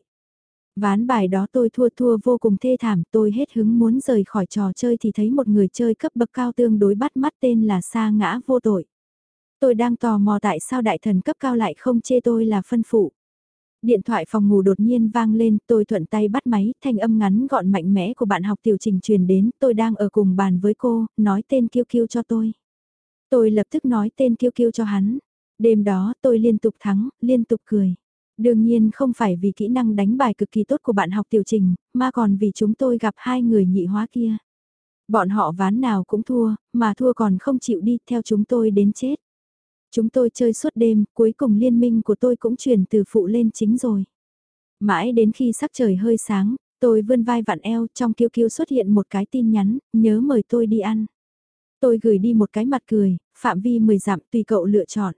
Ván bài đó tôi thua thua vô cùng thê thảm, tôi hết hứng muốn rời khỏi trò chơi thì thấy một người chơi cấp bậc cao tương đối bắt mắt tên là Sa Ngã vô tội. Tôi đang tò mò tại sao đại thần cấp cao lại không chê tôi là phân phụ. Điện thoại phòng ngủ đột nhiên vang lên, tôi thuận tay bắt máy, thanh âm ngắn gọn mạnh mẽ của bạn học tiểu trình truyền đến, tôi đang ở cùng bàn với cô, nói tên kiêu kiêu cho tôi. Tôi lập tức nói tên kiêu kiêu cho hắn. Đêm đó tôi liên tục thắng, liên tục cười. Đương nhiên không phải vì kỹ năng đánh bài cực kỳ tốt của bạn học tiểu trình, mà còn vì chúng tôi gặp hai người nhị hóa kia. Bọn họ ván nào cũng thua, mà thua còn không chịu đi theo chúng tôi đến chết. Chúng tôi chơi suốt đêm, cuối cùng liên minh của tôi cũng chuyển từ phụ lên chính rồi. Mãi đến khi sắc trời hơi sáng, tôi vươn vai vặn eo trong kiêu kiêu xuất hiện một cái tin nhắn, nhớ mời tôi đi ăn. Tôi gửi đi một cái mặt cười, phạm vi 10 dặm tùy cậu lựa chọn.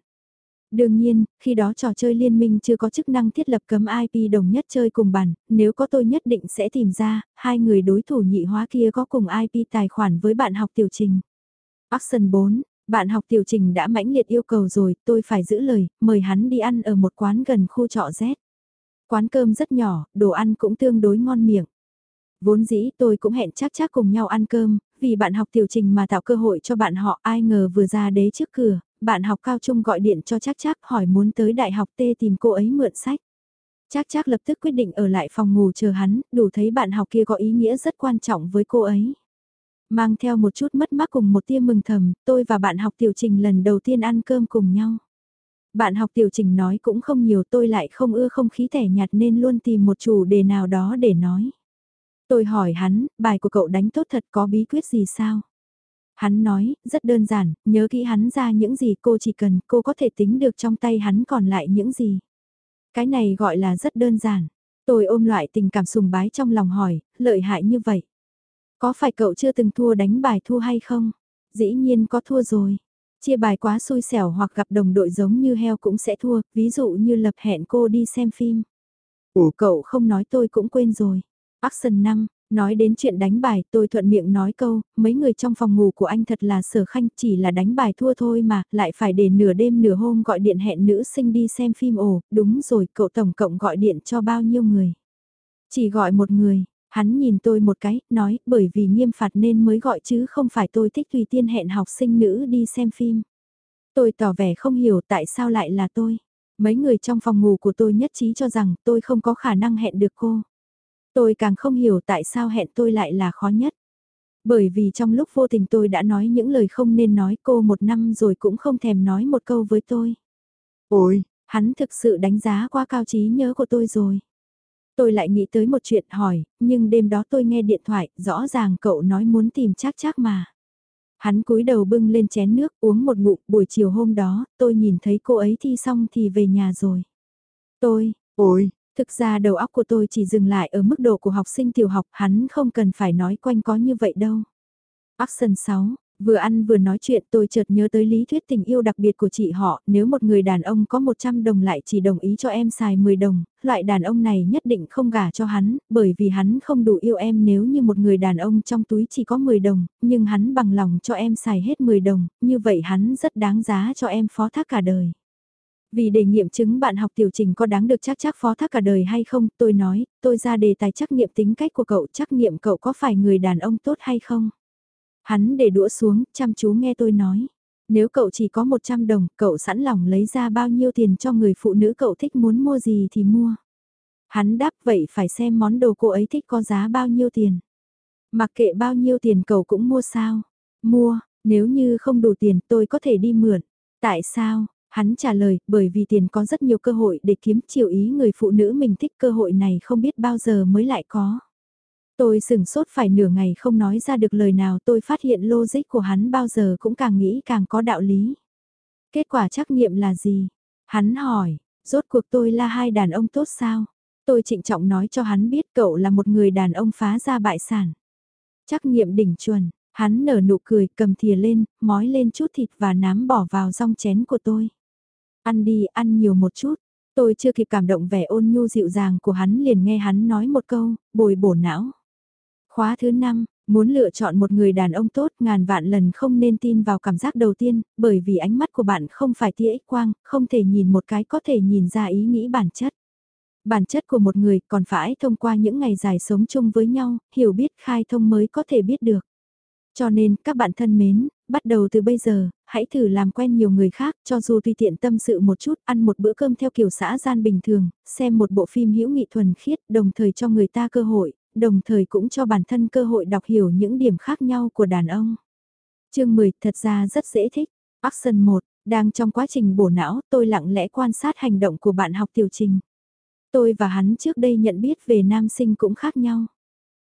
Đương nhiên, khi đó trò chơi liên minh chưa có chức năng thiết lập cấm IP đồng nhất chơi cùng bàn, nếu có tôi nhất định sẽ tìm ra, hai người đối thủ nhị hóa kia có cùng IP tài khoản với bạn học tiểu trình. Action 4, bạn học tiểu trình đã mãnh liệt yêu cầu rồi, tôi phải giữ lời, mời hắn đi ăn ở một quán gần khu trọ Z. Quán cơm rất nhỏ, đồ ăn cũng tương đối ngon miệng. Vốn dĩ tôi cũng hẹn chắc chắc cùng nhau ăn cơm, vì bạn học tiểu trình mà tạo cơ hội cho bạn họ ai ngờ vừa ra đế trước cửa, bạn học cao trung gọi điện cho chắc chắc hỏi muốn tới đại học tê tìm cô ấy mượn sách. Chắc chắc lập tức quyết định ở lại phòng ngủ chờ hắn, đủ thấy bạn học kia có ý nghĩa rất quan trọng với cô ấy. Mang theo một chút mất mát cùng một tia mừng thầm, tôi và bạn học tiểu trình lần đầu tiên ăn cơm cùng nhau. Bạn học tiểu trình nói cũng không nhiều tôi lại không ưa không khí tẻ nhạt nên luôn tìm một chủ đề nào đó để nói. Tôi hỏi hắn, bài của cậu đánh tốt thật có bí quyết gì sao? Hắn nói, rất đơn giản, nhớ kỹ hắn ra những gì cô chỉ cần, cô có thể tính được trong tay hắn còn lại những gì. Cái này gọi là rất đơn giản. Tôi ôm loại tình cảm sùng bái trong lòng hỏi, lợi hại như vậy. Có phải cậu chưa từng thua đánh bài thua hay không? Dĩ nhiên có thua rồi. Chia bài quá xui xẻo hoặc gặp đồng đội giống như heo cũng sẽ thua, ví dụ như lập hẹn cô đi xem phim. Ủa cậu không nói tôi cũng quên rồi. Action 5, nói đến chuyện đánh bài tôi thuận miệng nói câu, mấy người trong phòng ngủ của anh thật là sở khanh chỉ là đánh bài thua thôi mà, lại phải để nửa đêm nửa hôm gọi điện hẹn nữ sinh đi xem phim ồ, đúng rồi, cậu tổng cộng gọi điện cho bao nhiêu người. Chỉ gọi một người, hắn nhìn tôi một cái, nói, bởi vì nghiêm phạt nên mới gọi chứ không phải tôi thích tùy tiên hẹn học sinh nữ đi xem phim. Tôi tỏ vẻ không hiểu tại sao lại là tôi. Mấy người trong phòng ngủ của tôi nhất trí cho rằng tôi không có khả năng hẹn được cô. Tôi càng không hiểu tại sao hẹn tôi lại là khó nhất. Bởi vì trong lúc vô tình tôi đã nói những lời không nên nói cô một năm rồi cũng không thèm nói một câu với tôi. Ôi, hắn thực sự đánh giá qua cao trí nhớ của tôi rồi. Tôi lại nghĩ tới một chuyện hỏi, nhưng đêm đó tôi nghe điện thoại, rõ ràng cậu nói muốn tìm chắc chắc mà. Hắn cúi đầu bưng lên chén nước uống một ngụm buổi chiều hôm đó, tôi nhìn thấy cô ấy thi xong thì về nhà rồi. Tôi, ôi, thực ra đầu óc của tôi chỉ dừng lại ở mức độ của học sinh tiểu học, hắn không cần phải nói quanh có như vậy đâu. Action 6, Vừa ăn vừa nói chuyện tôi chợt nhớ tới lý thuyết tình yêu đặc biệt của chị họ, nếu một người đàn ông có 100 đồng lại chỉ đồng ý cho em xài 10 đồng, loại đàn ông này nhất định không gả cho hắn, bởi vì hắn không đủ yêu em nếu như một người đàn ông trong túi chỉ có 10 đồng, nhưng hắn bằng lòng cho em xài hết 10 đồng, như vậy hắn rất đáng giá cho em phó thác cả đời. Vì để nghiệm chứng bạn học tiểu trình có đáng được chắc chắc phó thác cả đời hay không, tôi nói, tôi ra đề tài trắc nghiệm tính cách của cậu, trắc nghiệm cậu có phải người đàn ông tốt hay không. Hắn để đũa xuống, chăm chú nghe tôi nói. Nếu cậu chỉ có 100 đồng, cậu sẵn lòng lấy ra bao nhiêu tiền cho người phụ nữ cậu thích muốn mua gì thì mua. Hắn đáp vậy phải xem món đồ cô ấy thích có giá bao nhiêu tiền. Mặc kệ bao nhiêu tiền cậu cũng mua sao? Mua, nếu như không đủ tiền tôi có thể đi mượn. Tại sao? Hắn trả lời, bởi vì tiền có rất nhiều cơ hội để kiếm chiều ý người phụ nữ mình thích cơ hội này không biết bao giờ mới lại có. Tôi sừng sốt phải nửa ngày không nói ra được lời nào tôi phát hiện logic của hắn bao giờ cũng càng nghĩ càng có đạo lý. Kết quả trắc nghiệm là gì? Hắn hỏi, rốt cuộc tôi là hai đàn ông tốt sao? Tôi trịnh trọng nói cho hắn biết cậu là một người đàn ông phá ra bại sản. Trắc nghiệm đỉnh chuẩn, hắn nở nụ cười cầm thìa lên, mói lên chút thịt và nám bỏ vào rong chén của tôi. Ăn đi, ăn nhiều một chút. Tôi chưa kịp cảm động vẻ ôn nhu dịu dàng của hắn liền nghe hắn nói một câu, bồi bổ não. Khóa thứ 5, muốn lựa chọn một người đàn ông tốt ngàn vạn lần không nên tin vào cảm giác đầu tiên, bởi vì ánh mắt của bạn không phải tia ích quang, không thể nhìn một cái có thể nhìn ra ý nghĩ bản chất. Bản chất của một người còn phải thông qua những ngày dài sống chung với nhau, hiểu biết khai thông mới có thể biết được. Cho nên, các bạn thân mến, bắt đầu từ bây giờ, hãy thử làm quen nhiều người khác, cho dù tùy tiện tâm sự một chút, ăn một bữa cơm theo kiểu xã gian bình thường, xem một bộ phim hữu nghị thuần khiết, đồng thời cho người ta cơ hội, đồng thời cũng cho bản thân cơ hội đọc hiểu những điểm khác nhau của đàn ông. chương 10 thật ra rất dễ thích. Action 1, đang trong quá trình bổ não tôi lặng lẽ quan sát hành động của bạn học tiểu trình. Tôi và hắn trước đây nhận biết về nam sinh cũng khác nhau.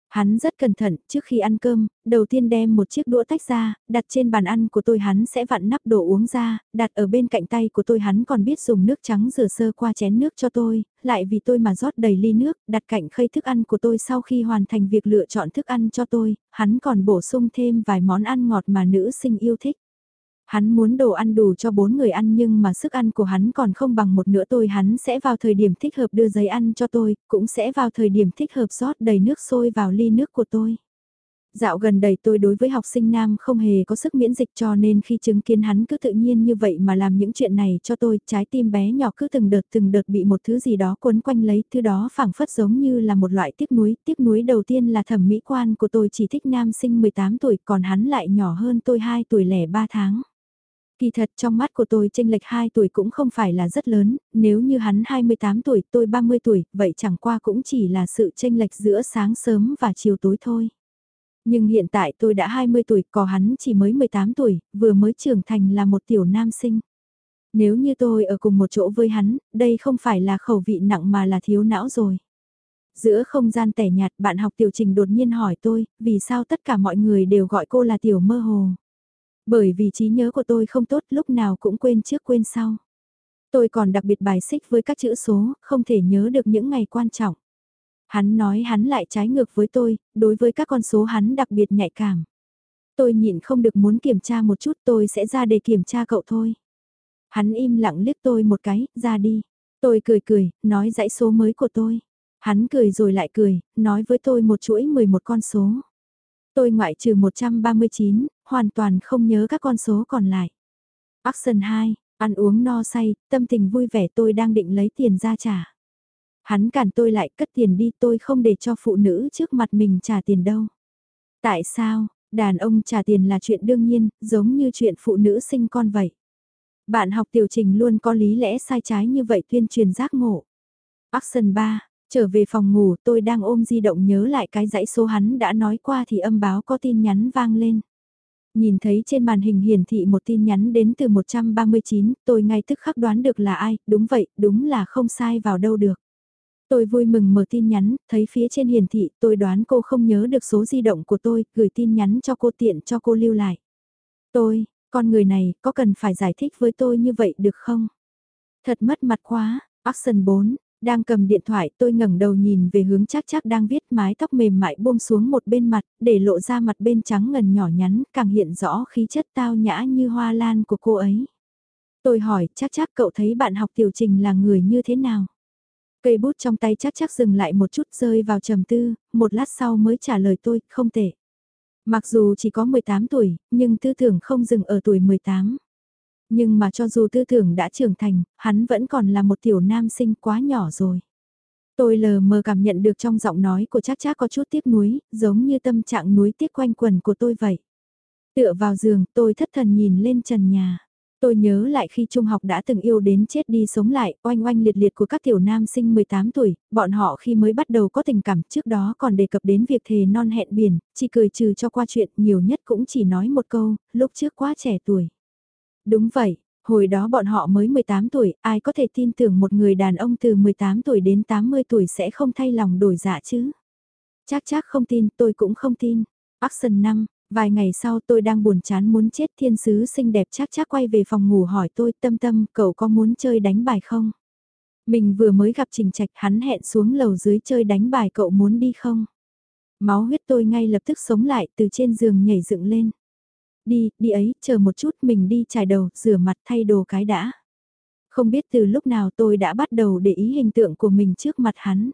Hắn rất cẩn thận, trước khi ăn cơm, đầu tiên đem một chiếc đũa tách ra, đặt trên bàn ăn của tôi hắn sẽ vặn nắp đồ uống ra, đặt ở bên cạnh tay của tôi hắn còn biết dùng nước trắng rửa sơ qua chén nước cho tôi, lại vì tôi mà rót đầy ly nước, đặt cạnh khay thức ăn của tôi sau khi hoàn thành việc lựa chọn thức ăn cho tôi, hắn còn bổ sung thêm vài món ăn ngọt mà nữ sinh yêu thích. Hắn muốn đồ ăn đủ cho bốn người ăn nhưng mà sức ăn của hắn còn không bằng một nửa tôi hắn sẽ vào thời điểm thích hợp đưa giấy ăn cho tôi, cũng sẽ vào thời điểm thích hợp rót đầy nước sôi vào ly nước của tôi. Dạo gần đây tôi đối với học sinh nam không hề có sức miễn dịch cho nên khi chứng kiến hắn cứ tự nhiên như vậy mà làm những chuyện này cho tôi, trái tim bé nhỏ cứ từng đợt từng đợt bị một thứ gì đó cuốn quanh lấy, thứ đó phảng phất giống như là một loại tiếc nuối, tiếc nuối đầu tiên là thẩm mỹ quan của tôi chỉ thích nam sinh 18 tuổi còn hắn lại nhỏ hơn tôi 2 tuổi lẻ 3 tháng. Kỳ thật trong mắt của tôi tranh lệch 2 tuổi cũng không phải là rất lớn, nếu như hắn 28 tuổi, tôi 30 tuổi, vậy chẳng qua cũng chỉ là sự tranh lệch giữa sáng sớm và chiều tối thôi. Nhưng hiện tại tôi đã 20 tuổi, có hắn chỉ mới 18 tuổi, vừa mới trưởng thành là một tiểu nam sinh. Nếu như tôi ở cùng một chỗ với hắn, đây không phải là khẩu vị nặng mà là thiếu não rồi. Giữa không gian tẻ nhạt, bạn học tiểu trình đột nhiên hỏi tôi, vì sao tất cả mọi người đều gọi cô là tiểu mơ hồ. Bởi vì trí nhớ của tôi không tốt lúc nào cũng quên trước quên sau. Tôi còn đặc biệt bài xích với các chữ số, không thể nhớ được những ngày quan trọng. Hắn nói hắn lại trái ngược với tôi, đối với các con số hắn đặc biệt nhạy cảm. Tôi nhịn không được muốn kiểm tra một chút tôi sẽ ra để kiểm tra cậu thôi. Hắn im lặng liếc tôi một cái, ra đi. Tôi cười cười, nói dãy số mới của tôi. Hắn cười rồi lại cười, nói với tôi một chuỗi 11 con số. Tôi ngoại trừ 139, hoàn toàn không nhớ các con số còn lại. Action 2, ăn uống no say, tâm tình vui vẻ tôi đang định lấy tiền ra trả. Hắn cản tôi lại cất tiền đi tôi không để cho phụ nữ trước mặt mình trả tiền đâu. Tại sao, đàn ông trả tiền là chuyện đương nhiên, giống như chuyện phụ nữ sinh con vậy. Bạn học tiểu trình luôn có lý lẽ sai trái như vậy tuyên truyền giác ngộ. Action 3, trở về phòng ngủ tôi đang ôm di động nhớ lại cái dãy số hắn đã nói qua thì âm báo có tin nhắn vang lên. Nhìn thấy trên màn hình hiển thị một tin nhắn đến từ 139, tôi ngay tức khắc đoán được là ai, đúng vậy, đúng là không sai vào đâu được. Tôi vui mừng mở tin nhắn, thấy phía trên hiển thị, tôi đoán cô không nhớ được số di động của tôi, gửi tin nhắn cho cô tiện cho cô lưu lại. Tôi, con người này có cần phải giải thích với tôi như vậy được không? Thật mất mặt quá, Action 4, đang cầm điện thoại tôi ngẩng đầu nhìn về hướng chắc chắc đang viết mái tóc mềm mại buông xuống một bên mặt, để lộ ra mặt bên trắng ngần nhỏ nhắn, càng hiện rõ khí chất tao nhã như hoa lan của cô ấy. Tôi hỏi chắc chắc cậu thấy bạn học tiểu trình là người như thế nào? Cây bút trong tay chắc chắc dừng lại một chút rơi vào trầm tư, một lát sau mới trả lời tôi, không tệ. Mặc dù chỉ có 18 tuổi, nhưng tư tưởng không dừng ở tuổi 18. Nhưng mà cho dù tư tưởng đã trưởng thành, hắn vẫn còn là một tiểu nam sinh quá nhỏ rồi. Tôi lờ mờ cảm nhận được trong giọng nói của chắc chắc có chút tiếc nuối, giống như tâm trạng núi tiếc quanh quần của tôi vậy. Tựa vào giường, tôi thất thần nhìn lên trần nhà. Tôi nhớ lại khi trung học đã từng yêu đến chết đi sống lại, oanh oanh liệt liệt của các tiểu nam sinh 18 tuổi, bọn họ khi mới bắt đầu có tình cảm trước đó còn đề cập đến việc thề non hẹn biển, chỉ cười trừ cho qua chuyện nhiều nhất cũng chỉ nói một câu, lúc trước quá trẻ tuổi. Đúng vậy, hồi đó bọn họ mới 18 tuổi, ai có thể tin tưởng một người đàn ông từ 18 tuổi đến 80 tuổi sẽ không thay lòng đổi dạ chứ? Chắc chắc không tin, tôi cũng không tin. Action 5, vài ngày sau tôi đang buồn chán muốn chết thiên sứ xinh đẹp chắc chắc quay về phòng ngủ hỏi tôi tâm tâm cậu có muốn chơi đánh bài không? Mình vừa mới gặp Trình Trạch hắn hẹn xuống lầu dưới chơi đánh bài cậu muốn đi không? Máu huyết tôi ngay lập tức sống lại từ trên giường nhảy dựng lên đi, đi ấy, chờ một chút mình đi chải đầu, rửa mặt thay đồ cái đã. Không biết từ lúc nào tôi đã bắt đầu để ý hình tượng của mình trước mặt hắn.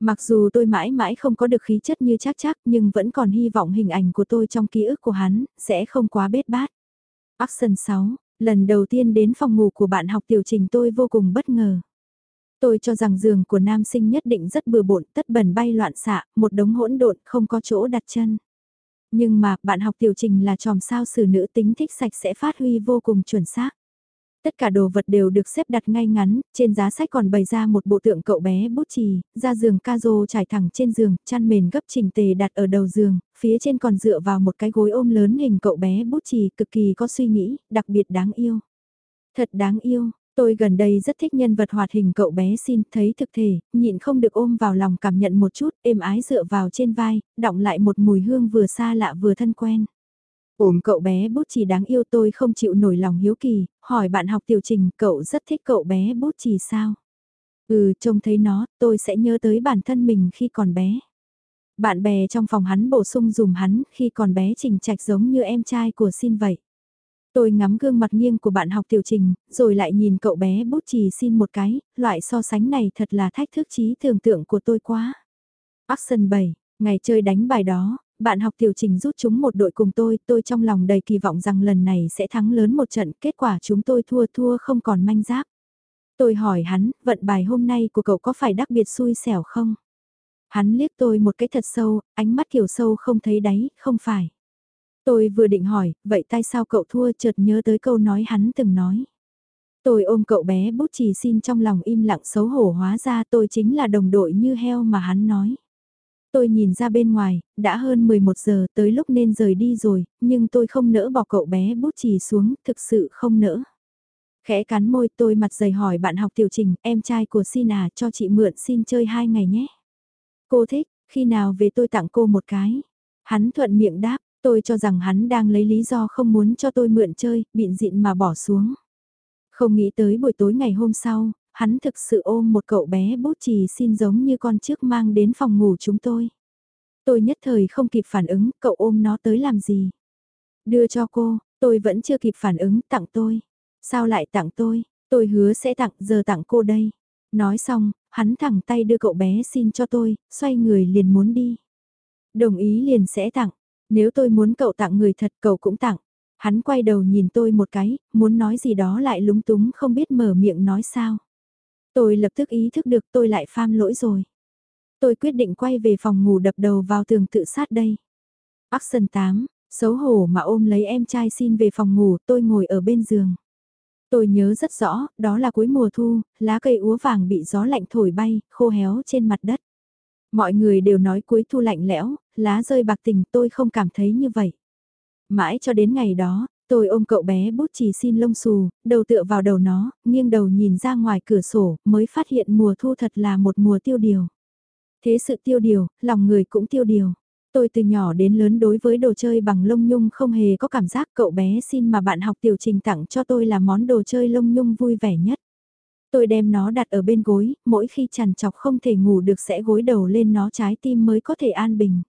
Mặc dù tôi mãi mãi không có được khí chất như chắc chắc nhưng vẫn còn hy vọng hình ảnh của tôi trong ký ức của hắn sẽ không quá bết bát. Action 6, lần đầu tiên đến phòng ngủ của bạn học tiểu trình tôi vô cùng bất ngờ. Tôi cho rằng giường của nam sinh nhất định rất bừa bộn, tất bẩn bay loạn xạ, một đống hỗn độn không có chỗ đặt chân. Nhưng mà, bạn học tiểu trình là tròm sao sử nữ tính thích sạch sẽ phát huy vô cùng chuẩn xác. Tất cả đồ vật đều được xếp đặt ngay ngắn, trên giá sách còn bày ra một bộ tượng cậu bé bút chì, ra giường ca rô trải thẳng trên giường, chăn mền gấp trình tề đặt ở đầu giường, phía trên còn dựa vào một cái gối ôm lớn hình cậu bé bút chì cực kỳ có suy nghĩ, đặc biệt đáng yêu. Thật đáng yêu, Tôi gần đây rất thích nhân vật hoạt hình cậu bé xin thấy thực thể, nhịn không được ôm vào lòng cảm nhận một chút, êm ái dựa vào trên vai, đọng lại một mùi hương vừa xa lạ vừa thân quen. Ôm cậu bé bút chỉ đáng yêu tôi không chịu nổi lòng hiếu kỳ, hỏi bạn học tiểu trình cậu rất thích cậu bé bút chỉ sao? Ừ, trông thấy nó, tôi sẽ nhớ tới bản thân mình khi còn bé. Bạn bè trong phòng hắn bổ sung dùm hắn khi còn bé trình trạch giống như em trai của xin vậy. Tôi ngắm gương mặt nghiêng của bạn học tiểu trình, rồi lại nhìn cậu bé bút chì xin một cái, loại so sánh này thật là thách thức trí tưởng tượng của tôi quá. Action 7, ngày chơi đánh bài đó, bạn học tiểu trình rút chúng một đội cùng tôi, tôi trong lòng đầy kỳ vọng rằng lần này sẽ thắng lớn một trận, kết quả chúng tôi thua thua không còn manh giáp. Tôi hỏi hắn, vận bài hôm nay của cậu có phải đặc biệt xui xẻo không? Hắn liếc tôi một cái thật sâu, ánh mắt kiểu sâu không thấy đáy, không phải. Tôi vừa định hỏi, vậy tại sao cậu thua chợt nhớ tới câu nói hắn từng nói. Tôi ôm cậu bé bút chì xin trong lòng im lặng xấu hổ hóa ra tôi chính là đồng đội như heo mà hắn nói. Tôi nhìn ra bên ngoài, đã hơn 11 giờ tới lúc nên rời đi rồi, nhưng tôi không nỡ bỏ cậu bé bút chì xuống, thực sự không nỡ. Khẽ cắn môi tôi mặt dày hỏi bạn học tiểu trình, em trai của xin à cho chị mượn xin chơi hai ngày nhé. Cô thích, khi nào về tôi tặng cô một cái. Hắn thuận miệng đáp, Tôi cho rằng hắn đang lấy lý do không muốn cho tôi mượn chơi, bịn dịn mà bỏ xuống. Không nghĩ tới buổi tối ngày hôm sau, hắn thực sự ôm một cậu bé bút chì xin giống như con trước mang đến phòng ngủ chúng tôi. Tôi nhất thời không kịp phản ứng, cậu ôm nó tới làm gì? Đưa cho cô, tôi vẫn chưa kịp phản ứng, tặng tôi. Sao lại tặng tôi? Tôi hứa sẽ tặng, giờ tặng cô đây. Nói xong, hắn thẳng tay đưa cậu bé xin cho tôi, xoay người liền muốn đi. Đồng ý liền sẽ tặng, nếu tôi muốn cậu tặng người thật cậu cũng tặng. Hắn quay đầu nhìn tôi một cái, muốn nói gì đó lại lúng túng không biết mở miệng nói sao. Tôi lập tức ý thức được tôi lại pham lỗi rồi. Tôi quyết định quay về phòng ngủ đập đầu vào tường tự sát đây. Action 8, xấu hổ mà ôm lấy em trai xin về phòng ngủ tôi ngồi ở bên giường. Tôi nhớ rất rõ, đó là cuối mùa thu, lá cây úa vàng bị gió lạnh thổi bay, khô héo trên mặt đất. Mọi người đều nói cuối thu lạnh lẽo, lá rơi bạc tình tôi không cảm thấy như vậy. Mãi cho đến ngày đó, tôi ôm cậu bé bút chì xin lông xù, đầu tựa vào đầu nó, nghiêng đầu nhìn ra ngoài cửa sổ, mới phát hiện mùa thu thật là một mùa tiêu điều. Thế sự tiêu điều, lòng người cũng tiêu điều. Tôi từ nhỏ đến lớn đối với đồ chơi bằng lông nhung không hề có cảm giác cậu bé xin mà bạn học tiểu trình tặng cho tôi là món đồ chơi lông nhung vui vẻ nhất. Tôi đem nó đặt ở bên gối, mỗi khi chằn chọc không thể ngủ được sẽ gối đầu lên nó trái tim mới có thể an bình.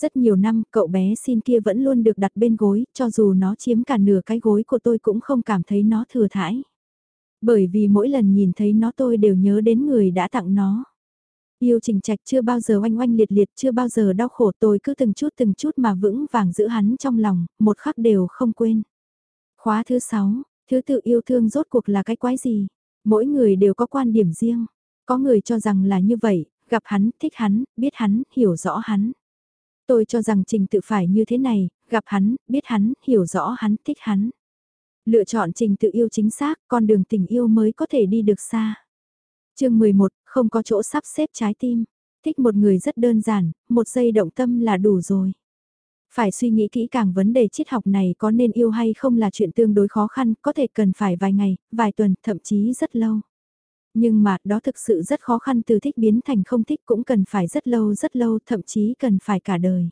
Rất nhiều năm, cậu bé xin kia vẫn luôn được đặt bên gối, cho dù nó chiếm cả nửa cái gối của tôi cũng không cảm thấy nó thừa thãi. Bởi vì mỗi lần nhìn thấy nó tôi đều nhớ đến người đã tặng nó. Yêu trình trạch chưa bao giờ oanh oanh liệt liệt chưa bao giờ đau khổ tôi cứ từng chút từng chút mà vững vàng giữ hắn trong lòng, một khắc đều không quên. Khóa thứ 6, thứ tự yêu thương rốt cuộc là cái quái gì? Mỗi người đều có quan điểm riêng. Có người cho rằng là như vậy, gặp hắn, thích hắn, biết hắn, hiểu rõ hắn. Tôi cho rằng trình tự phải như thế này, gặp hắn, biết hắn, hiểu rõ hắn, thích hắn. Lựa chọn trình tự yêu chính xác, con đường tình yêu mới có thể đi được xa. chương 11, không có chỗ sắp xếp trái tim. Thích một người rất đơn giản, một giây động tâm là đủ rồi. Phải suy nghĩ kỹ càng vấn đề triết học này có nên yêu hay không là chuyện tương đối khó khăn, có thể cần phải vài ngày, vài tuần, thậm chí rất lâu. Nhưng mà đó thực sự rất khó khăn từ thích biến thành không thích cũng cần phải rất lâu rất lâu, thậm chí cần phải cả đời.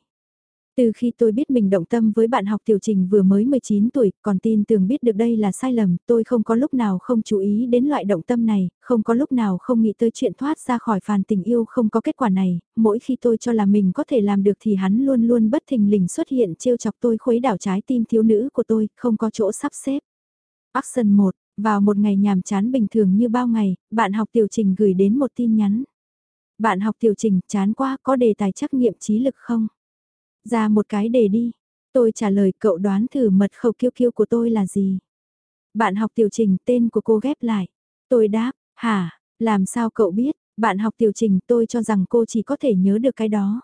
Từ khi tôi biết mình động tâm với bạn học tiểu trình vừa mới 19 tuổi, còn tin tưởng biết được đây là sai lầm, tôi không có lúc nào không chú ý đến loại động tâm này, không có lúc nào không nghĩ tới chuyện thoát ra khỏi phàn tình yêu không có kết quả này, mỗi khi tôi cho là mình có thể làm được thì hắn luôn luôn bất thình lình xuất hiện trêu chọc tôi khuấy đảo trái tim thiếu nữ của tôi, không có chỗ sắp xếp. Action 1, vào một ngày nhàm chán bình thường như bao ngày, bạn học tiểu trình gửi đến một tin nhắn. Bạn học tiểu trình chán quá có đề tài trắc nghiệm trí lực không? Ra một cái đề đi. Tôi trả lời cậu đoán thử mật khẩu kiêu kiêu của tôi là gì. Bạn học tiểu trình tên của cô ghép lại. Tôi đáp, hả, làm sao cậu biết, bạn học tiểu trình tôi cho rằng cô chỉ có thể nhớ được cái đó.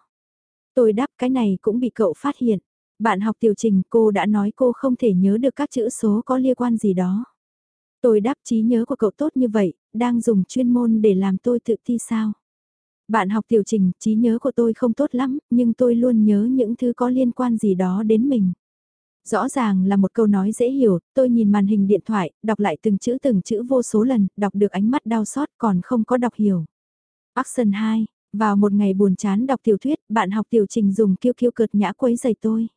Tôi đáp cái này cũng bị cậu phát hiện. Bạn học tiểu trình cô đã nói cô không thể nhớ được các chữ số có liên quan gì đó. Tôi đáp trí nhớ của cậu tốt như vậy, đang dùng chuyên môn để làm tôi tự thi sao? Bạn học tiểu trình, trí nhớ của tôi không tốt lắm, nhưng tôi luôn nhớ những thứ có liên quan gì đó đến mình. Rõ ràng là một câu nói dễ hiểu, tôi nhìn màn hình điện thoại, đọc lại từng chữ từng chữ vô số lần, đọc được ánh mắt đau xót còn không có đọc hiểu. Action 2, vào một ngày buồn chán đọc tiểu thuyết, bạn học tiểu trình dùng kiêu kiêu cợt nhã quấy giày tôi.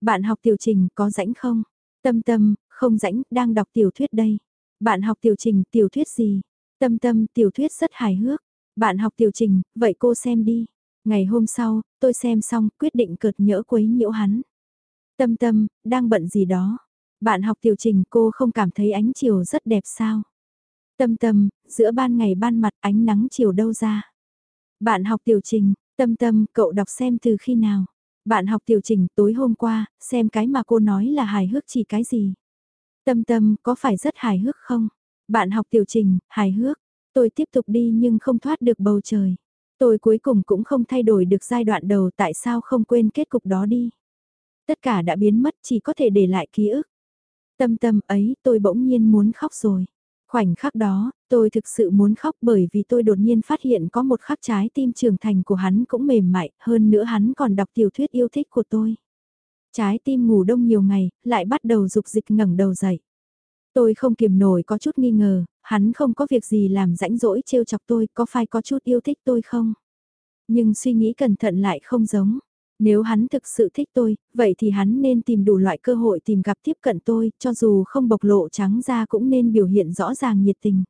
Bạn học tiểu trình có rãnh không? Tâm tâm, không rãnh, đang đọc tiểu thuyết đây. Bạn học tiểu trình, tiểu thuyết gì? Tâm tâm, tiểu thuyết rất hài hước. Bạn học tiểu trình, vậy cô xem đi. Ngày hôm sau, tôi xem xong, quyết định cợt nhỡ quấy nhiễu hắn. Tâm tâm, đang bận gì đó. Bạn học tiểu trình cô không cảm thấy ánh chiều rất đẹp sao? Tâm tâm, giữa ban ngày ban mặt ánh nắng chiều đâu ra? Bạn học tiểu trình, tâm tâm, cậu đọc xem từ khi nào? Bạn học tiểu trình tối hôm qua, xem cái mà cô nói là hài hước chỉ cái gì? Tâm tâm, có phải rất hài hước không? Bạn học tiểu trình, hài hước. Tôi tiếp tục đi nhưng không thoát được bầu trời. Tôi cuối cùng cũng không thay đổi được giai đoạn đầu tại sao không quên kết cục đó đi. Tất cả đã biến mất chỉ có thể để lại ký ức. Tâm tâm ấy tôi bỗng nhiên muốn khóc rồi. Khoảnh khắc đó, tôi thực sự muốn khóc bởi vì tôi đột nhiên phát hiện có một khắc trái tim trưởng thành của hắn cũng mềm mại, hơn nữa hắn còn đọc tiểu thuyết yêu thích của tôi. Trái tim ngủ đông nhiều ngày, lại bắt đầu dục dịch ngẩng đầu dậy. Tôi không kiềm nổi có chút nghi ngờ, hắn không có việc gì làm rãnh rỗi trêu chọc tôi, có phải có chút yêu thích tôi không? Nhưng suy nghĩ cẩn thận lại không giống. Nếu hắn thực sự thích tôi, vậy thì hắn nên tìm đủ loại cơ hội tìm gặp tiếp cận tôi, cho dù không bộc lộ trắng ra cũng nên biểu hiện rõ ràng nhiệt tình.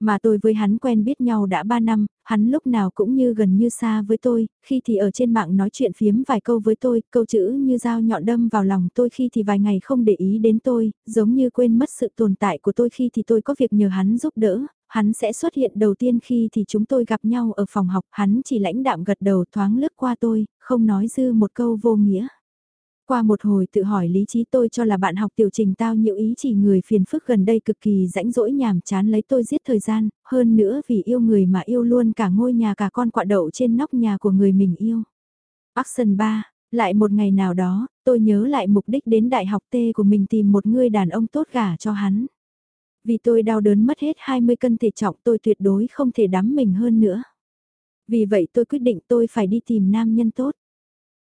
Mà tôi với hắn quen biết nhau đã 3 năm, hắn lúc nào cũng như gần như xa với tôi, khi thì ở trên mạng nói chuyện phiếm vài câu với tôi, câu chữ như dao nhọn đâm vào lòng tôi khi thì vài ngày không để ý đến tôi, giống như quên mất sự tồn tại của tôi khi thì tôi có việc nhờ hắn giúp đỡ, hắn sẽ xuất hiện đầu tiên khi thì chúng tôi gặp nhau ở phòng học, hắn chỉ lãnh đạm gật đầu thoáng lướt qua tôi, không nói dư một câu vô nghĩa. Qua một hồi tự hỏi lý trí tôi cho là bạn học tiểu trình tao nhiễu ý chỉ người phiền phức gần đây cực kỳ rãnh rỗi nhàm chán lấy tôi giết thời gian, hơn nữa vì yêu người mà yêu luôn cả ngôi nhà cả con quạ đậu trên nóc nhà của người mình yêu. Action 3, lại một ngày nào đó, tôi nhớ lại mục đích đến đại học T của mình tìm một người đàn ông tốt gả cho hắn. Vì tôi đau đớn mất hết 20 cân thể trọng tôi tuyệt đối không thể đắm mình hơn nữa. Vì vậy tôi quyết định tôi phải đi tìm nam nhân tốt.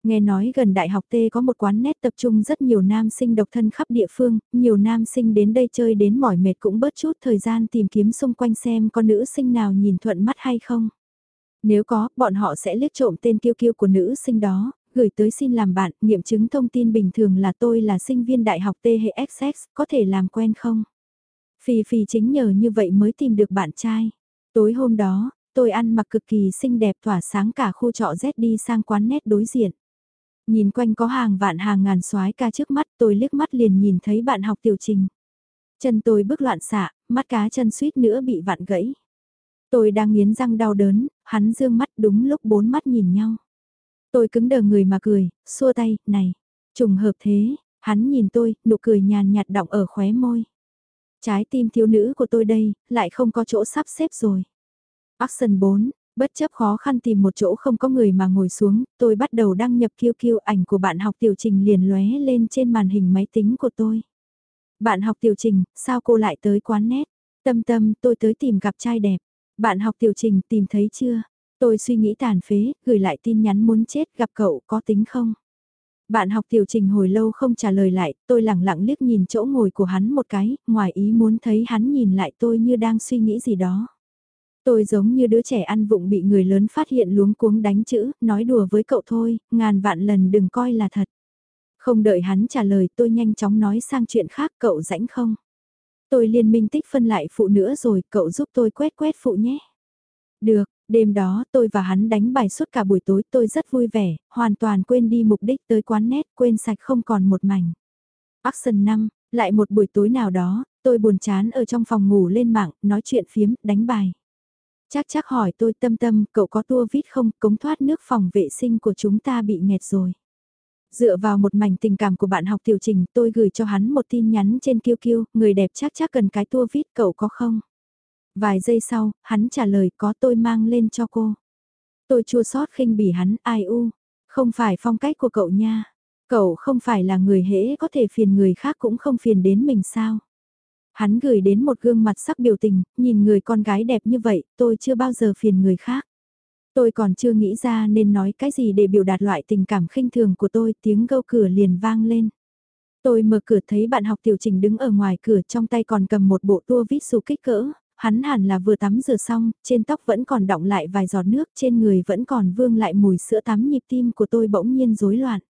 Nghe nói gần đại học T có một quán nét tập trung rất nhiều nam sinh độc thân khắp địa phương, nhiều nam sinh đến đây chơi đến mỏi mệt cũng bớt chút thời gian tìm kiếm xung quanh xem có nữ sinh nào nhìn thuận mắt hay không. Nếu có, bọn họ sẽ liếc trộm tên kiêu kiêu của nữ sinh đó, gửi tới xin làm bạn, nghiệm chứng thông tin bình thường là tôi là sinh viên đại học T hệ XX, có thể làm quen không? Phi Phi chính nhờ như vậy mới tìm được bạn trai. Tối hôm đó, tôi ăn mặc cực kỳ xinh đẹp tỏa sáng cả khu trọ Z đi sang quán nét đối diện. Nhìn quanh có hàng vạn hàng ngàn soái ca trước mắt tôi liếc mắt liền nhìn thấy bạn học tiểu trình. Chân tôi bước loạn xạ, mắt cá chân suýt nữa bị vặn gãy. Tôi đang nghiến răng đau đớn, hắn dương mắt đúng lúc bốn mắt nhìn nhau. Tôi cứng đờ người mà cười, xua tay, này, trùng hợp thế, hắn nhìn tôi, nụ cười nhàn nhạt đọng ở khóe môi. Trái tim thiếu nữ của tôi đây, lại không có chỗ sắp xếp rồi. Action 4, bất chấp khó khăn tìm một chỗ không có người mà ngồi xuống, tôi bắt đầu đăng nhập QQ ảnh của bạn học tiểu trình liền lóe lên trên màn hình máy tính của tôi. Bạn học tiểu trình, sao cô lại tới quán nét? Tâm tâm, tôi tới tìm gặp trai đẹp. Bạn học tiểu trình tìm thấy chưa? Tôi suy nghĩ tàn phế, gửi lại tin nhắn muốn chết gặp cậu có tính không? Bạn học tiểu trình hồi lâu không trả lời lại, tôi lặng lặng liếc nhìn chỗ ngồi của hắn một cái, ngoài ý muốn thấy hắn nhìn lại tôi như đang suy nghĩ gì đó. Tôi giống như đứa trẻ ăn vụng bị người lớn phát hiện luống cuống đánh chữ, nói đùa với cậu thôi, ngàn vạn lần đừng coi là thật. Không đợi hắn trả lời tôi nhanh chóng nói sang chuyện khác cậu rãnh không? Tôi liên minh tích phân lại phụ nữa rồi, cậu giúp tôi quét quét phụ nhé. Được, đêm đó tôi và hắn đánh bài suốt cả buổi tối tôi rất vui vẻ, hoàn toàn quên đi mục đích tới quán nét, quên sạch không còn một mảnh. Action 5, lại một buổi tối nào đó, tôi buồn chán ở trong phòng ngủ lên mạng, nói chuyện phiếm, đánh bài. Chắc chắc hỏi tôi tâm tâm, cậu có tua vít không, cống thoát nước phòng vệ sinh của chúng ta bị nghẹt rồi. Dựa vào một mảnh tình cảm của bạn học tiểu trình tôi gửi cho hắn một tin nhắn trên kiêu kiêu, người đẹp chắc chắc cần cái tua vít cậu có không? Vài giây sau, hắn trả lời có tôi mang lên cho cô. Tôi chua sót khinh bỉ hắn, ai u, không phải phong cách của cậu nha. Cậu không phải là người hễ có thể phiền người khác cũng không phiền đến mình sao. Hắn gửi đến một gương mặt sắc biểu tình, nhìn người con gái đẹp như vậy, tôi chưa bao giờ phiền người khác. Tôi còn chưa nghĩ ra nên nói cái gì để biểu đạt loại tình cảm khinh thường của tôi, tiếng gâu cửa liền vang lên. Tôi mở cửa thấy bạn học tiểu trình đứng ở ngoài cửa trong tay còn cầm một bộ tua vít xù kích cỡ, hắn hẳn là vừa tắm rửa xong, trên tóc vẫn còn đọng lại vài giọt nước, trên người vẫn còn vương lại mùi sữa tắm nhịp tim của tôi bỗng nhiên rối loạn.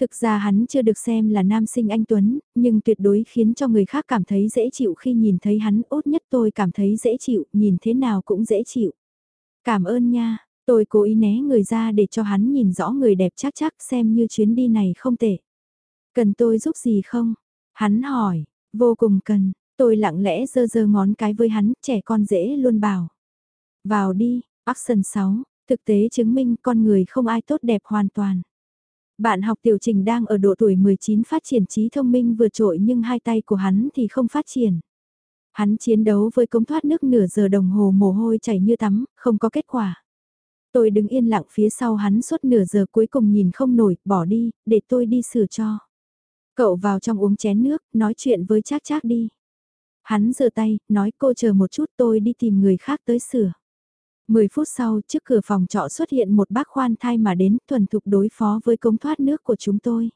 Thực ra hắn chưa được xem là nam sinh anh Tuấn, nhưng tuyệt đối khiến cho người khác cảm thấy dễ chịu khi nhìn thấy hắn, ốt nhất tôi cảm thấy dễ chịu, nhìn thế nào cũng dễ chịu. Cảm ơn nha, tôi cố ý né người ra để cho hắn nhìn rõ người đẹp chắc chắc xem như chuyến đi này không tệ. Cần tôi giúp gì không? Hắn hỏi, vô cùng cần, tôi lặng lẽ giơ giơ ngón cái với hắn, trẻ con dễ luôn bảo. Vào đi, Action 6, thực tế chứng minh con người không ai tốt đẹp hoàn toàn. Bạn học tiểu trình đang ở độ tuổi 19 phát triển trí thông minh vượt trội nhưng hai tay của hắn thì không phát triển. Hắn chiến đấu với cống thoát nước nửa giờ đồng hồ mồ hôi chảy như tắm, không có kết quả. Tôi đứng yên lặng phía sau hắn suốt nửa giờ cuối cùng nhìn không nổi, bỏ đi, để tôi đi sửa cho. Cậu vào trong uống chén nước, nói chuyện với Trác Trác đi. Hắn giơ tay, nói cô chờ một chút tôi đi tìm người khác tới sửa. 10 phút sau, trước cửa phòng trọ xuất hiện một bác khoan thai mà đến thuần thục đối phó với cống thoát nước của chúng tôi.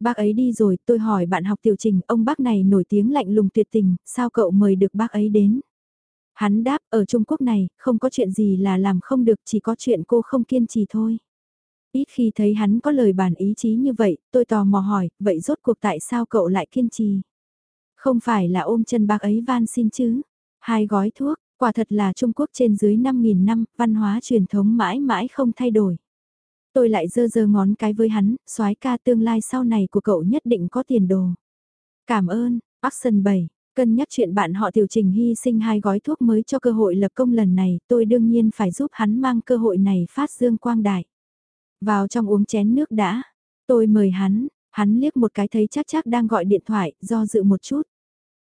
Bác ấy đi rồi, tôi hỏi bạn học tiểu trình, ông bác này nổi tiếng lạnh lùng tuyệt tình, sao cậu mời được bác ấy đến? Hắn đáp, ở Trung Quốc này, không có chuyện gì là làm không được, chỉ có chuyện cô không kiên trì thôi. Ít khi thấy hắn có lời bàn ý chí như vậy, tôi tò mò hỏi, vậy rốt cuộc tại sao cậu lại kiên trì? Không phải là ôm chân bác ấy van xin chứ? Hai gói thuốc, Quả thật là Trung Quốc trên dưới 5.000 năm, văn hóa truyền thống mãi mãi không thay đổi. Tôi lại dơ dơ ngón cái với hắn, soái ca tương lai sau này của cậu nhất định có tiền đồ. Cảm ơn, Action 7, cân nhắc chuyện bạn họ tiểu trình hy sinh hai gói thuốc mới cho cơ hội lập công lần này, tôi đương nhiên phải giúp hắn mang cơ hội này phát dương quang đại. Vào trong uống chén nước đã, tôi mời hắn, hắn liếc một cái thấy chắc chắc đang gọi điện thoại, do dự một chút.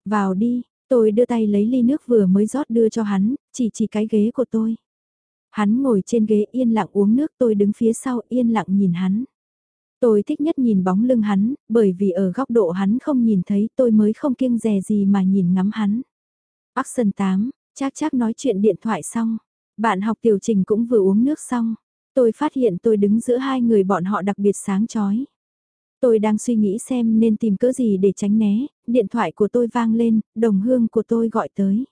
Vào đi, Tôi đưa tay lấy ly nước vừa mới rót đưa cho hắn, chỉ chỉ cái ghế của tôi. Hắn ngồi trên ghế yên lặng uống nước tôi đứng phía sau yên lặng nhìn hắn. Tôi thích nhất nhìn bóng lưng hắn, bởi vì ở góc độ hắn không nhìn thấy tôi mới không kiêng dè gì mà nhìn ngắm hắn. Action 8, chắc chắc nói chuyện điện thoại xong. Bạn học tiểu trình cũng vừa uống nước xong. Tôi phát hiện tôi đứng giữa hai người bọn họ đặc biệt sáng chói. Tôi đang suy nghĩ xem nên tìm cỡ gì để tránh né, điện thoại của tôi vang lên, đồng hương của tôi gọi tới.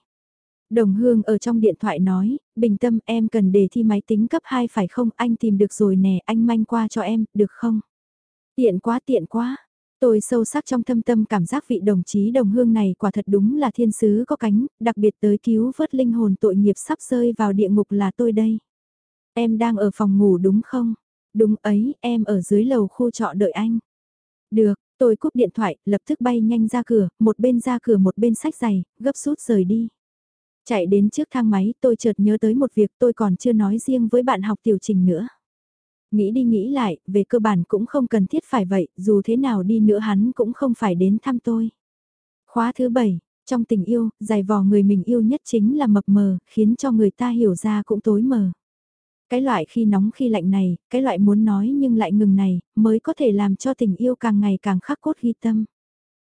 Đồng Hương ở trong điện thoại nói, bình tâm em cần đề thi máy tính cấp 2 phải không, anh tìm được rồi nè, anh manh qua cho em, được không? Tiện quá tiện quá. Tôi sâu sắc trong thâm tâm cảm giác vị đồng chí đồng hương này quả thật đúng là thiên sứ có cánh, đặc biệt tới cứu vớt linh hồn tội nghiệp sắp rơi vào địa ngục là tôi đây. Em đang ở phòng ngủ đúng không? Đúng ấy, em ở dưới lầu khu trọ đợi anh. Được, tôi cúp điện thoại, lập tức bay nhanh ra cửa, một bên ra cửa một bên sách giày, gấp rút rời đi. Chạy đến trước thang máy tôi chợt nhớ tới một việc tôi còn chưa nói riêng với bạn học tiểu trình nữa. Nghĩ đi nghĩ lại, về cơ bản cũng không cần thiết phải vậy, dù thế nào đi nữa hắn cũng không phải đến thăm tôi. Khóa thứ bảy trong tình yêu, dài vò người mình yêu nhất chính là mập mờ, khiến cho người ta hiểu ra cũng tối mờ. Cái loại khi nóng khi lạnh này, cái loại muốn nói nhưng lại ngừng này, mới có thể làm cho tình yêu càng ngày càng khắc cốt ghi tâm.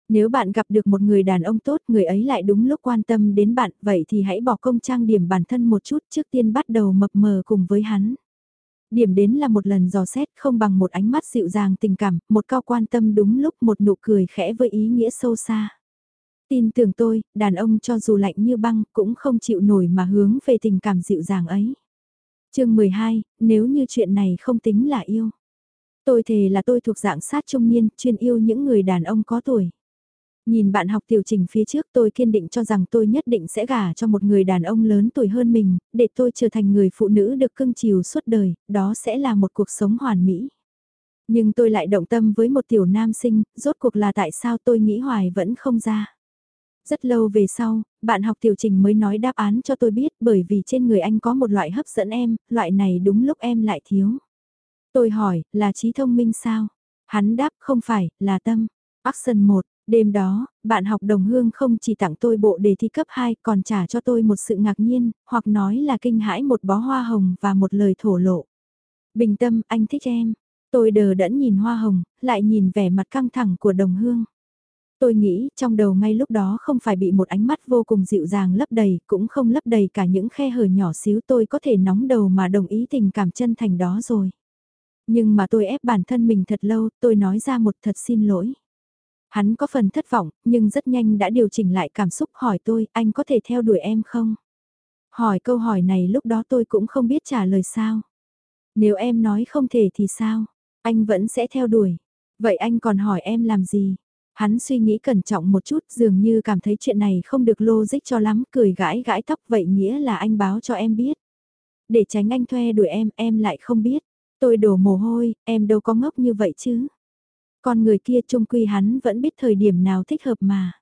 Nếu bạn gặp được một người đàn ông tốt, người ấy lại đúng lúc quan tâm đến bạn, vậy thì hãy bỏ công trang điểm bản thân một chút trước tiên bắt đầu mập mờ cùng với hắn. Điểm đến là một lần dò xét không bằng một ánh mắt dịu dàng tình cảm, một cao quan tâm đúng lúc một nụ cười khẽ với ý nghĩa sâu xa. Tin tưởng tôi, đàn ông cho dù lạnh như băng cũng không chịu nổi mà hướng về tình cảm dịu dàng ấy chương 12, nếu như chuyện này không tính là yêu. Tôi thề là tôi thuộc dạng sát trung niên, chuyên yêu những người đàn ông có tuổi. Nhìn bạn học tiểu trình phía trước tôi kiên định cho rằng tôi nhất định sẽ gả cho một người đàn ông lớn tuổi hơn mình, để tôi trở thành người phụ nữ được cưng chiều suốt đời, đó sẽ là một cuộc sống hoàn mỹ. Nhưng tôi lại động tâm với một tiểu nam sinh, rốt cuộc là tại sao tôi nghĩ hoài vẫn không ra. Rất lâu về sau, bạn học tiểu trình mới nói đáp án cho tôi biết bởi vì trên người anh có một loại hấp dẫn em, loại này đúng lúc em lại thiếu. Tôi hỏi, là trí thông minh sao? Hắn đáp không phải, là tâm. Action 1, Đêm đó, bạn học đồng hương không chỉ tặng tôi bộ đề thi cấp 2 còn trả cho tôi một sự ngạc nhiên, hoặc nói là kinh hãi một bó hoa hồng và một lời thổ lộ. Bình tâm, anh thích em. Tôi đờ đẫn nhìn hoa hồng, lại nhìn vẻ mặt căng thẳng của đồng hương. Tôi nghĩ trong đầu ngay lúc đó không phải bị một ánh mắt vô cùng dịu dàng lấp đầy, cũng không lấp đầy cả những khe hở nhỏ xíu tôi có thể nóng đầu mà đồng ý tình cảm chân thành đó rồi. Nhưng mà tôi ép bản thân mình thật lâu, tôi nói ra một thật xin lỗi. Hắn có phần thất vọng, nhưng rất nhanh đã điều chỉnh lại cảm xúc hỏi tôi, anh có thể theo đuổi em không? Hỏi câu hỏi này lúc đó tôi cũng không biết trả lời sao. Nếu em nói không thể thì sao? Anh vẫn sẽ theo đuổi. Vậy anh còn hỏi em làm gì? Hắn suy nghĩ cẩn trọng một chút dường như cảm thấy chuyện này không được logic cho lắm, cười gãi gãi tóc vậy nghĩa là anh báo cho em biết. Để tránh anh thuê đuổi em, em lại không biết. Tôi đổ mồ hôi, em đâu có ngốc như vậy chứ. Con người kia trung quy hắn vẫn biết thời điểm nào thích hợp mà.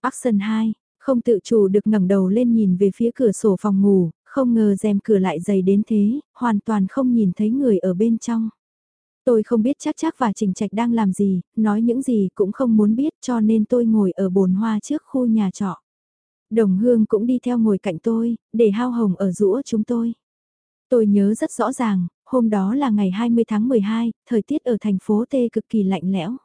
Action 2, không tự chủ được ngẩng đầu lên nhìn về phía cửa sổ phòng ngủ, không ngờ rèm cửa lại dày đến thế, hoàn toàn không nhìn thấy người ở bên trong. Tôi không biết chắc chắc và Trình Trạch đang làm gì, nói những gì cũng không muốn biết cho nên tôi ngồi ở bồn hoa trước khu nhà trọ. Đồng Hương cũng đi theo ngồi cạnh tôi, để hao hồng ở rũa chúng tôi. Tôi nhớ rất rõ ràng, hôm đó là ngày 20 tháng 12, thời tiết ở thành phố T cực kỳ lạnh lẽo.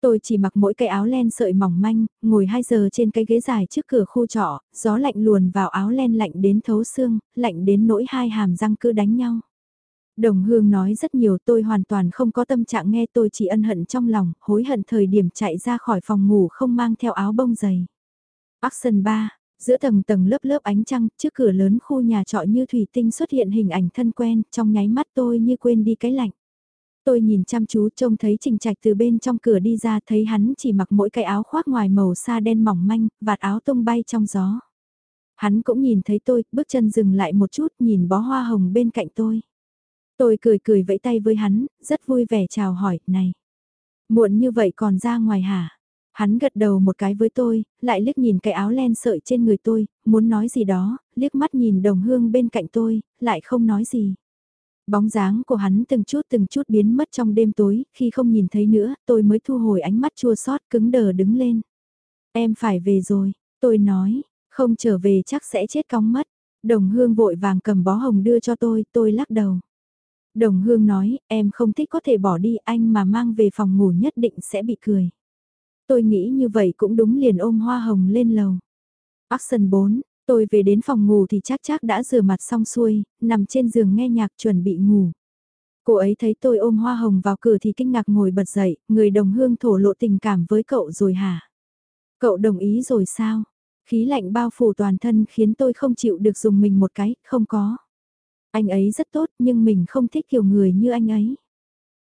Tôi chỉ mặc mỗi cái áo len sợi mỏng manh, ngồi 2 giờ trên cái ghế dài trước cửa khu trọ, gió lạnh luồn vào áo len lạnh đến thấu xương, lạnh đến nỗi hai hàm răng cứ đánh nhau. Đồng Hương nói rất nhiều tôi hoàn toàn không có tâm trạng nghe tôi chỉ ân hận trong lòng, hối hận thời điểm chạy ra khỏi phòng ngủ không mang theo áo bông dày. Action 3, Giữa tầng tầng lớp lớp ánh trăng, trước cửa lớn khu nhà trọ như thủy tinh xuất hiện hình ảnh thân quen, trong nháy mắt tôi như quên đi cái lạnh. Tôi nhìn chăm chú trông thấy Trình Trạch từ bên trong cửa đi ra thấy hắn chỉ mặc mỗi cái áo khoác ngoài màu sa đen mỏng manh, vạt áo tung bay trong gió. Hắn cũng nhìn thấy tôi, bước chân dừng lại một chút nhìn bó hoa hồng bên cạnh tôi. Tôi cười cười vẫy tay với hắn, rất vui vẻ chào hỏi, này. Muộn như vậy còn ra ngoài hả? Hắn gật đầu một cái với tôi, lại liếc nhìn cái áo len sợi trên người tôi, muốn nói gì đó, liếc mắt nhìn đồng hương bên cạnh tôi, lại không nói gì. Bóng dáng của hắn từng chút từng chút biến mất trong đêm tối, khi không nhìn thấy nữa, tôi mới thu hồi ánh mắt chua xót cứng đờ đứng lên. Em phải về rồi, tôi nói, không trở về chắc sẽ chết cong mất. Đồng hương vội vàng cầm bó hồng đưa cho tôi, tôi lắc đầu. Đồng hương nói, em không thích có thể bỏ đi anh mà mang về phòng ngủ nhất định sẽ bị cười. Tôi nghĩ như vậy cũng đúng liền ôm hoa hồng lên lầu. Action 4, tôi về đến phòng ngủ thì chắc chắc đã rửa mặt xong xuôi, nằm trên giường nghe nhạc chuẩn bị ngủ. Cô ấy thấy tôi ôm hoa hồng vào cửa thì kinh ngạc ngồi bật dậy, người đồng hương thổ lộ tình cảm với cậu rồi hả? Cậu đồng ý rồi sao? Khí lạnh bao phủ toàn thân khiến tôi không chịu được dùng mình một cái, không có. Anh ấy rất tốt nhưng mình không thích kiểu người như anh ấy.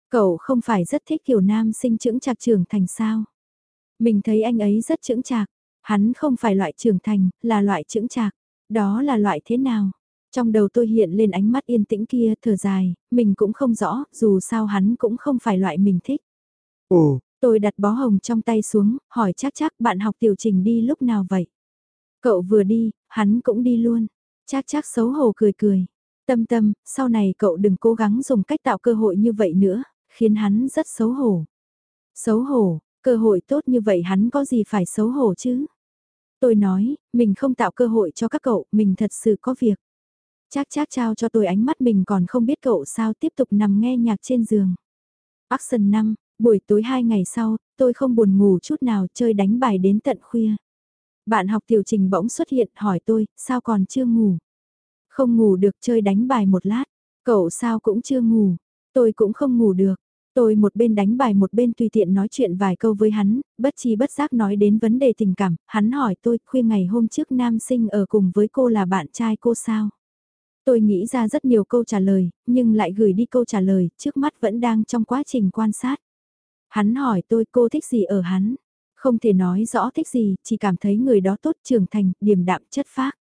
Cậu không phải rất thích kiểu nam sinh trưởng trạc trưởng thành sao. Mình thấy anh ấy rất trưởng trạc, hắn không phải loại trưởng thành, là loại trưởng trạc. Đó là loại thế nào? Trong đầu tôi hiện lên ánh mắt yên tĩnh kia, thở dài, mình cũng không rõ, dù sao hắn cũng không phải loại mình thích. Ồ, tôi đặt bó hồng trong tay xuống, hỏi chắc chắc bạn học tiểu trình đi lúc nào vậy? Cậu vừa đi, hắn cũng đi luôn. Chắc chắc xấu hổ cười cười. Tâm tâm, sau này cậu đừng cố gắng dùng cách tạo cơ hội như vậy nữa, khiến hắn rất xấu hổ. Xấu hổ, cơ hội tốt như vậy hắn có gì phải xấu hổ chứ? Tôi nói, mình không tạo cơ hội cho các cậu, mình thật sự có việc. Chắc chắc trao cho tôi ánh mắt mình còn không biết cậu sao tiếp tục nằm nghe nhạc trên giường. Action 5, buổi tối 2 ngày sau, tôi không buồn ngủ chút nào chơi đánh bài đến tận khuya. Bạn học tiểu trình bỗng xuất hiện hỏi tôi, sao còn chưa ngủ? Không ngủ được chơi đánh bài một lát, cậu sao cũng chưa ngủ, tôi cũng không ngủ được. Tôi một bên đánh bài một bên tùy tiện nói chuyện vài câu với hắn, bất chi bất giác nói đến vấn đề tình cảm, hắn hỏi tôi khuya ngày hôm trước nam sinh ở cùng với cô là bạn trai cô sao? Tôi nghĩ ra rất nhiều câu trả lời, nhưng lại gửi đi câu trả lời, trước mắt vẫn đang trong quá trình quan sát. Hắn hỏi tôi cô thích gì ở hắn? Không thể nói rõ thích gì, chỉ cảm thấy người đó tốt trưởng thành, điềm đạm chất phác.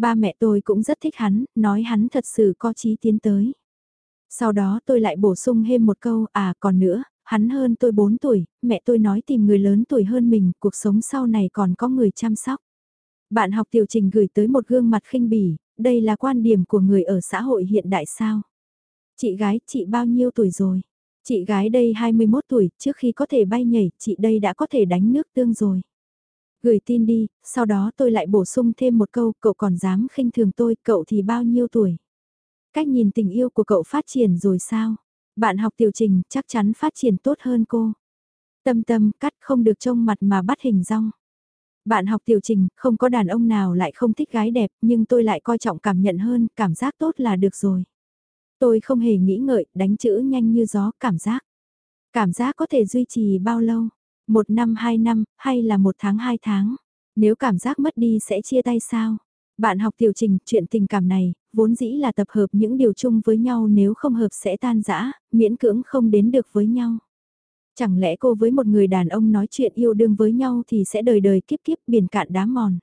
Ba mẹ tôi cũng rất thích hắn, nói hắn thật sự có chí tiến tới. Sau đó tôi lại bổ sung thêm một câu, à còn nữa, hắn hơn tôi 4 tuổi, mẹ tôi nói tìm người lớn tuổi hơn mình, cuộc sống sau này còn có người chăm sóc. Bạn học tiểu trình gửi tới một gương mặt khinh bỉ, đây là quan điểm của người ở xã hội hiện đại sao? Chị gái, chị bao nhiêu tuổi rồi? Chị gái đây 21 tuổi, trước khi có thể bay nhảy, chị đây đã có thể đánh nước tương rồi. Gửi tin đi, sau đó tôi lại bổ sung thêm một câu, cậu còn dám khinh thường tôi, cậu thì bao nhiêu tuổi? Cách nhìn tình yêu của cậu phát triển rồi sao? Bạn học tiểu trình chắc chắn phát triển tốt hơn cô. Tâm tâm cắt không được trông mặt mà bắt hình rong. Bạn học tiểu trình, không có đàn ông nào lại không thích gái đẹp, nhưng tôi lại coi trọng cảm nhận hơn, cảm giác tốt là được rồi. Tôi không hề nghĩ ngợi, đánh chữ nhanh như gió, cảm giác. Cảm giác có thể duy trì bao lâu? Một năm hai năm, hay là một tháng hai tháng? Nếu cảm giác mất đi sẽ chia tay sao? Bạn học tiểu trình, chuyện tình cảm này, vốn dĩ là tập hợp những điều chung với nhau nếu không hợp sẽ tan rã, miễn cưỡng không đến được với nhau. Chẳng lẽ cô với một người đàn ông nói chuyện yêu đương với nhau thì sẽ đời đời kiếp kiếp biển cạn đá mòn.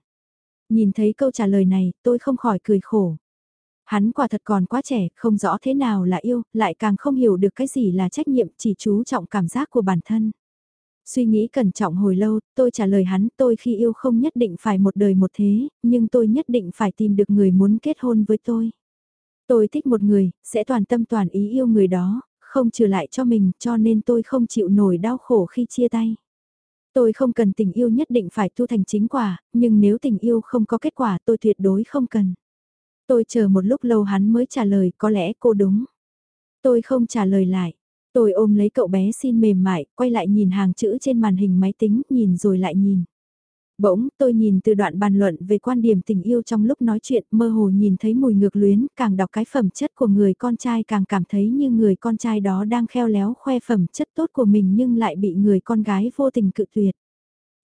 Nhìn thấy câu trả lời này, tôi không khỏi cười khổ. Hắn quả thật còn quá trẻ, không rõ thế nào là yêu, lại càng không hiểu được cái gì là trách nhiệm, chỉ chú trọng cảm giác của bản thân. Suy nghĩ cẩn trọng hồi lâu, tôi trả lời hắn tôi khi yêu không nhất định phải một đời một thế, nhưng tôi nhất định phải tìm được người muốn kết hôn với tôi. Tôi thích một người, sẽ toàn tâm toàn ý yêu người đó, không trừ lại cho mình cho nên tôi không chịu nổi đau khổ khi chia tay. Tôi không cần tình yêu nhất định phải thu thành chính quả, nhưng nếu tình yêu không có kết quả tôi tuyệt đối không cần. Tôi chờ một lúc lâu hắn mới trả lời có lẽ cô đúng. Tôi không trả lời lại. Tôi ôm lấy cậu bé xin mềm mại, quay lại nhìn hàng chữ trên màn hình máy tính, nhìn rồi lại nhìn. Bỗng, tôi nhìn từ đoạn bàn luận về quan điểm tình yêu trong lúc nói chuyện, mơ hồ nhìn thấy mùi ngược luyến, càng đọc cái phẩm chất của người con trai càng cảm thấy như người con trai đó đang khéo léo khoe phẩm chất tốt của mình nhưng lại bị người con gái vô tình cự tuyệt.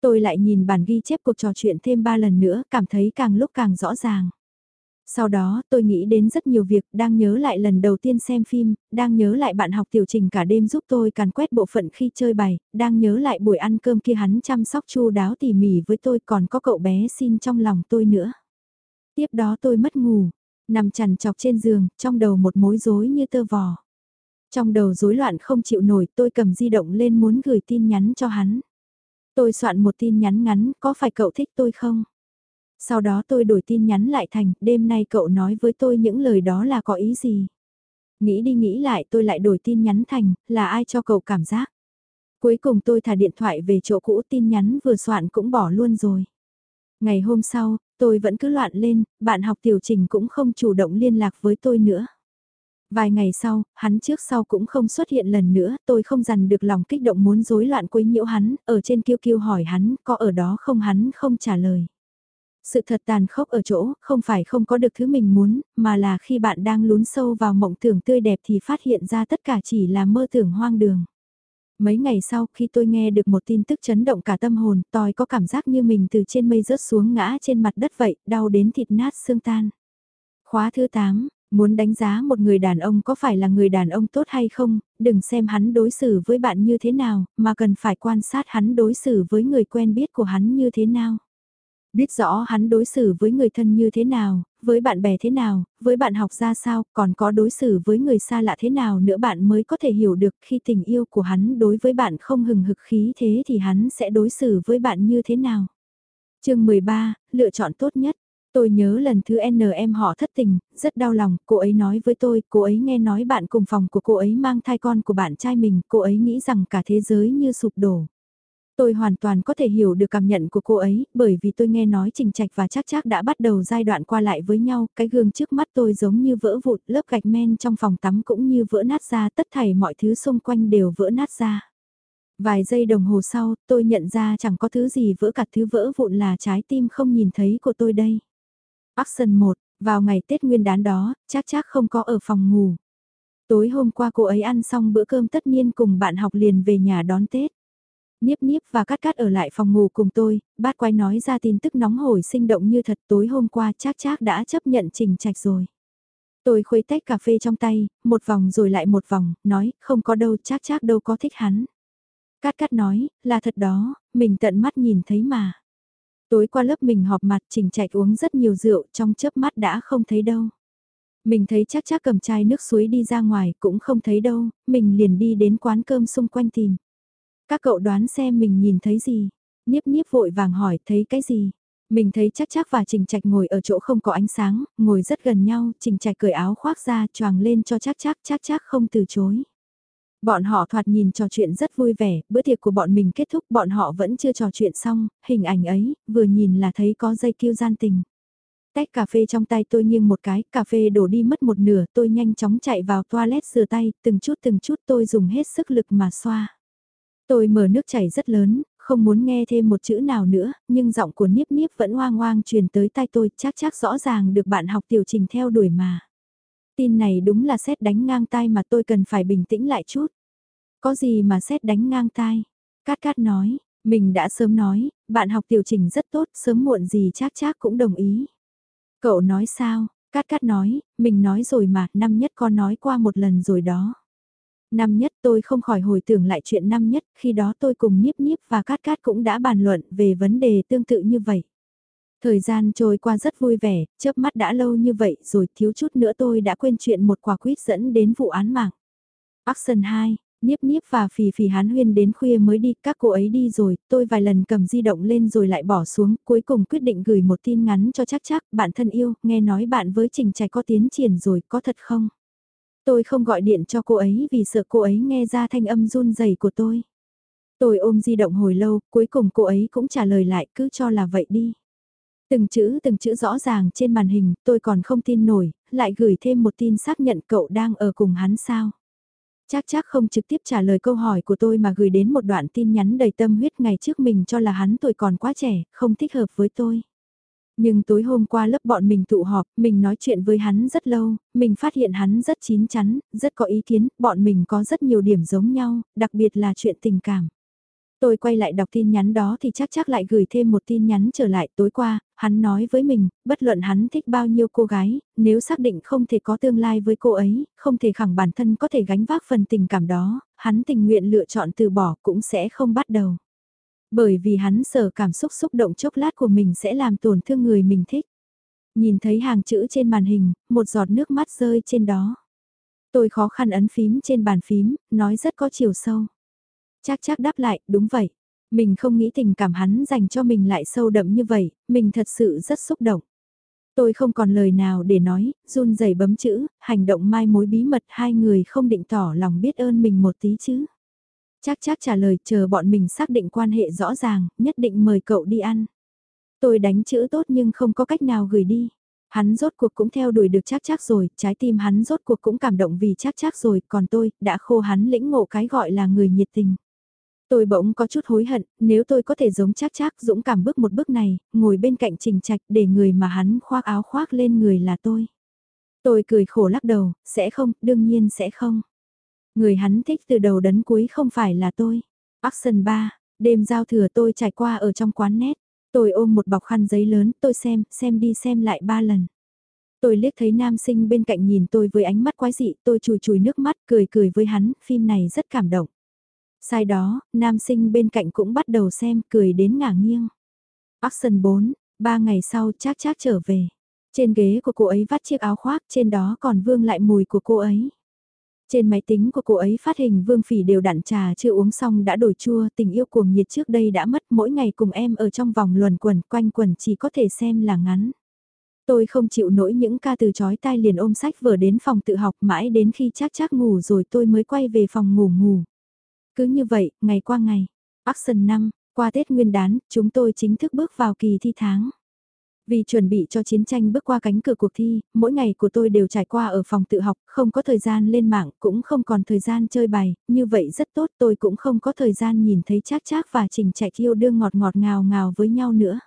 Tôi lại nhìn bản ghi chép cuộc trò chuyện thêm ba lần nữa, cảm thấy càng lúc càng rõ ràng. Sau đó tôi nghĩ đến rất nhiều việc, đang nhớ lại lần đầu tiên xem phim, đang nhớ lại bạn học tiểu trình cả đêm giúp tôi càn quét bộ phận khi chơi bài, đang nhớ lại buổi ăn cơm kia hắn chăm sóc chu đáo tỉ mỉ với tôi còn có cậu bé xin trong lòng tôi nữa. Tiếp đó tôi mất ngủ, nằm chằn chọc trên giường, trong đầu một mối rối như tơ vò. Trong đầu rối loạn không chịu nổi tôi cầm di động lên muốn gửi tin nhắn cho hắn. Tôi soạn một tin nhắn ngắn, có phải cậu thích tôi không? Sau đó tôi đổi tin nhắn lại thành, đêm nay cậu nói với tôi những lời đó là có ý gì? Nghĩ đi nghĩ lại tôi lại đổi tin nhắn thành, là ai cho cậu cảm giác? Cuối cùng tôi thả điện thoại về chỗ cũ tin nhắn vừa soạn cũng bỏ luôn rồi. Ngày hôm sau, tôi vẫn cứ loạn lên, bạn học tiểu trình cũng không chủ động liên lạc với tôi nữa. Vài ngày sau, hắn trước sau cũng không xuất hiện lần nữa, tôi không dằn được lòng kích động muốn rối loạn quấy nhiễu hắn, ở trên kiêu kiêu hỏi hắn, có ở đó không hắn không trả lời. Sự thật tàn khốc ở chỗ, không phải không có được thứ mình muốn, mà là khi bạn đang lún sâu vào mộng tưởng tươi đẹp thì phát hiện ra tất cả chỉ là mơ tưởng hoang đường. Mấy ngày sau khi tôi nghe được một tin tức chấn động cả tâm hồn, tôi có cảm giác như mình từ trên mây rớt xuống ngã trên mặt đất vậy, đau đến thịt nát xương tan. Khóa thứ 8, muốn đánh giá một người đàn ông có phải là người đàn ông tốt hay không, đừng xem hắn đối xử với bạn như thế nào, mà cần phải quan sát hắn đối xử với người quen biết của hắn như thế nào. Biết rõ hắn đối xử với người thân như thế nào, với bạn bè thế nào, với bạn học ra sao, còn có đối xử với người xa lạ thế nào nữa bạn mới có thể hiểu được khi tình yêu của hắn đối với bạn không hừng hực khí thế thì hắn sẽ đối xử với bạn như thế nào. chương 13, lựa chọn tốt nhất. Tôi nhớ lần thứ N em họ thất tình, rất đau lòng, cô ấy nói với tôi, cô ấy nghe nói bạn cùng phòng của cô ấy mang thai con của bạn trai mình, cô ấy nghĩ rằng cả thế giới như sụp đổ. Tôi hoàn toàn có thể hiểu được cảm nhận của cô ấy, bởi vì tôi nghe nói Trình Trạch và Chắc Chắc đã bắt đầu giai đoạn qua lại với nhau, cái gương trước mắt tôi giống như vỡ vụn, lớp gạch men trong phòng tắm cũng như vỡ nát ra, tất thảy mọi thứ xung quanh đều vỡ nát ra. Vài giây đồng hồ sau, tôi nhận ra chẳng có thứ gì vỡ cả thứ vỡ vụn là trái tim không nhìn thấy của tôi đây. Action 1, vào ngày Tết Nguyên đán đó, chắc chắc không có ở phòng ngủ. Tối hôm qua cô ấy ăn xong bữa cơm tất niên cùng bạn học liền về nhà đón Tết. Niếp niếp và cát cát ở lại phòng ngủ cùng tôi, bát quái nói ra tin tức nóng hổi sinh động như thật tối hôm qua chắc chắc đã chấp nhận trình trạch rồi. Tôi khuấy tách cà phê trong tay, một vòng rồi lại một vòng, nói, không có đâu chắc chắc đâu có thích hắn. Cát cát nói, là thật đó, mình tận mắt nhìn thấy mà. Tối qua lớp mình họp mặt trình trạch uống rất nhiều rượu trong chớp mắt đã không thấy đâu. Mình thấy chắc chắc cầm chai nước suối đi ra ngoài cũng không thấy đâu, mình liền đi đến quán cơm xung quanh tìm. Các cậu đoán xem mình nhìn thấy gì? Niếp niếp vội vàng hỏi thấy cái gì? Mình thấy chắc chắc và Trình Trạch ngồi ở chỗ không có ánh sáng, ngồi rất gần nhau, Trình Trạch cởi áo khoác ra choàng lên cho chắc chắc, chắc chắc không từ chối. Bọn họ thoạt nhìn trò chuyện rất vui vẻ, bữa tiệc của bọn mình kết thúc bọn họ vẫn chưa trò chuyện xong, hình ảnh ấy, vừa nhìn là thấy có dây kiêu gian tình. Tách cà phê trong tay tôi nghiêng một cái, cà phê đổ đi mất một nửa, tôi nhanh chóng chạy vào toilet rửa tay, từng chút từng chút tôi dùng hết sức lực mà xoa. Tôi mở nước chảy rất lớn, không muốn nghe thêm một chữ nào nữa, nhưng giọng của Niếp Niếp vẫn hoang hoang truyền tới tai tôi, chắc chắc rõ ràng được bạn học tiểu trình theo đuổi mà. Tin này đúng là xét đánh ngang tai mà tôi cần phải bình tĩnh lại chút. Có gì mà xét đánh ngang tai? Cát Cát nói, mình đã sớm nói, bạn học tiểu trình rất tốt, sớm muộn gì chắc chắc cũng đồng ý. Cậu nói sao? Cát Cát nói, mình nói rồi mà, năm nhất con nói qua một lần rồi đó. Năm nhất tôi không khỏi hồi tưởng lại chuyện năm nhất, khi đó tôi cùng Niếp Niếp và Cát Cát cũng đã bàn luận về vấn đề tương tự như vậy. Thời gian trôi qua rất vui vẻ, chớp mắt đã lâu như vậy rồi thiếu chút nữa tôi đã quên chuyện một quả quýt dẫn đến vụ án mạng. Action 2, Niếp Niếp và Phì Phì Hán Huyên đến khuya mới đi, các cô ấy đi rồi, tôi vài lần cầm di động lên rồi lại bỏ xuống, cuối cùng quyết định gửi một tin ngắn cho chắc chắc, bạn thân yêu, nghe nói bạn với Trình Trạch có tiến triển rồi, có thật không? Tôi không gọi điện cho cô ấy vì sợ cô ấy nghe ra thanh âm run rẩy của tôi. Tôi ôm di động hồi lâu, cuối cùng cô ấy cũng trả lời lại cứ cho là vậy đi. Từng chữ từng chữ rõ ràng trên màn hình, tôi còn không tin nổi, lại gửi thêm một tin xác nhận cậu đang ở cùng hắn sao. Chắc chắc không trực tiếp trả lời câu hỏi của tôi mà gửi đến một đoạn tin nhắn đầy tâm huyết ngày trước mình cho là hắn tuổi còn quá trẻ, không thích hợp với tôi. Nhưng tối hôm qua lớp bọn mình tụ họp, mình nói chuyện với hắn rất lâu, mình phát hiện hắn rất chín chắn, rất có ý kiến, bọn mình có rất nhiều điểm giống nhau, đặc biệt là chuyện tình cảm. Tôi quay lại đọc tin nhắn đó thì chắc chắc lại gửi thêm một tin nhắn trở lại tối qua, hắn nói với mình, bất luận hắn thích bao nhiêu cô gái, nếu xác định không thể có tương lai với cô ấy, không thể khẳng bản thân có thể gánh vác phần tình cảm đó, hắn tình nguyện lựa chọn từ bỏ cũng sẽ không bắt đầu. Bởi vì hắn sợ cảm xúc xúc động chốc lát của mình sẽ làm tổn thương người mình thích. Nhìn thấy hàng chữ trên màn hình, một giọt nước mắt rơi trên đó. Tôi khó khăn ấn phím trên bàn phím, nói rất có chiều sâu. Chắc chắc đáp lại, đúng vậy. Mình không nghĩ tình cảm hắn dành cho mình lại sâu đậm như vậy, mình thật sự rất xúc động. Tôi không còn lời nào để nói, run rẩy bấm chữ, hành động mai mối bí mật hai người không định tỏ lòng biết ơn mình một tí chứ. Chắc chắc trả lời chờ bọn mình xác định quan hệ rõ ràng, nhất định mời cậu đi ăn. Tôi đánh chữ tốt nhưng không có cách nào gửi đi. Hắn rốt cuộc cũng theo đuổi được chắc chắc rồi, trái tim hắn rốt cuộc cũng cảm động vì chắc chắc rồi, còn tôi, đã khô hắn lĩnh ngộ cái gọi là người nhiệt tình. Tôi bỗng có chút hối hận, nếu tôi có thể giống chắc chắc dũng cảm bước một bước này, ngồi bên cạnh trình trạch để người mà hắn khoác áo khoác lên người là tôi. Tôi cười khổ lắc đầu, sẽ không, đương nhiên sẽ không. Người hắn thích từ đầu đến cuối không phải là tôi. Action 3, đêm giao thừa tôi trải qua ở trong quán nét. Tôi ôm một bọc khăn giấy lớn, tôi xem, xem đi xem lại ba lần. Tôi liếc thấy nam sinh bên cạnh nhìn tôi với ánh mắt quái dị, tôi chùi chùi nước mắt, cười cười với hắn, phim này rất cảm động. Sai đó, nam sinh bên cạnh cũng bắt đầu xem, cười đến ngả nghiêng. Action 4, ba ngày sau chắc chắc trở về. Trên ghế của cô ấy vắt chiếc áo khoác, trên đó còn vương lại mùi của cô ấy. Trên máy tính của cô ấy phát hình vương phỉ đều đặn trà chưa uống xong đã đổi chua, tình yêu cuồng nhiệt trước đây đã mất mỗi ngày cùng em ở trong vòng luẩn quẩn quanh quẩn chỉ có thể xem là ngắn. Tôi không chịu nổi những ca từ chói tai liền ôm sách vừa đến phòng tự học mãi đến khi chắc chắc ngủ rồi tôi mới quay về phòng ngủ ngủ. Cứ như vậy, ngày qua ngày. Action 5, qua Tết Nguyên đán, chúng tôi chính thức bước vào kỳ thi tháng. Vì chuẩn bị cho chiến tranh bước qua cánh cửa cuộc thi, mỗi ngày của tôi đều trải qua ở phòng tự học, không có thời gian lên mạng, cũng không còn thời gian chơi bài, như vậy rất tốt tôi cũng không có thời gian nhìn thấy chác chác và trình chạy yêu đương ngọt ngọt ngào ngào với nhau nữa.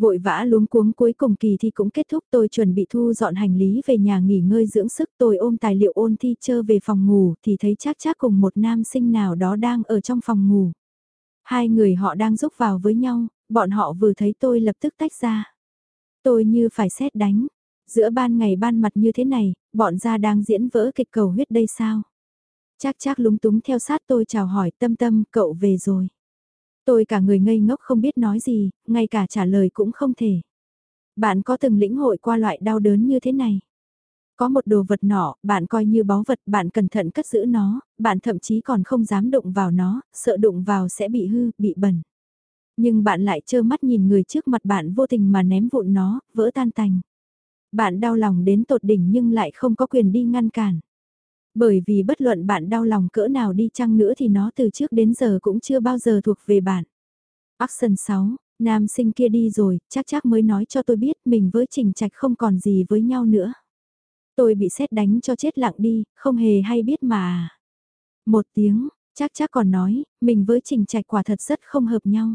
Vội vã luống cuống cuối cùng kỳ thi cũng kết thúc tôi chuẩn bị thu dọn hành lý về nhà nghỉ ngơi dưỡng sức tôi ôm tài liệu ôn thi chơ về phòng ngủ thì thấy chắc chắc cùng một nam sinh nào đó đang ở trong phòng ngủ. Hai người họ đang rúc vào với nhau, bọn họ vừa thấy tôi lập tức tách ra. Tôi như phải xét đánh, giữa ban ngày ban mặt như thế này, bọn gia đang diễn vỡ kịch cầu huyết đây sao? Chắc chắc lúng túng theo sát tôi chào hỏi tâm tâm cậu về rồi. Tôi cả người ngây ngốc không biết nói gì, ngay cả trả lời cũng không thể. Bạn có từng lĩnh hội qua loại đau đớn như thế này? Có một đồ vật nọ, bạn coi như báu vật, bạn cẩn thận cất giữ nó, bạn thậm chí còn không dám đụng vào nó, sợ đụng vào sẽ bị hư, bị bẩn. Nhưng bạn lại trơ mắt nhìn người trước mặt bạn vô tình mà ném vụn nó, vỡ tan tành. Bạn đau lòng đến tột đỉnh nhưng lại không có quyền đi ngăn cản. Bởi vì bất luận bạn đau lòng cỡ nào đi chăng nữa thì nó từ trước đến giờ cũng chưa bao giờ thuộc về bạn. Action 6, nam sinh kia đi rồi, chắc chắc mới nói cho tôi biết mình với Trình Trạch không còn gì với nhau nữa. Tôi bị xét đánh cho chết lặng đi, không hề hay biết mà. À. Một tiếng, chắc chắc còn nói, mình với Trình Trạch quả thật rất không hợp nhau.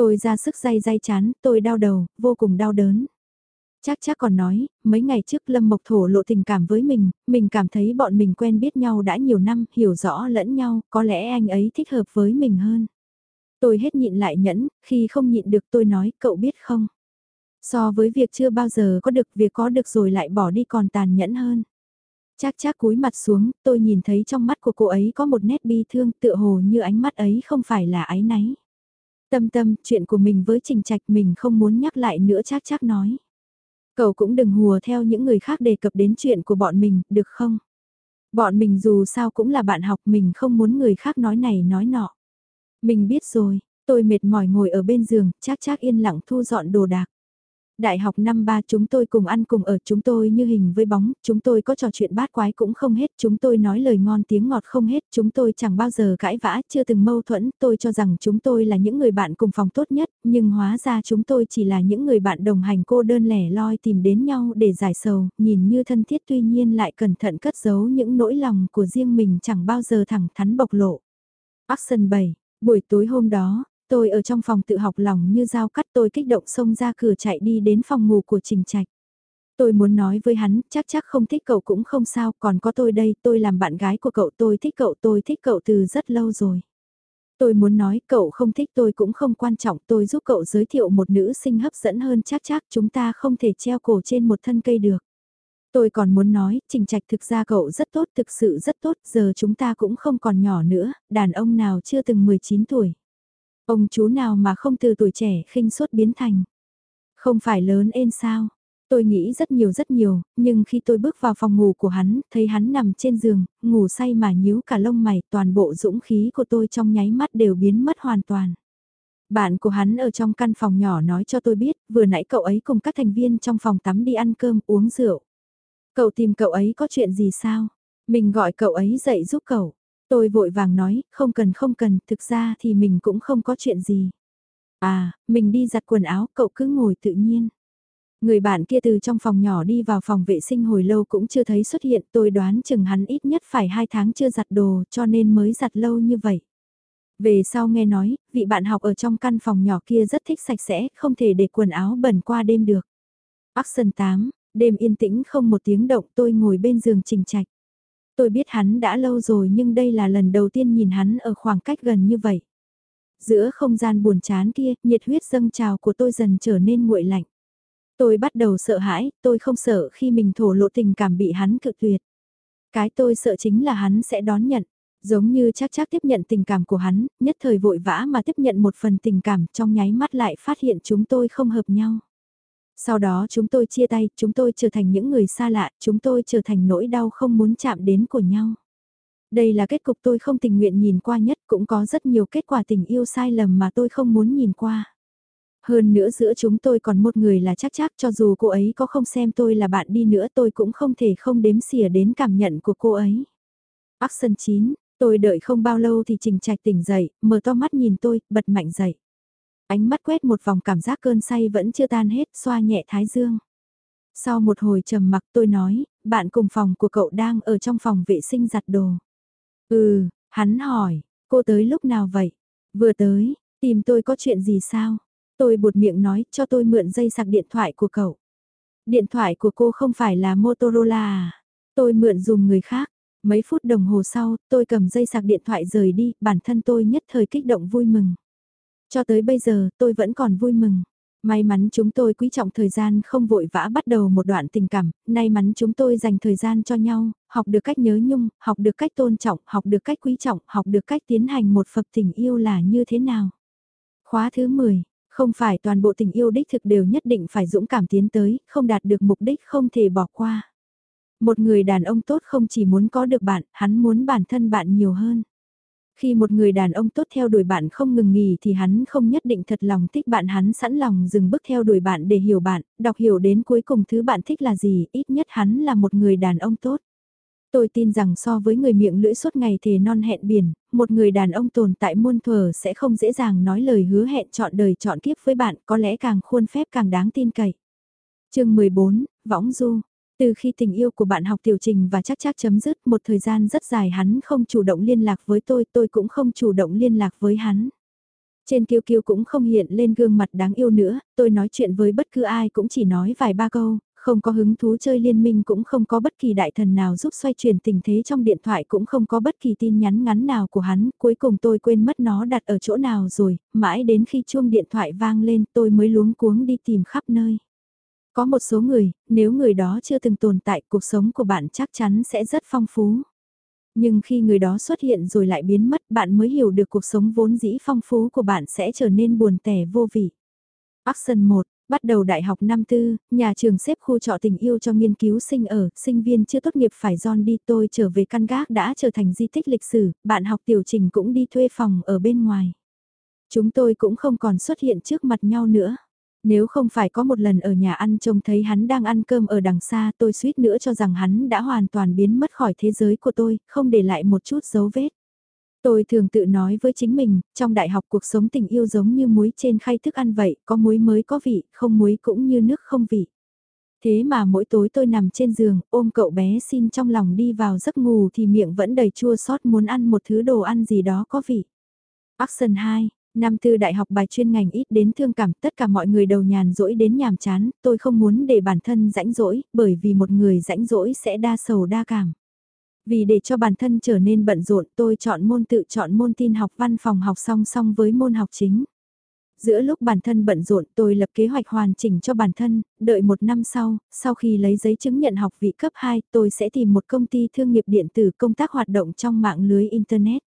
Tôi ra sức day day chán, tôi đau đầu, vô cùng đau đớn. Chắc chắc còn nói, mấy ngày trước Lâm Mộc thổ lộ tình cảm với mình, mình cảm thấy bọn mình quen biết nhau đã nhiều năm, hiểu rõ lẫn nhau, có lẽ anh ấy thích hợp với mình hơn. Tôi hết nhịn lại nhẫn, khi không nhịn được tôi nói, cậu biết không? So với việc chưa bao giờ có được việc có được rồi lại bỏ đi còn tàn nhẫn hơn. Chắc chắc cúi mặt xuống, tôi nhìn thấy trong mắt của cô ấy có một nét bi thương tựa hồ như ánh mắt ấy không phải là ái náy. Tâm tâm, chuyện của mình với Trình Trạch mình không muốn nhắc lại nữa chắc chắc nói. Cậu cũng đừng hùa theo những người khác đề cập đến chuyện của bọn mình, được không? Bọn mình dù sao cũng là bạn học mình không muốn người khác nói này nói nọ. Mình biết rồi, tôi mệt mỏi ngồi ở bên giường, chắc chắc yên lặng thu dọn đồ đạc. Đại học năm ba chúng tôi cùng ăn cùng ở chúng tôi như hình với bóng, chúng tôi có trò chuyện bát quái cũng không hết, chúng tôi nói lời ngon tiếng ngọt không hết, chúng tôi chẳng bao giờ cãi vã, chưa từng mâu thuẫn, tôi cho rằng chúng tôi là những người bạn cùng phòng tốt nhất, nhưng hóa ra chúng tôi chỉ là những người bạn đồng hành cô đơn lẻ loi tìm đến nhau để giải sầu, nhìn như thân thiết tuy nhiên lại cẩn thận cất giấu những nỗi lòng của riêng mình chẳng bao giờ thẳng thắn bộc lộ. Action 7 Buổi tối hôm đó, Tôi ở trong phòng tự học lòng như dao cắt tôi kích động xông ra cửa chạy đi đến phòng ngủ của Trình Trạch. Tôi muốn nói với hắn, chắc chắc không thích cậu cũng không sao, còn có tôi đây, tôi làm bạn gái của cậu, tôi thích cậu, tôi thích cậu từ rất lâu rồi. Tôi muốn nói cậu không thích tôi cũng không quan trọng, tôi giúp cậu giới thiệu một nữ sinh hấp dẫn hơn chắc chắc chúng ta không thể treo cổ trên một thân cây được. Tôi còn muốn nói, trình trạch thực ra cậu rất tốt, thực sự rất tốt, giờ chúng ta cũng không còn nhỏ nữa, đàn ông nào chưa từng 19 tuổi. Ông chú nào mà không từ tuổi trẻ khinh suốt biến thành. Không phải lớn ên sao. Tôi nghĩ rất nhiều rất nhiều, nhưng khi tôi bước vào phòng ngủ của hắn, thấy hắn nằm trên giường, ngủ say mà nhíu cả lông mày, toàn bộ dũng khí của tôi trong nháy mắt đều biến mất hoàn toàn. Bạn của hắn ở trong căn phòng nhỏ nói cho tôi biết, vừa nãy cậu ấy cùng các thành viên trong phòng tắm đi ăn cơm, uống rượu. Cậu tìm cậu ấy có chuyện gì sao? Mình gọi cậu ấy dậy giúp cậu. Tôi vội vàng nói, không cần không cần, thực ra thì mình cũng không có chuyện gì. À, mình đi giặt quần áo, cậu cứ ngồi tự nhiên. Người bạn kia từ trong phòng nhỏ đi vào phòng vệ sinh hồi lâu cũng chưa thấy xuất hiện, tôi đoán chừng hắn ít nhất phải hai tháng chưa giặt đồ cho nên mới giặt lâu như vậy. Về sau nghe nói, vị bạn học ở trong căn phòng nhỏ kia rất thích sạch sẽ, không thể để quần áo bẩn qua đêm được. Action 8, đêm yên tĩnh không một tiếng động tôi ngồi bên giường trình trạch. Tôi biết hắn đã lâu rồi nhưng đây là lần đầu tiên nhìn hắn ở khoảng cách gần như vậy. Giữa không gian buồn chán kia, nhiệt huyết dâng trào của tôi dần trở nên nguội lạnh. Tôi bắt đầu sợ hãi, tôi không sợ khi mình thổ lộ tình cảm bị hắn cự tuyệt. Cái tôi sợ chính là hắn sẽ đón nhận. Giống như chắc chắc tiếp nhận tình cảm của hắn, nhất thời vội vã mà tiếp nhận một phần tình cảm trong nháy mắt lại phát hiện chúng tôi không hợp nhau. Sau đó chúng tôi chia tay, chúng tôi trở thành những người xa lạ, chúng tôi trở thành nỗi đau không muốn chạm đến của nhau. Đây là kết cục tôi không tình nguyện nhìn qua nhất cũng có rất nhiều kết quả tình yêu sai lầm mà tôi không muốn nhìn qua. Hơn nữa giữa chúng tôi còn một người là chắc chắc cho dù cô ấy có không xem tôi là bạn đi nữa tôi cũng không thể không đếm xỉa đến cảm nhận của cô ấy. Action 9, tôi đợi không bao lâu thì Trình Trạch tỉnh dậy, mở to mắt nhìn tôi, bật mạnh dậy. Ánh mắt quét một vòng cảm giác cơn say vẫn chưa tan hết, xoa nhẹ thái dương. Sau một hồi trầm mặc tôi nói, bạn cùng phòng của cậu đang ở trong phòng vệ sinh giặt đồ. Ừ, hắn hỏi, cô tới lúc nào vậy? Vừa tới, tìm tôi có chuyện gì sao? Tôi buột miệng nói cho tôi mượn dây sạc điện thoại của cậu. Điện thoại của cô không phải là Motorola à? Tôi mượn dùng người khác. Mấy phút đồng hồ sau, tôi cầm dây sạc điện thoại rời đi, bản thân tôi nhất thời kích động vui mừng. Cho tới bây giờ, tôi vẫn còn vui mừng. May mắn chúng tôi quý trọng thời gian không vội vã bắt đầu một đoạn tình cảm, may mắn chúng tôi dành thời gian cho nhau, học được cách nhớ nhung, học được cách tôn trọng, học được cách quý trọng, học được cách tiến hành một phập tình yêu là như thế nào. Khóa thứ 10, không phải toàn bộ tình yêu đích thực đều nhất định phải dũng cảm tiến tới, không đạt được mục đích không thể bỏ qua. Một người đàn ông tốt không chỉ muốn có được bạn, hắn muốn bản thân bạn nhiều hơn. Khi một người đàn ông tốt theo đuổi bạn không ngừng nghỉ thì hắn không nhất định thật lòng thích bạn hắn sẵn lòng dừng bước theo đuổi bạn để hiểu bạn, đọc hiểu đến cuối cùng thứ bạn thích là gì, ít nhất hắn là một người đàn ông tốt. Tôi tin rằng so với người miệng lưỡi suốt ngày thề non hẹn biển, một người đàn ông tồn tại muôn thuở sẽ không dễ dàng nói lời hứa hẹn chọn đời chọn kiếp với bạn có lẽ càng khuôn phép càng đáng tin cậy. chương 14, Võng Du từ khi tình yêu của bạn học tiểu trình và chắc chắc chấm dứt một thời gian rất dài hắn không chủ động liên lạc với tôi, tôi cũng không chủ động liên lạc với hắn. Trên kiêu kiêu cũng không hiện lên gương mặt đáng yêu nữa, tôi nói chuyện với bất cứ ai cũng chỉ nói vài ba câu, không có hứng thú chơi liên minh cũng không có bất kỳ đại thần nào giúp xoay chuyển tình thế trong điện thoại cũng không có bất kỳ tin nhắn ngắn nào của hắn, cuối cùng tôi quên mất nó đặt ở chỗ nào rồi, mãi đến khi chuông điện thoại vang lên tôi mới luống cuống đi tìm khắp nơi. Có một số người, nếu người đó chưa từng tồn tại cuộc sống của bạn chắc chắn sẽ rất phong phú. Nhưng khi người đó xuất hiện rồi lại biến mất bạn mới hiểu được cuộc sống vốn dĩ phong phú của bạn sẽ trở nên buồn tẻ vô vị. Action 1 Bắt đầu đại học năm tư, nhà trường xếp khu trọ tình yêu cho nghiên cứu sinh ở, sinh viên chưa tốt nghiệp phải John đi tôi trở về căn gác đã trở thành di tích lịch sử, bạn học tiểu trình cũng đi thuê phòng ở bên ngoài. Chúng tôi cũng không còn xuất hiện trước mặt nhau nữa. Nếu không phải có một lần ở nhà ăn trông thấy hắn đang ăn cơm ở đằng xa tôi suýt nữa cho rằng hắn đã hoàn toàn biến mất khỏi thế giới của tôi, không để lại một chút dấu vết. Tôi thường tự nói với chính mình, trong đại học cuộc sống tình yêu giống như muối trên khay thức ăn vậy, có muối mới có vị, không muối cũng như nước không vị. Thế mà mỗi tối tôi nằm trên giường, ôm cậu bé xin trong lòng đi vào giấc ngủ thì miệng vẫn đầy chua xót muốn ăn một thứ đồ ăn gì đó có vị. Action 2, Năm tư đại học bài chuyên ngành ít đến thương cảm, tất cả mọi người đầu nhàn rỗi đến nhàm chán, tôi không muốn để bản thân rãnh rỗi, bởi vì một người rãnh rỗi sẽ đa sầu đa cảm. Vì để cho bản thân trở nên bận rộn, tôi chọn môn tự chọn môn tin học văn phòng học song song với môn học chính. Giữa lúc bản thân bận rộn tôi lập kế hoạch hoàn chỉnh cho bản thân, đợi một năm sau, sau khi lấy giấy chứng nhận học vị cấp 2 tôi sẽ tìm một công ty thương nghiệp điện tử công tác hoạt động trong mạng lưới Internet.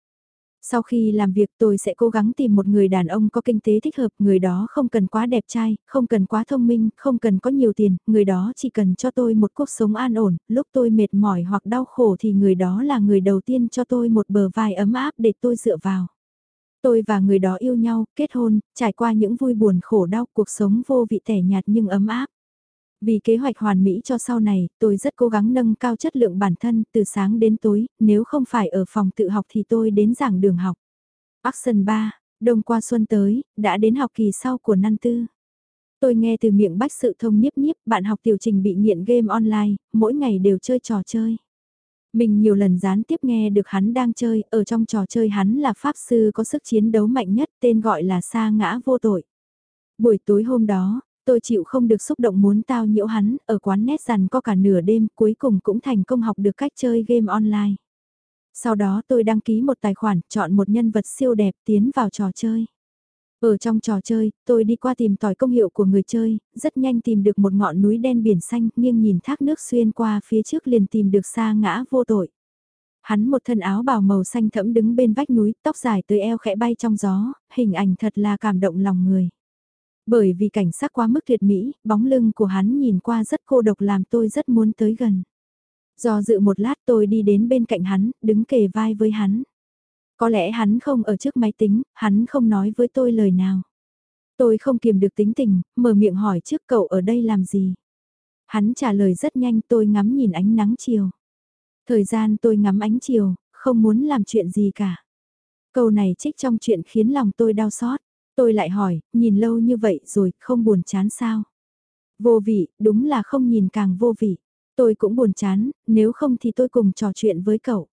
Sau khi làm việc tôi sẽ cố gắng tìm một người đàn ông có kinh tế thích hợp, người đó không cần quá đẹp trai, không cần quá thông minh, không cần có nhiều tiền, người đó chỉ cần cho tôi một cuộc sống an ổn, lúc tôi mệt mỏi hoặc đau khổ thì người đó là người đầu tiên cho tôi một bờ vai ấm áp để tôi dựa vào. Tôi và người đó yêu nhau, kết hôn, trải qua những vui buồn khổ đau, cuộc sống vô vị tẻ nhạt nhưng ấm áp. Vì kế hoạch hoàn mỹ cho sau này, tôi rất cố gắng nâng cao chất lượng bản thân từ sáng đến tối, nếu không phải ở phòng tự học thì tôi đến giảng đường học. Action 3, đông qua xuân tới, đã đến học kỳ sau của năm tư. Tôi nghe từ miệng bách sự thông nhiếp nhiếp, bạn học tiểu trình bị nghiện game online, mỗi ngày đều chơi trò chơi. Mình nhiều lần gián tiếp nghe được hắn đang chơi, ở trong trò chơi hắn là pháp sư có sức chiến đấu mạnh nhất, tên gọi là sa ngã vô tội. Buổi tối hôm đó, tôi chịu không được xúc động muốn tao nhiễu hắn, ở quán nét dằn có cả nửa đêm, cuối cùng cũng thành công học được cách chơi game online. Sau đó tôi đăng ký một tài khoản, chọn một nhân vật siêu đẹp tiến vào trò chơi. Ở trong trò chơi, tôi đi qua tìm tòi công hiệu của người chơi, rất nhanh tìm được một ngọn núi đen biển xanh, nghiêng nhìn thác nước xuyên qua phía trước liền tìm được xa ngã vô tội. Hắn một thân áo bào màu xanh thẫm đứng bên vách núi, tóc dài tới eo khẽ bay trong gió, hình ảnh thật là cảm động lòng người. Bởi vì cảnh sắc quá mức tuyệt mỹ, bóng lưng của hắn nhìn qua rất cô độc làm tôi rất muốn tới gần. Do dự một lát tôi đi đến bên cạnh hắn, đứng kề vai với hắn. Có lẽ hắn không ở trước máy tính, hắn không nói với tôi lời nào. Tôi không kiềm được tính tình, mở miệng hỏi trước cậu ở đây làm gì. Hắn trả lời rất nhanh tôi ngắm nhìn ánh nắng chiều. Thời gian tôi ngắm ánh chiều, không muốn làm chuyện gì cả. Câu này trích trong chuyện khiến lòng tôi đau xót. Tôi lại hỏi, nhìn lâu như vậy rồi, không buồn chán sao? Vô vị, đúng là không nhìn càng vô vị. Tôi cũng buồn chán, nếu không thì tôi cùng trò chuyện với cậu.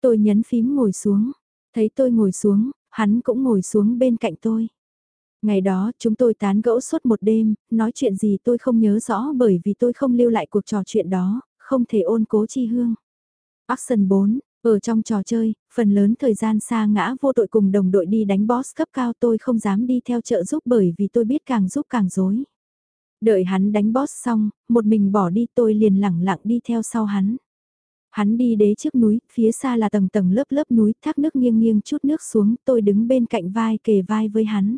Tôi nhấn phím ngồi xuống. Thấy tôi ngồi xuống, hắn cũng ngồi xuống bên cạnh tôi. Ngày đó chúng tôi tán gẫu suốt một đêm, nói chuyện gì tôi không nhớ rõ bởi vì tôi không lưu lại cuộc trò chuyện đó, không thể ôn cố chi hương. Action 4, ở trong trò chơi, phần lớn thời gian xa ngã vô tội cùng đồng đội đi đánh boss cấp cao tôi không dám đi theo trợ giúp bởi vì tôi biết càng giúp càng dối. Đợi hắn đánh boss xong, một mình bỏ đi tôi liền lẳng lặng đi theo sau hắn. Hắn đi đế trước núi, phía xa là tầng tầng lớp lớp núi, thác nước nghiêng nghiêng chút nước xuống, tôi đứng bên cạnh vai kề vai với hắn.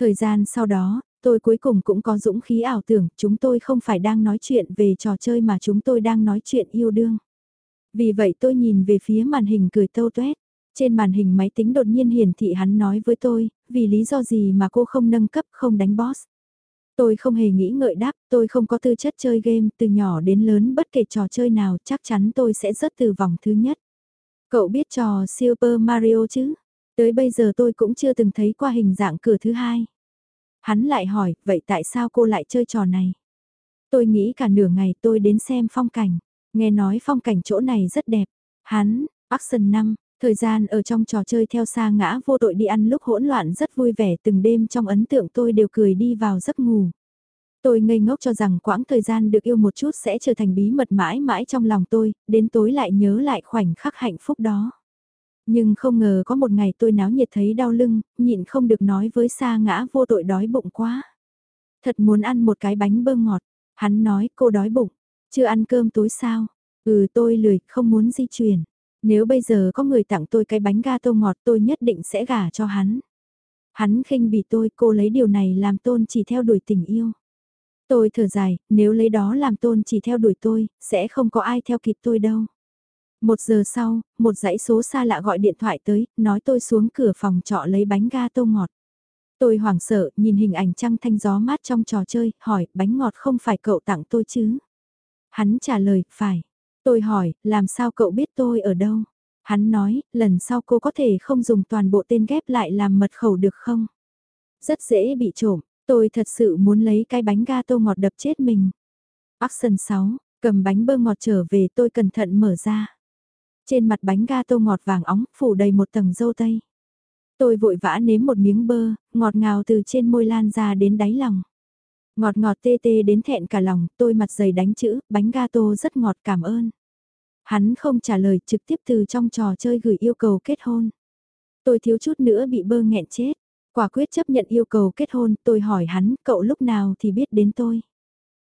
Thời gian sau đó, tôi cuối cùng cũng có dũng khí ảo tưởng, chúng tôi không phải đang nói chuyện về trò chơi mà chúng tôi đang nói chuyện yêu đương. Vì vậy tôi nhìn về phía màn hình cười tâu tuét. Trên màn hình máy tính đột nhiên hiển thị hắn nói với tôi, vì lý do gì mà cô không nâng cấp không đánh boss. Tôi không hề nghĩ ngợi đáp, tôi không có tư chất chơi game, từ nhỏ đến lớn bất kể trò chơi nào chắc chắn tôi sẽ rớt từ vòng thứ nhất. Cậu biết trò Super Mario chứ? Tới bây giờ tôi cũng chưa từng thấy qua hình dạng cửa thứ hai. Hắn lại hỏi, vậy tại sao cô lại chơi trò này? Tôi nghĩ cả nửa ngày tôi đến xem phong cảnh. Nghe nói phong cảnh chỗ này rất đẹp. Hắn, Action 5, thời gian ở trong trò chơi theo xa ngã vô tội đi ăn lúc hỗn loạn rất vui vẻ từng đêm trong ấn tượng tôi đều cười đi vào giấc ngủ. Tôi ngây ngốc cho rằng quãng thời gian được yêu một chút sẽ trở thành bí mật mãi mãi trong lòng tôi, đến tối lại nhớ lại khoảnh khắc hạnh phúc đó. Nhưng không ngờ có một ngày tôi náo nhiệt thấy đau lưng, nhịn không được nói với xa ngã vô tội đói bụng quá. Thật muốn ăn một cái bánh bơ ngọt, hắn nói cô đói bụng, chưa ăn cơm tối sao? Ừ tôi lười, không muốn di chuyển. Nếu bây giờ có người tặng tôi cái bánh ga tô ngọt tôi nhất định sẽ gả cho hắn. Hắn khinh bỉ tôi, cô lấy điều này làm tôn chỉ theo đuổi tình yêu. Tôi thở dài, nếu lấy đó làm tôn chỉ theo đuổi tôi, sẽ không có ai theo kịp tôi đâu. Một giờ sau, một dãy số xa lạ gọi điện thoại tới, nói tôi xuống cửa phòng trọ lấy bánh ga tô ngọt. Tôi hoảng sợ, nhìn hình ảnh trăng thanh gió mát trong trò chơi, hỏi, bánh ngọt không phải cậu tặng tôi chứ? Hắn trả lời, phải. Tôi hỏi, làm sao cậu biết tôi ở đâu? Hắn nói, lần sau cô có thể không dùng toàn bộ tên ghép lại làm mật khẩu được không? Rất dễ bị trộm, tôi thật sự muốn lấy cái bánh ga tô ngọt đập chết mình. Action 6, cầm bánh bơ ngọt trở về tôi cẩn thận mở ra. Trên mặt bánh ga tô ngọt vàng óng phủ đầy một tầng dâu tây. Tôi vội vã nếm một miếng bơ, ngọt ngào từ trên môi lan ra đến đáy lòng. Ngọt ngọt tê tê đến thẹn cả lòng, tôi mặt dày đánh chữ, bánh gato rất ngọt cảm ơn. Hắn không trả lời trực tiếp từ trong trò chơi gửi yêu cầu kết hôn. Tôi thiếu chút nữa bị bơ nghẹn chết. Quả quyết chấp nhận yêu cầu kết hôn, tôi hỏi hắn, cậu lúc nào thì biết đến tôi.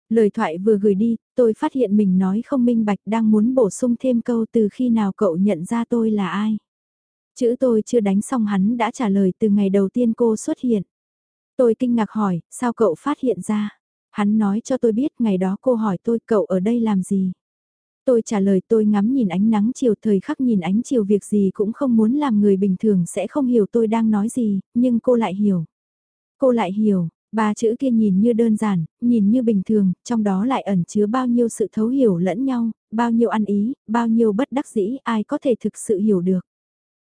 Lời thoại vừa gửi đi, tôi phát hiện mình nói không minh bạch đang muốn bổ sung thêm câu từ khi nào cậu nhận ra tôi là ai. Chữ tôi chưa đánh xong hắn đã trả lời từ ngày đầu tiên cô xuất hiện. Tôi kinh ngạc hỏi, sao cậu phát hiện ra? Hắn nói cho tôi biết ngày đó cô hỏi tôi cậu ở đây làm gì? Tôi trả lời tôi ngắm nhìn ánh nắng chiều thời khắc nhìn ánh chiều việc gì cũng không muốn làm người bình thường sẽ không hiểu tôi đang nói gì, nhưng cô lại hiểu. Cô lại hiểu, ba chữ kia nhìn như đơn giản, nhìn như bình thường, trong đó lại ẩn chứa bao nhiêu sự thấu hiểu lẫn nhau, bao nhiêu ăn ý, bao nhiêu bất đắc dĩ ai có thể thực sự hiểu được.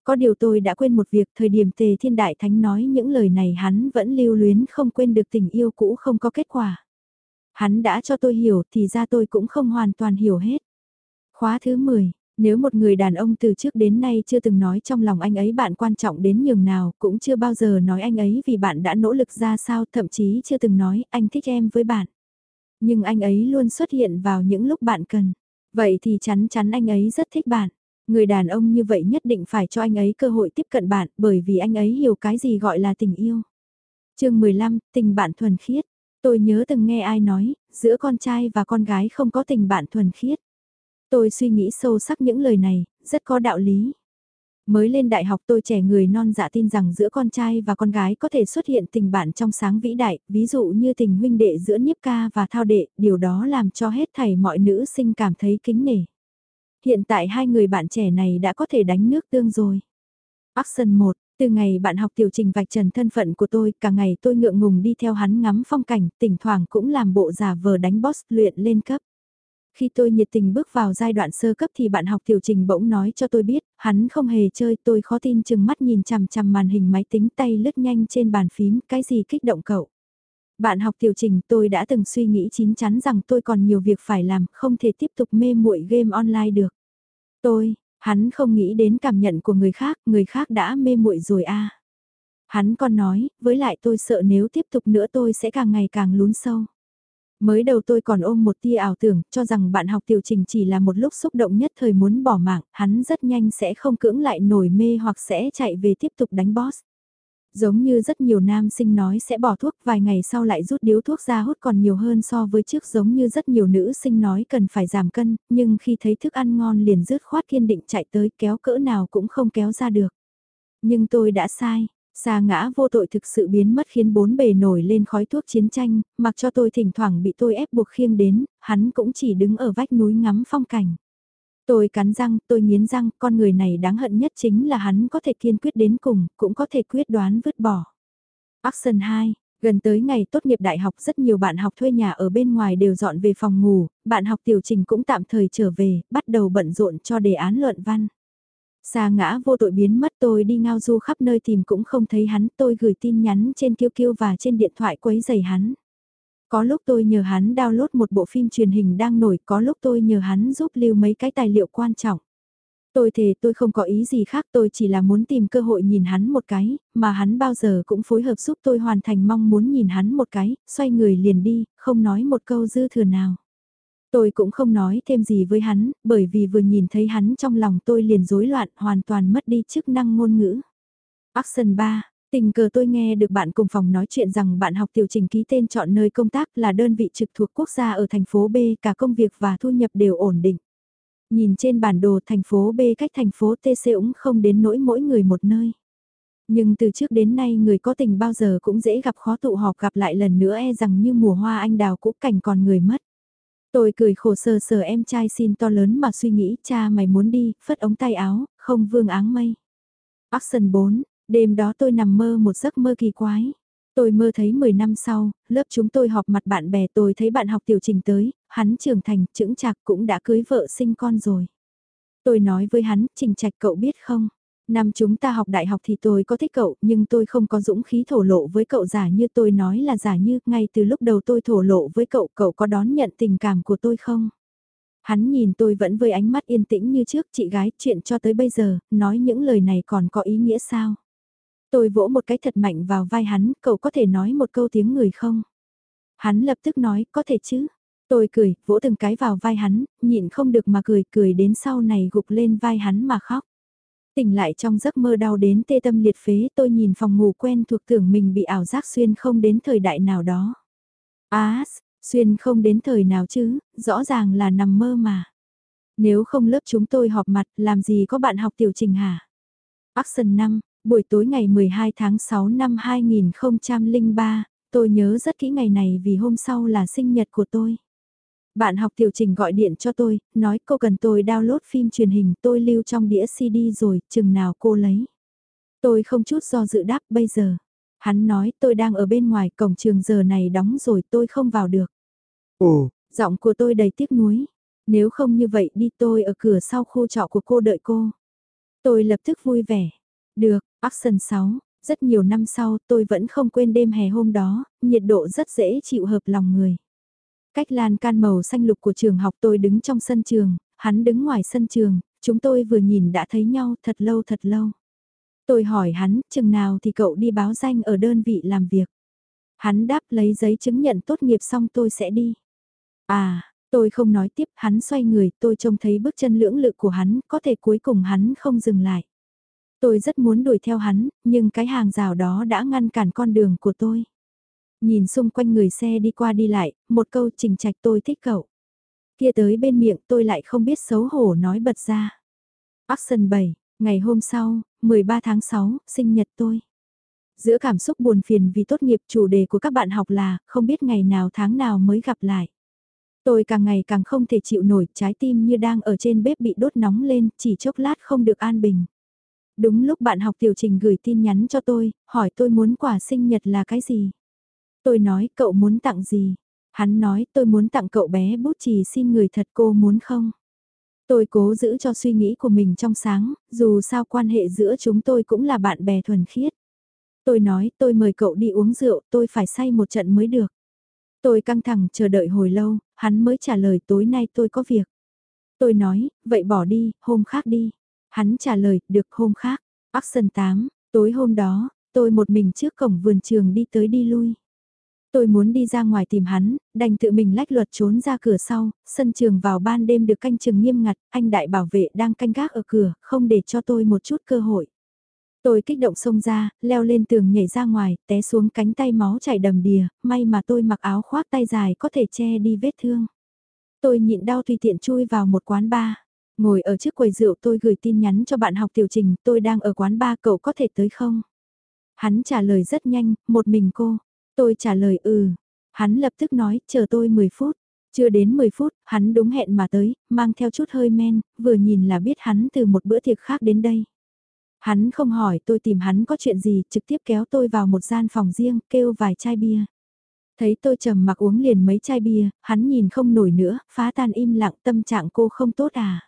Có điều tôi đã quên một việc thời điểm tề thiên đại thánh nói những lời này hắn vẫn lưu luyến không quên được tình yêu cũ không có kết quả. Hắn đã cho tôi hiểu thì ra tôi cũng không hoàn toàn hiểu hết. Khóa thứ 10, Nếu một người đàn ông từ trước đến nay chưa từng nói trong lòng anh ấy bạn quan trọng đến nhường nào, cũng chưa bao giờ nói anh ấy vì bạn đã nỗ lực ra sao, thậm chí chưa từng nói anh thích em với bạn. Nhưng anh ấy luôn xuất hiện vào những lúc bạn cần. Vậy thì chắn chắn anh ấy rất thích bạn. Người đàn ông như vậy nhất định phải cho anh ấy cơ hội tiếp cận bạn bởi vì anh ấy hiểu cái gì gọi là tình yêu. chương 15, tình bạn thuần khiết. Tôi nhớ từng nghe ai nói, giữa con trai và con gái không có tình bạn thuần khiết. Tôi suy nghĩ sâu sắc những lời này, rất có đạo lý. Mới lên đại học tôi trẻ người non dạ tin rằng giữa con trai và con gái có thể xuất hiện tình bạn trong sáng vĩ đại, ví dụ như tình huynh đệ giữa Niếp Ca và Thao Đệ, điều đó làm cho hết thảy mọi nữ sinh cảm thấy kính nể. Hiện tại hai người bạn trẻ này đã có thể đánh nước tương rồi. Action 1, từ ngày bạn học tiểu trình vạch trần thân phận của tôi, cả ngày tôi ngượng ngùng đi theo hắn ngắm phong cảnh, tỉnh thoảng cũng làm bộ giả vờ đánh boss luyện lên cấp. Khi tôi nhiệt tình bước vào giai đoạn sơ cấp thì bạn học tiểu trình bỗng nói cho tôi biết, hắn không hề chơi, tôi khó tin chừng mắt nhìn chằm chằm màn hình máy tính tay lướt nhanh trên bàn phím, cái gì kích động cậu. Bạn học tiểu trình tôi đã từng suy nghĩ chín chắn rằng tôi còn nhiều việc phải làm, không thể tiếp tục mê muội game online được. Tôi, hắn không nghĩ đến cảm nhận của người khác, người khác đã mê muội rồi a. Hắn còn nói, với lại tôi sợ nếu tiếp tục nữa tôi sẽ càng ngày càng lún sâu. Mới đầu tôi còn ôm một tia ảo tưởng, cho rằng bạn học tiểu trình chỉ là một lúc xúc động nhất thời muốn bỏ mạng, hắn rất nhanh sẽ không cưỡng lại nổi mê hoặc sẽ chạy về tiếp tục đánh boss. Giống như rất nhiều nam sinh nói sẽ bỏ thuốc vài ngày sau lại rút điếu thuốc ra hút còn nhiều hơn so với trước giống như rất nhiều nữ sinh nói cần phải giảm cân, nhưng khi thấy thức ăn ngon liền rứt khoát kiên định chạy tới kéo cỡ nào cũng không kéo ra được. Nhưng tôi đã sai, Xa ngã vô tội thực sự biến mất khiến bốn bề nổi lên khói thuốc chiến tranh, mặc cho tôi thỉnh thoảng bị tôi ép buộc khiêng đến, hắn cũng chỉ đứng ở vách núi ngắm phong cảnh. Tôi cắn răng, tôi nghiến răng, con người này đáng hận nhất chính là hắn có thể kiên quyết đến cùng, cũng có thể quyết đoán vứt bỏ. Action 2, gần tới ngày tốt nghiệp đại học rất nhiều bạn học thuê nhà ở bên ngoài đều dọn về phòng ngủ, bạn học tiểu trình cũng tạm thời trở về, bắt đầu bận rộn cho đề án luận văn. Xa ngã vô tội biến mất tôi đi ngao du khắp nơi tìm cũng không thấy hắn tôi gửi tin nhắn trên kiêu kiêu và trên điện thoại quấy giày hắn. Có lúc tôi nhờ hắn download một bộ phim truyền hình đang nổi, có lúc tôi nhờ hắn giúp lưu mấy cái tài liệu quan trọng. Tôi thề tôi không có ý gì khác tôi chỉ là muốn tìm cơ hội nhìn hắn một cái, mà hắn bao giờ cũng phối hợp giúp tôi hoàn thành mong muốn nhìn hắn một cái, xoay người liền đi, không nói một câu dư thừa nào. Tôi cũng không nói thêm gì với hắn, bởi vì vừa nhìn thấy hắn trong lòng tôi liền rối loạn hoàn toàn mất đi chức năng ngôn ngữ. Action 3, tình cờ tôi nghe được bạn cùng phòng nói chuyện rằng bạn học tiểu trình ký tên chọn nơi công tác là đơn vị trực thuộc quốc gia ở thành phố B, cả công việc và thu nhập đều ổn định. Nhìn trên bản đồ thành phố B cách thành phố TC cũng không đến nỗi mỗi người một nơi. Nhưng từ trước đến nay người có tình bao giờ cũng dễ gặp khó tụ họp gặp lại lần nữa e rằng như mùa hoa anh đào cũ cảnh còn người mất. Tôi cười khổ sờ sờ em trai xin to lớn mà suy nghĩ cha mày muốn đi, phất ống tay áo, không vương áng mây. Action 4, đêm đó tôi nằm mơ một giấc mơ kỳ quái. Tôi mơ thấy 10 năm sau, lớp chúng tôi họp mặt bạn bè tôi thấy bạn học tiểu trình tới, hắn trưởng thành, trưởng chạc cũng đã cưới vợ sinh con rồi. Tôi nói với hắn, trình trạch cậu biết không? Năm chúng ta học đại học thì tôi có thích cậu, nhưng tôi không có dũng khí thổ lộ với cậu giả như tôi nói là giả như, ngay từ lúc đầu tôi thổ lộ với cậu, cậu có đón nhận tình cảm của tôi không? Hắn nhìn tôi vẫn với ánh mắt yên tĩnh như trước, chị gái, chuyện cho tới bây giờ, nói những lời này còn có ý nghĩa sao? Tôi vỗ một cái thật mạnh vào vai hắn, cậu có thể nói một câu tiếng người không? Hắn lập tức nói, có thể chứ? Tôi cười, vỗ từng cái vào vai hắn, nhịn không được mà cười, cười đến sau này gục lên vai hắn mà khóc tỉnh lại trong giấc mơ đau đến tê tâm liệt phế tôi nhìn phòng ngủ quen thuộc tưởng mình bị ảo giác xuyên không đến thời đại nào đó. Á, xuyên không đến thời nào chứ, rõ ràng là nằm mơ mà. Nếu không lớp chúng tôi họp mặt, làm gì có bạn học tiểu trình hả? Action 5, buổi tối ngày 12 tháng 6 năm 2003, tôi nhớ rất kỹ ngày này vì hôm sau là sinh nhật của tôi. Bạn học tiểu trình gọi điện cho tôi, nói cô cần tôi download phim truyền hình tôi lưu trong đĩa CD rồi, chừng nào cô lấy. Tôi không chút do dự đáp bây giờ. Hắn nói tôi đang ở bên ngoài cổng trường giờ này đóng rồi tôi không vào được. Ồ, giọng của tôi đầy tiếc nuối. Nếu không như vậy đi tôi ở cửa sau khu trọ của cô đợi cô. Tôi lập tức vui vẻ. Được, Action 6, rất nhiều năm sau tôi vẫn không quên đêm hè hôm đó, nhiệt độ rất dễ chịu hợp lòng người. Cách lan can màu xanh lục của trường học tôi đứng trong sân trường, hắn đứng ngoài sân trường, chúng tôi vừa nhìn đã thấy nhau thật lâu thật lâu. Tôi hỏi hắn, chừng nào thì cậu đi báo danh ở đơn vị làm việc. Hắn đáp lấy giấy chứng nhận tốt nghiệp xong tôi sẽ đi. À, tôi không nói tiếp, hắn xoay người, tôi trông thấy bước chân lưỡng lự của hắn, có thể cuối cùng hắn không dừng lại. Tôi rất muốn đuổi theo hắn, nhưng cái hàng rào đó đã ngăn cản con đường của tôi. Nhìn xung quanh người xe đi qua đi lại, một câu trình trạch tôi thích cậu. Kia tới bên miệng tôi lại không biết xấu hổ nói bật ra. Action 7, ngày hôm sau, 13 tháng 6, sinh nhật tôi. Giữa cảm xúc buồn phiền vì tốt nghiệp chủ đề của các bạn học là không biết ngày nào tháng nào mới gặp lại. Tôi càng ngày càng không thể chịu nổi trái tim như đang ở trên bếp bị đốt nóng lên chỉ chốc lát không được an bình. Đúng lúc bạn học tiểu trình gửi tin nhắn cho tôi, hỏi tôi muốn quà sinh nhật là cái gì. Tôi nói cậu muốn tặng gì. Hắn nói tôi muốn tặng cậu bé bút chì xin người thật cô muốn không. Tôi cố giữ cho suy nghĩ của mình trong sáng, dù sao quan hệ giữa chúng tôi cũng là bạn bè thuần khiết. Tôi nói tôi mời cậu đi uống rượu, tôi phải say một trận mới được. Tôi căng thẳng chờ đợi hồi lâu, hắn mới trả lời tối nay tôi có việc. Tôi nói, vậy bỏ đi, hôm khác đi. Hắn trả lời, được hôm khác. Action 8, tối hôm đó, tôi một mình trước cổng vườn trường đi tới đi lui. Tôi muốn đi ra ngoài tìm hắn, đành tự mình lách luật trốn ra cửa sau, sân trường vào ban đêm được canh chừng nghiêm ngặt, anh đại bảo vệ đang canh gác ở cửa, không để cho tôi một chút cơ hội. Tôi kích động xông ra, leo lên tường nhảy ra ngoài, té xuống cánh tay máu chảy đầm đìa, may mà tôi mặc áo khoác tay dài có thể che đi vết thương. Tôi nhịn đau tùy tiện chui vào một quán bar. Ngồi ở trước quầy rượu tôi gửi tin nhắn cho bạn học tiểu trình, tôi đang ở quán ba cậu có thể tới không? Hắn trả lời rất nhanh, một mình cô. Tôi trả lời ừ. Hắn lập tức nói, chờ tôi 10 phút. Chưa đến 10 phút, hắn đúng hẹn mà tới, mang theo chút hơi men, vừa nhìn là biết hắn từ một bữa tiệc khác đến đây. Hắn không hỏi tôi tìm hắn có chuyện gì, trực tiếp kéo tôi vào một gian phòng riêng, kêu vài chai bia. Thấy tôi trầm mặc uống liền mấy chai bia, hắn nhìn không nổi nữa, phá tan im lặng tâm trạng cô không tốt à.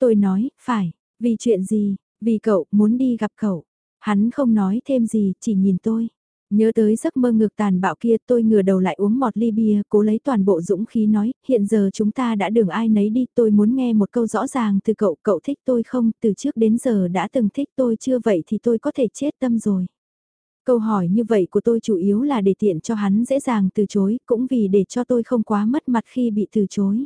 Tôi nói, phải, vì chuyện gì, vì cậu, muốn đi gặp cậu. Hắn không nói thêm gì, chỉ nhìn tôi. Nhớ tới giấc mơ ngược tàn bạo kia tôi ngửa đầu lại uống một ly bia, cố lấy toàn bộ dũng khí nói, hiện giờ chúng ta đã đường ai nấy đi, tôi muốn nghe một câu rõ ràng từ cậu, cậu thích tôi không, từ trước đến giờ đã từng thích tôi chưa vậy thì tôi có thể chết tâm rồi. Câu hỏi như vậy của tôi chủ yếu là để tiện cho hắn dễ dàng từ chối, cũng vì để cho tôi không quá mất mặt khi bị từ chối.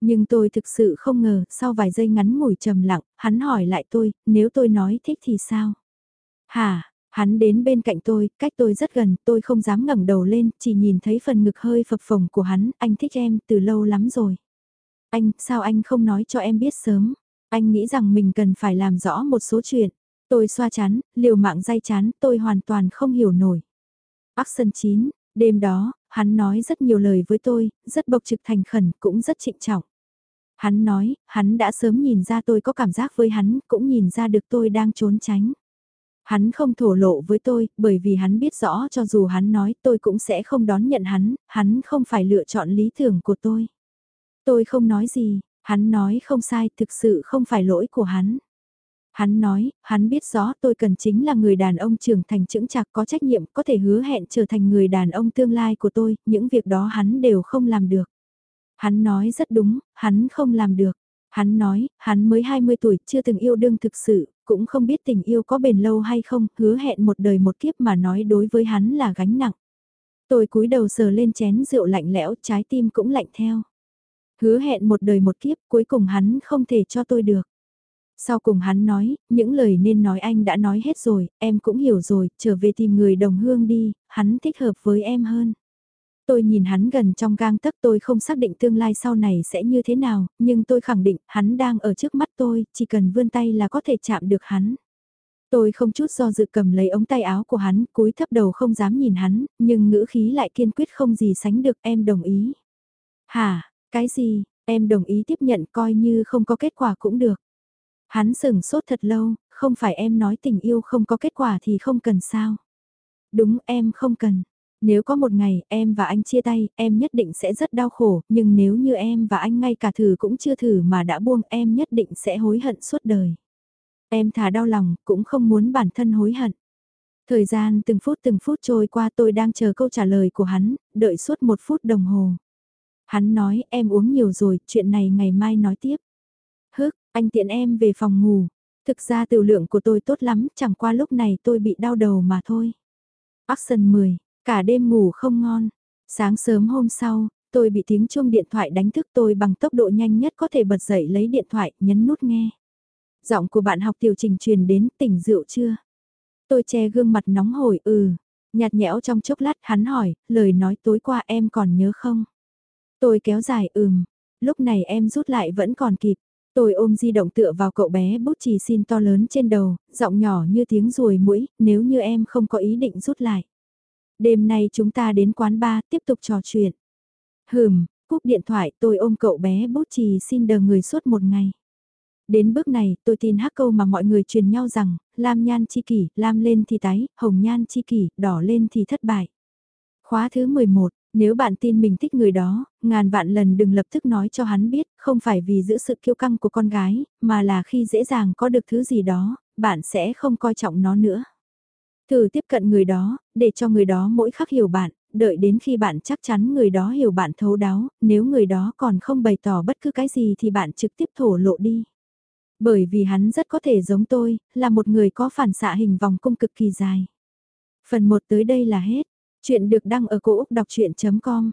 Nhưng tôi thực sự không ngờ, sau vài giây ngắn ngủi trầm lặng, hắn hỏi lại tôi, nếu tôi nói thích thì sao? Hả, Hắn đến bên cạnh tôi, cách tôi rất gần, tôi không dám ngẩng đầu lên, chỉ nhìn thấy phần ngực hơi phập phồng của hắn, anh thích em từ lâu lắm rồi. Anh, sao anh không nói cho em biết sớm? Anh nghĩ rằng mình cần phải làm rõ một số chuyện. Tôi xoa chán, liều mạng dây chán, tôi hoàn toàn không hiểu nổi. Action 9, đêm đó, hắn nói rất nhiều lời với tôi, rất bộc trực thành khẩn, cũng rất trịnh trọng. Hắn nói, hắn đã sớm nhìn ra tôi có cảm giác với hắn, cũng nhìn ra được tôi đang trốn tránh. Hắn không thổ lộ với tôi, bởi vì hắn biết rõ cho dù hắn nói tôi cũng sẽ không đón nhận hắn, hắn không phải lựa chọn lý tưởng của tôi. Tôi không nói gì, hắn nói không sai, thực sự không phải lỗi của hắn. Hắn nói, hắn biết rõ tôi cần chính là người đàn ông trưởng thành trưởng chạc có trách nhiệm, có thể hứa hẹn trở thành người đàn ông tương lai của tôi, những việc đó hắn đều không làm được. Hắn nói rất đúng, hắn không làm được. Hắn nói, hắn mới 20 tuổi, chưa từng yêu đương thực sự, cũng không biết tình yêu có bền lâu hay không, hứa hẹn một đời một kiếp mà nói đối với hắn là gánh nặng. Tôi cúi đầu sờ lên chén rượu lạnh lẽo, trái tim cũng lạnh theo. Hứa hẹn một đời một kiếp, cuối cùng hắn không thể cho tôi được. Sau cùng hắn nói, những lời nên nói anh đã nói hết rồi, em cũng hiểu rồi, trở về tìm người đồng hương đi, hắn thích hợp với em hơn. Tôi nhìn hắn gần trong gang tấc tôi không xác định tương lai sau này sẽ như thế nào, nhưng tôi khẳng định hắn đang ở trước mắt tôi, chỉ cần vươn tay là có thể chạm được hắn. Tôi không chút do dự cầm lấy ống tay áo của hắn, cúi thấp đầu không dám nhìn hắn, nhưng ngữ khí lại kiên quyết không gì sánh được em đồng ý. Hả, cái gì, em đồng ý tiếp nhận coi như không có kết quả cũng được. Hắn sừng sốt thật lâu, không phải em nói tình yêu không có kết quả thì không cần sao. Đúng em không cần, nếu có một ngày em và anh chia tay, em nhất định sẽ rất đau khổ, nhưng nếu như em và anh ngay cả thử cũng chưa thử mà đã buông em nhất định sẽ hối hận suốt đời. Em thà đau lòng, cũng không muốn bản thân hối hận. Thời gian từng phút từng phút trôi qua tôi đang chờ câu trả lời của hắn, đợi suốt một phút đồng hồ. Hắn nói em uống nhiều rồi, chuyện này ngày mai nói tiếp. Anh tiện em về phòng ngủ. Thực ra tiểu lượng của tôi tốt lắm, chẳng qua lúc này tôi bị đau đầu mà thôi. Action 10, cả đêm ngủ không ngon. Sáng sớm hôm sau, tôi bị tiếng chuông điện thoại đánh thức tôi bằng tốc độ nhanh nhất có thể bật dậy lấy điện thoại, nhấn nút nghe. Giọng của bạn học tiểu trình truyền đến tỉnh rượu chưa? Tôi che gương mặt nóng hổi ừ, nhạt nhẽo trong chốc lát hắn hỏi, lời nói tối qua em còn nhớ không? Tôi kéo dài ừm, lúc này em rút lại vẫn còn kịp. Tôi ôm di động tựa vào cậu bé bút chì xin to lớn trên đầu, giọng nhỏ như tiếng ruồi mũi, nếu như em không có ý định rút lại. Đêm nay chúng ta đến quán bar tiếp tục trò chuyện. Hừm, cúp điện thoại tôi ôm cậu bé bút chì xin đờ người suốt một ngày. Đến bước này, tôi tin hắc câu mà mọi người truyền nhau rằng, lam nhan chi kỷ, lam lên thì tái, hồng nhan chi kỷ, đỏ lên thì thất bại. Khóa thứ 11, nếu bạn tin mình thích người đó, ngàn vạn lần đừng lập tức nói cho hắn biết, không phải vì giữ sự kiêu căng của con gái, mà là khi dễ dàng có được thứ gì đó, bạn sẽ không coi trọng nó nữa. Thử tiếp cận người đó, để cho người đó mỗi khắc hiểu bạn, đợi đến khi bạn chắc chắn người đó hiểu bạn thấu đáo, nếu người đó còn không bày tỏ bất cứ cái gì thì bạn trực tiếp thổ lộ đi. Bởi vì hắn rất có thể giống tôi, là một người có phản xạ hình vòng cung cực kỳ dài. Phần 1 tới đây là hết. Chuyện được đăng ở cổ Úc đọc chuyện.com